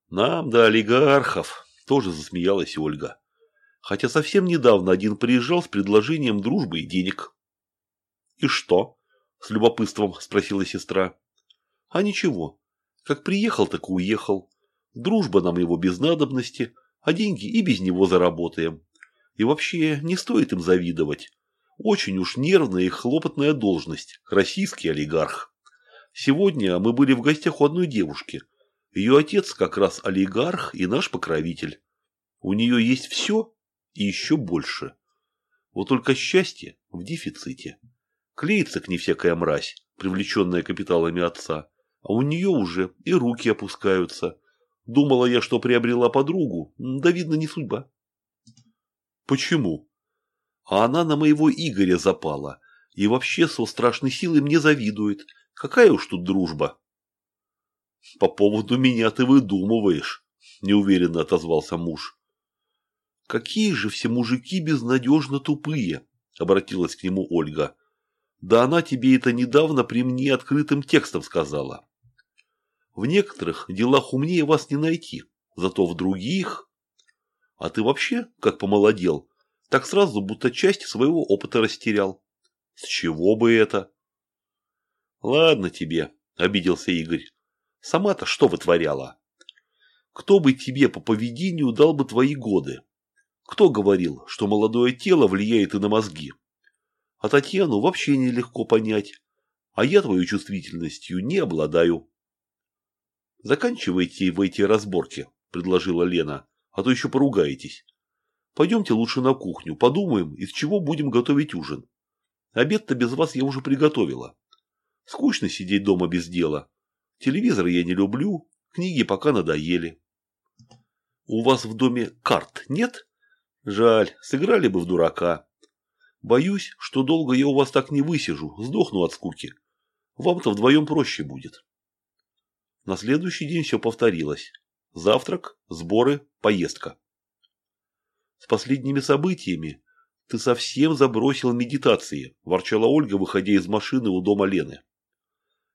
Нам до олигархов, тоже засмеялась Ольга. Хотя совсем недавно один приезжал с предложением дружбы и денег. И что? С любопытством спросила сестра. А ничего. Как приехал, так и уехал. Дружба нам его без надобности, а деньги и без него заработаем. И вообще не стоит им завидовать. Очень уж нервная и хлопотная должность, российский олигарх. Сегодня мы были в гостях у одной девушки. Ее отец как раз олигарх и наш покровитель. У нее есть все и еще больше. Вот только счастье в дефиците. Клеится к ней всякая мразь, привлеченная капиталами отца, а у нее уже и руки опускаются. Думала я, что приобрела подругу, да видно не судьба. Почему? А она на моего Игоря запала. И вообще со страшной силой мне завидует. Какая уж тут дружба. По поводу меня ты выдумываешь, неуверенно отозвался муж. Какие же все мужики безнадежно тупые, обратилась к нему Ольга. Да она тебе это недавно при мне открытым текстом сказала. В некоторых делах умнее вас не найти, зато в других... А ты вообще, как помолодел, так сразу будто часть своего опыта растерял. С чего бы это? Ладно тебе, обиделся Игорь. Сама-то что вытворяла? Кто бы тебе по поведению дал бы твои годы? Кто говорил, что молодое тело влияет и на мозги? А Татьяну вообще нелегко понять. А я твою чувствительностью не обладаю. Заканчивайте в эти разборки, предложила Лена, а то еще поругаетесь. Пойдемте лучше на кухню, подумаем, из чего будем готовить ужин. Обед-то без вас я уже приготовила. Скучно сидеть дома без дела. Телевизор я не люблю, книги пока надоели. У вас в доме карт нет? Жаль, сыграли бы в дурака. Боюсь, что долго я у вас так не высижу, сдохну от скуки. Вам-то вдвоем проще будет. На следующий день все повторилось. Завтрак, сборы, поездка. С последними событиями ты совсем забросил медитации, ворчала Ольга, выходя из машины у дома Лены.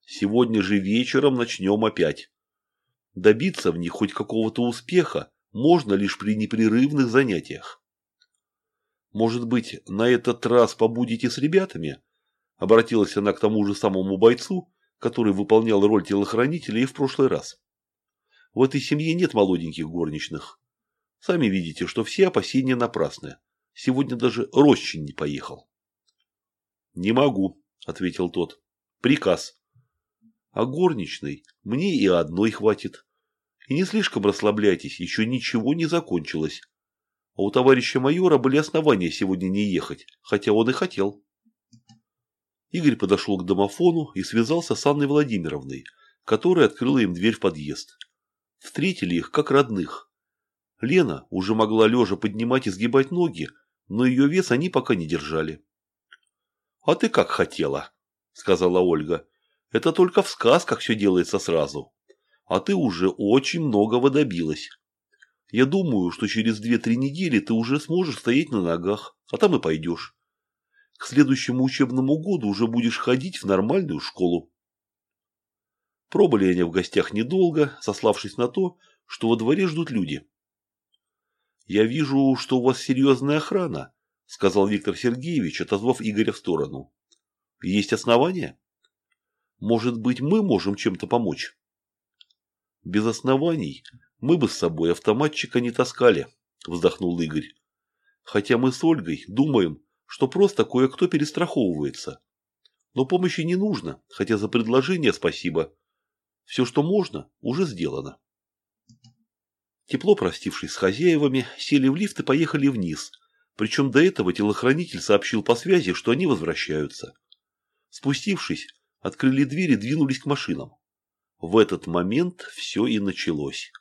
Сегодня же вечером начнем опять. Добиться в них хоть какого-то успеха можно лишь при непрерывных занятиях. Может быть, на этот раз побудете с ребятами? Обратилась она к тому же самому бойцу, который выполнял роль телохранителя и в прошлый раз. В этой семье нет молоденьких горничных. Сами видите, что все опасения напрасны. Сегодня даже Рощин не поехал. «Не могу», — ответил тот. «Приказ. А горничной мне и одной хватит. И не слишком расслабляйтесь, еще ничего не закончилось. А у товарища майора были основания сегодня не ехать, хотя он и хотел». Игорь подошел к домофону и связался с Анной Владимировной, которая открыла им дверь в подъезд. Встретили их как родных. Лена уже могла лежа поднимать и сгибать ноги, но ее вес они пока не держали. «А ты как хотела», — сказала Ольга. «Это только в сказках все делается сразу. А ты уже очень многого добилась. Я думаю, что через две-три недели ты уже сможешь стоять на ногах, а там и пойдешь. К следующему учебному году уже будешь ходить в нормальную школу». Пробыли они в гостях недолго, сославшись на то, что во дворе ждут люди. «Я вижу, что у вас серьезная охрана», – сказал Виктор Сергеевич, отозвав Игоря в сторону. «Есть основания? Может быть, мы можем чем-то помочь?» «Без оснований мы бы с собой автоматчика не таскали», – вздохнул Игорь. «Хотя мы с Ольгой думаем, что просто кое-кто перестраховывается. Но помощи не нужно, хотя за предложение спасибо. Все, что можно, уже сделано». Тепло простившись с хозяевами, сели в лифт и поехали вниз. Причем до этого телохранитель сообщил по связи, что они возвращаются. Спустившись, открыли дверь и двинулись к машинам. В этот момент все и началось.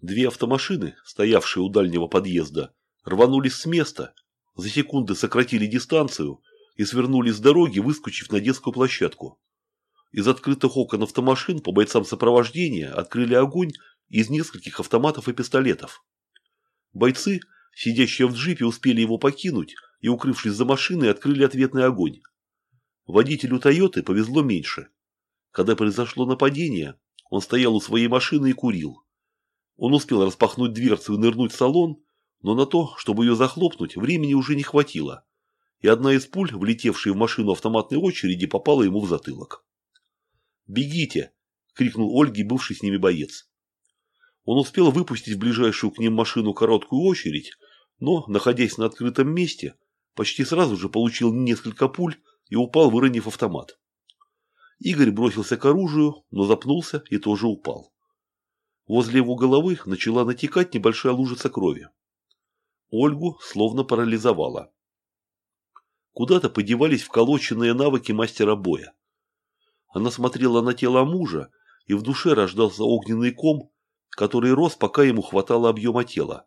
Две автомашины, стоявшие у дальнего подъезда, рванулись с места, за секунды сократили дистанцию и свернули с дороги, выскочив на детскую площадку. Из открытых окон автомашин по бойцам сопровождения открыли огонь из нескольких автоматов и пистолетов. Бойцы, сидящие в джипе, успели его покинуть и, укрывшись за машиной, открыли ответный огонь. Водителю «Тойоты» повезло меньше. Когда произошло нападение, он стоял у своей машины и курил. Он успел распахнуть дверцу и нырнуть в салон, но на то, чтобы ее захлопнуть, времени уже не хватило, и одна из пуль, влетевшая в машину автоматной очереди, попала ему в затылок. «Бегите!» – крикнул Ольге бывший с ними боец. Он успел выпустить в ближайшую к ним машину короткую очередь, но, находясь на открытом месте, почти сразу же получил несколько пуль и упал, выронив автомат. Игорь бросился к оружию, но запнулся и тоже упал. Возле его головы начала натекать небольшая лужица крови. Ольгу словно парализовала. Куда-то подевались вколоченные навыки мастера боя. Она смотрела на тело мужа, и в душе рождался огненный ком, который рос, пока ему хватало объема тела.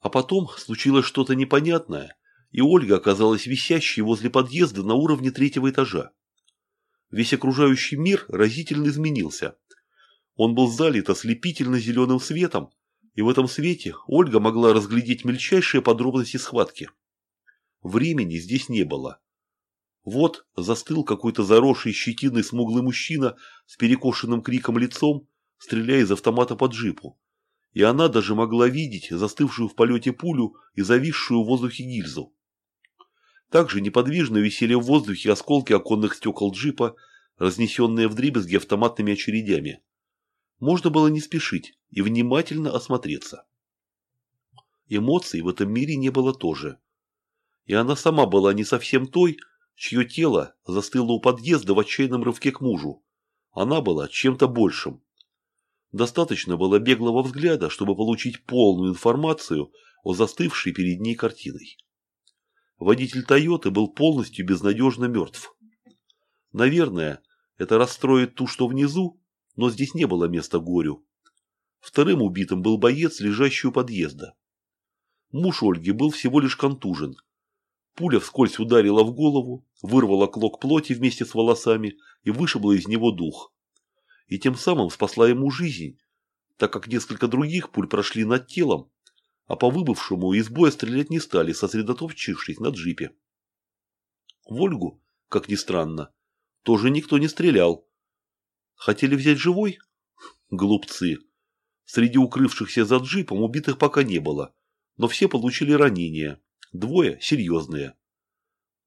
А потом случилось что-то непонятное, и Ольга оказалась висящей возле подъезда на уровне третьего этажа. Весь окружающий мир разительно изменился. Он был залит ослепительно зеленым светом, и в этом свете Ольга могла разглядеть мельчайшие подробности схватки. Времени здесь не было. Вот застыл какой-то заросший щетиной смуглый мужчина с перекошенным криком лицом, стреляя из автомата по джипу и она даже могла видеть застывшую в полете пулю и зависшую в воздухе гильзу. Также неподвижно висели в воздухе осколки оконных стекол джипа, разнесенные вдребезги автоматными очередями. Можно было не спешить и внимательно осмотреться. Эмоций в этом мире не было тоже. И она сама была не совсем той, чье тело застыло у подъезда в отчаянном рывке к мужу. Она была чем-то большим. Достаточно было беглого взгляда, чтобы получить полную информацию о застывшей перед ней картиной. Водитель «Тойоты» был полностью безнадежно мертв. Наверное, это расстроит ту, что внизу, но здесь не было места горю. Вторым убитым был боец, лежащий у подъезда. Муж Ольги был всего лишь контужен. Пуля вскользь ударила в голову, вырвала клок плоти вместе с волосами и вышибла из него дух и тем самым спасла ему жизнь, так как несколько других пуль прошли над телом, а по выбывшему из боя стрелять не стали, сосредоточившись на джипе. В Ольгу, как ни странно, тоже никто не стрелял. Хотели взять живой? Глупцы. Среди укрывшихся за джипом убитых пока не было, но все получили ранения, двое серьезные.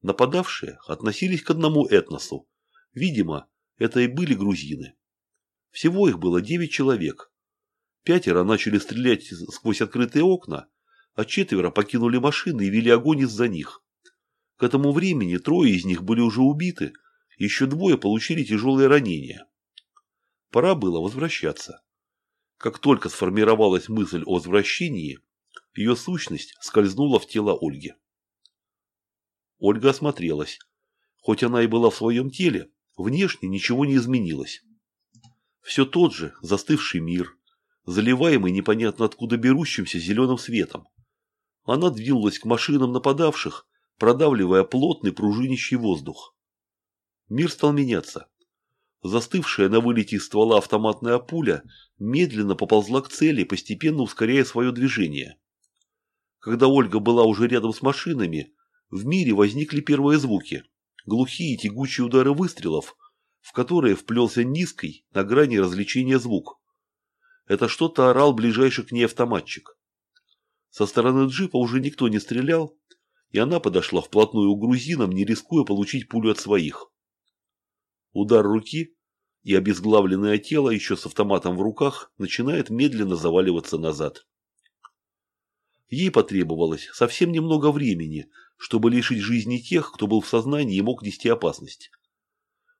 Нападавшие относились к одному этносу. Видимо, это и были грузины. Всего их было девять человек. Пятеро начали стрелять сквозь открытые окна, а четверо покинули машины и вели огонь из-за них. К этому времени трое из них были уже убиты, еще двое получили тяжелые ранения. Пора было возвращаться. Как только сформировалась мысль о возвращении, ее сущность скользнула в тело Ольги. Ольга осмотрелась. Хоть она и была в своем теле, внешне ничего не изменилось. Все тот же застывший мир, заливаемый непонятно откуда берущимся зеленым светом. Она двинулась к машинам нападавших, продавливая плотный пружинищий воздух. Мир стал меняться. Застывшая на вылете из ствола автоматная пуля медленно поползла к цели, постепенно ускоряя свое движение. Когда Ольга была уже рядом с машинами, в мире возникли первые звуки. Глухие тягучие удары выстрелов, в которое вплелся низкий, на грани развлечения звук. Это что-то орал ближайший к ней автоматчик. Со стороны джипа уже никто не стрелял, и она подошла вплотную к грузинам, не рискуя получить пулю от своих. Удар руки, и обезглавленное тело еще с автоматом в руках начинает медленно заваливаться назад. Ей потребовалось совсем немного времени, чтобы лишить жизни тех, кто был в сознании и мог нести опасность.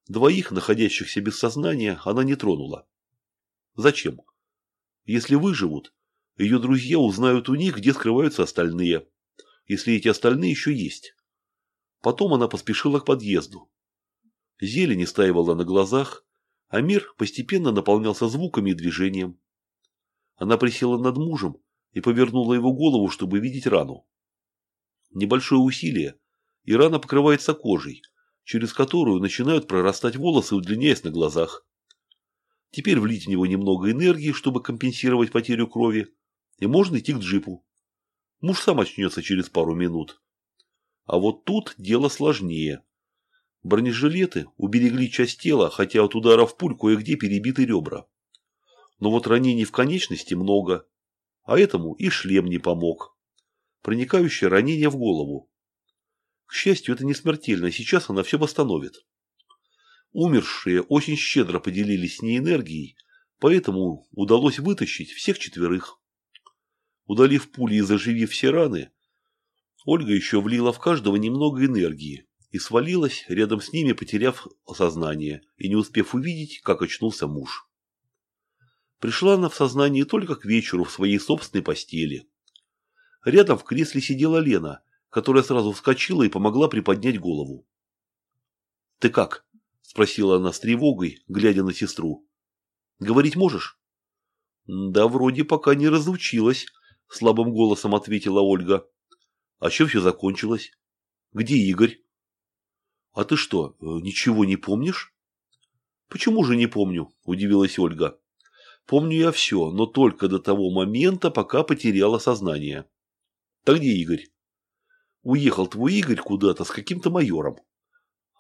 Двоих, находящихся без сознания, она не тронула. Зачем? Если выживут, ее друзья узнают у них, где скрываются остальные, если эти остальные еще есть. Потом она поспешила к подъезду. Зелень истаивала на глазах, а мир постепенно наполнялся звуками и движением. Она присела над мужем и повернула его голову, чтобы видеть рану. Небольшое усилие, и рана покрывается кожей, через которую начинают прорастать волосы, удлиняясь на глазах. Теперь влить в него немного энергии, чтобы компенсировать потерю крови, и можно идти к джипу. Муж сам очнется через пару минут. А вот тут дело сложнее. Бронежилеты уберегли часть тела, хотя от ударов пуль кое-где перебиты ребра. Но вот ранений в конечности много, а этому и шлем не помог. Проникающее ранение в голову. К счастью, это не смертельно, сейчас она все восстановит. Умершие очень щедро поделились с ней энергией, поэтому удалось вытащить всех четверых. Удалив пули и заживив все раны, Ольга еще влила в каждого немного энергии и свалилась, рядом с ними потеряв сознание и не успев увидеть, как очнулся муж. Пришла она в сознание только к вечеру в своей собственной постели. Рядом в кресле сидела Лена, которая сразу вскочила и помогла приподнять голову. «Ты как?» – спросила она с тревогой, глядя на сестру. «Говорить можешь?» «Да вроде пока не разучилась», – слабым голосом ответила Ольга. А чем все закончилось? Где Игорь? А ты что, э, ничего не помнишь? Почему же не помню? Удивилась Ольга. Помню я все, но только до того момента, пока потеряла сознание. Так где Игорь? Уехал твой Игорь куда-то с каким-то майором.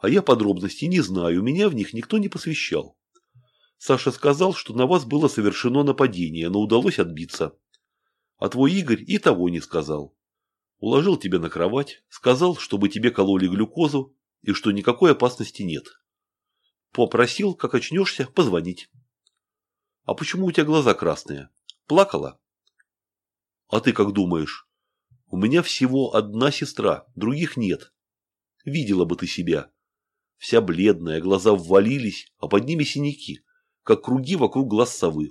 А я подробностей не знаю, меня в них никто не посвящал. Саша сказал, что на вас было совершено нападение, но удалось отбиться. А твой Игорь и того не сказал. Уложил тебя на кровать, сказал, чтобы тебе кололи глюкозу и что никакой опасности нет. Попросил, как очнешься, позвонить. А почему у тебя глаза красные? Плакала? А ты как думаешь? У меня всего одна сестра, других нет. Видела бы ты себя. Вся бледная, глаза ввалились, а под ними синяки, как круги вокруг глаз совы.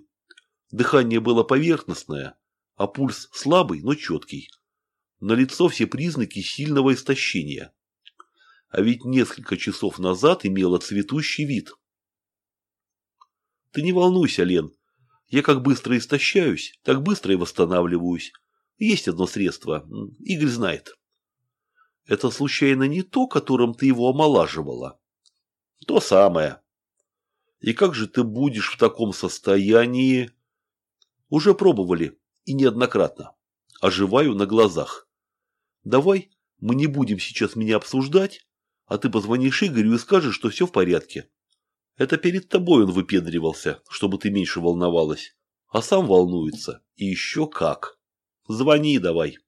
Дыхание было поверхностное, а пульс слабый, но четкий на лицо все признаки сильного истощения. А ведь несколько часов назад имела цветущий вид. Ты не волнуйся, Лен. Я как быстро истощаюсь, так быстро и восстанавливаюсь. Есть одно средство. Игорь знает. Это случайно не то, которым ты его омолаживала? То самое. И как же ты будешь в таком состоянии? Уже пробовали, и неоднократно. Оживаю на глазах. Давай мы не будем сейчас меня обсуждать, а ты позвонишь Игорю и скажешь, что все в порядке. Это перед тобой он выпендривался, чтобы ты меньше волновалась. А сам волнуется. И еще как. Звони давай.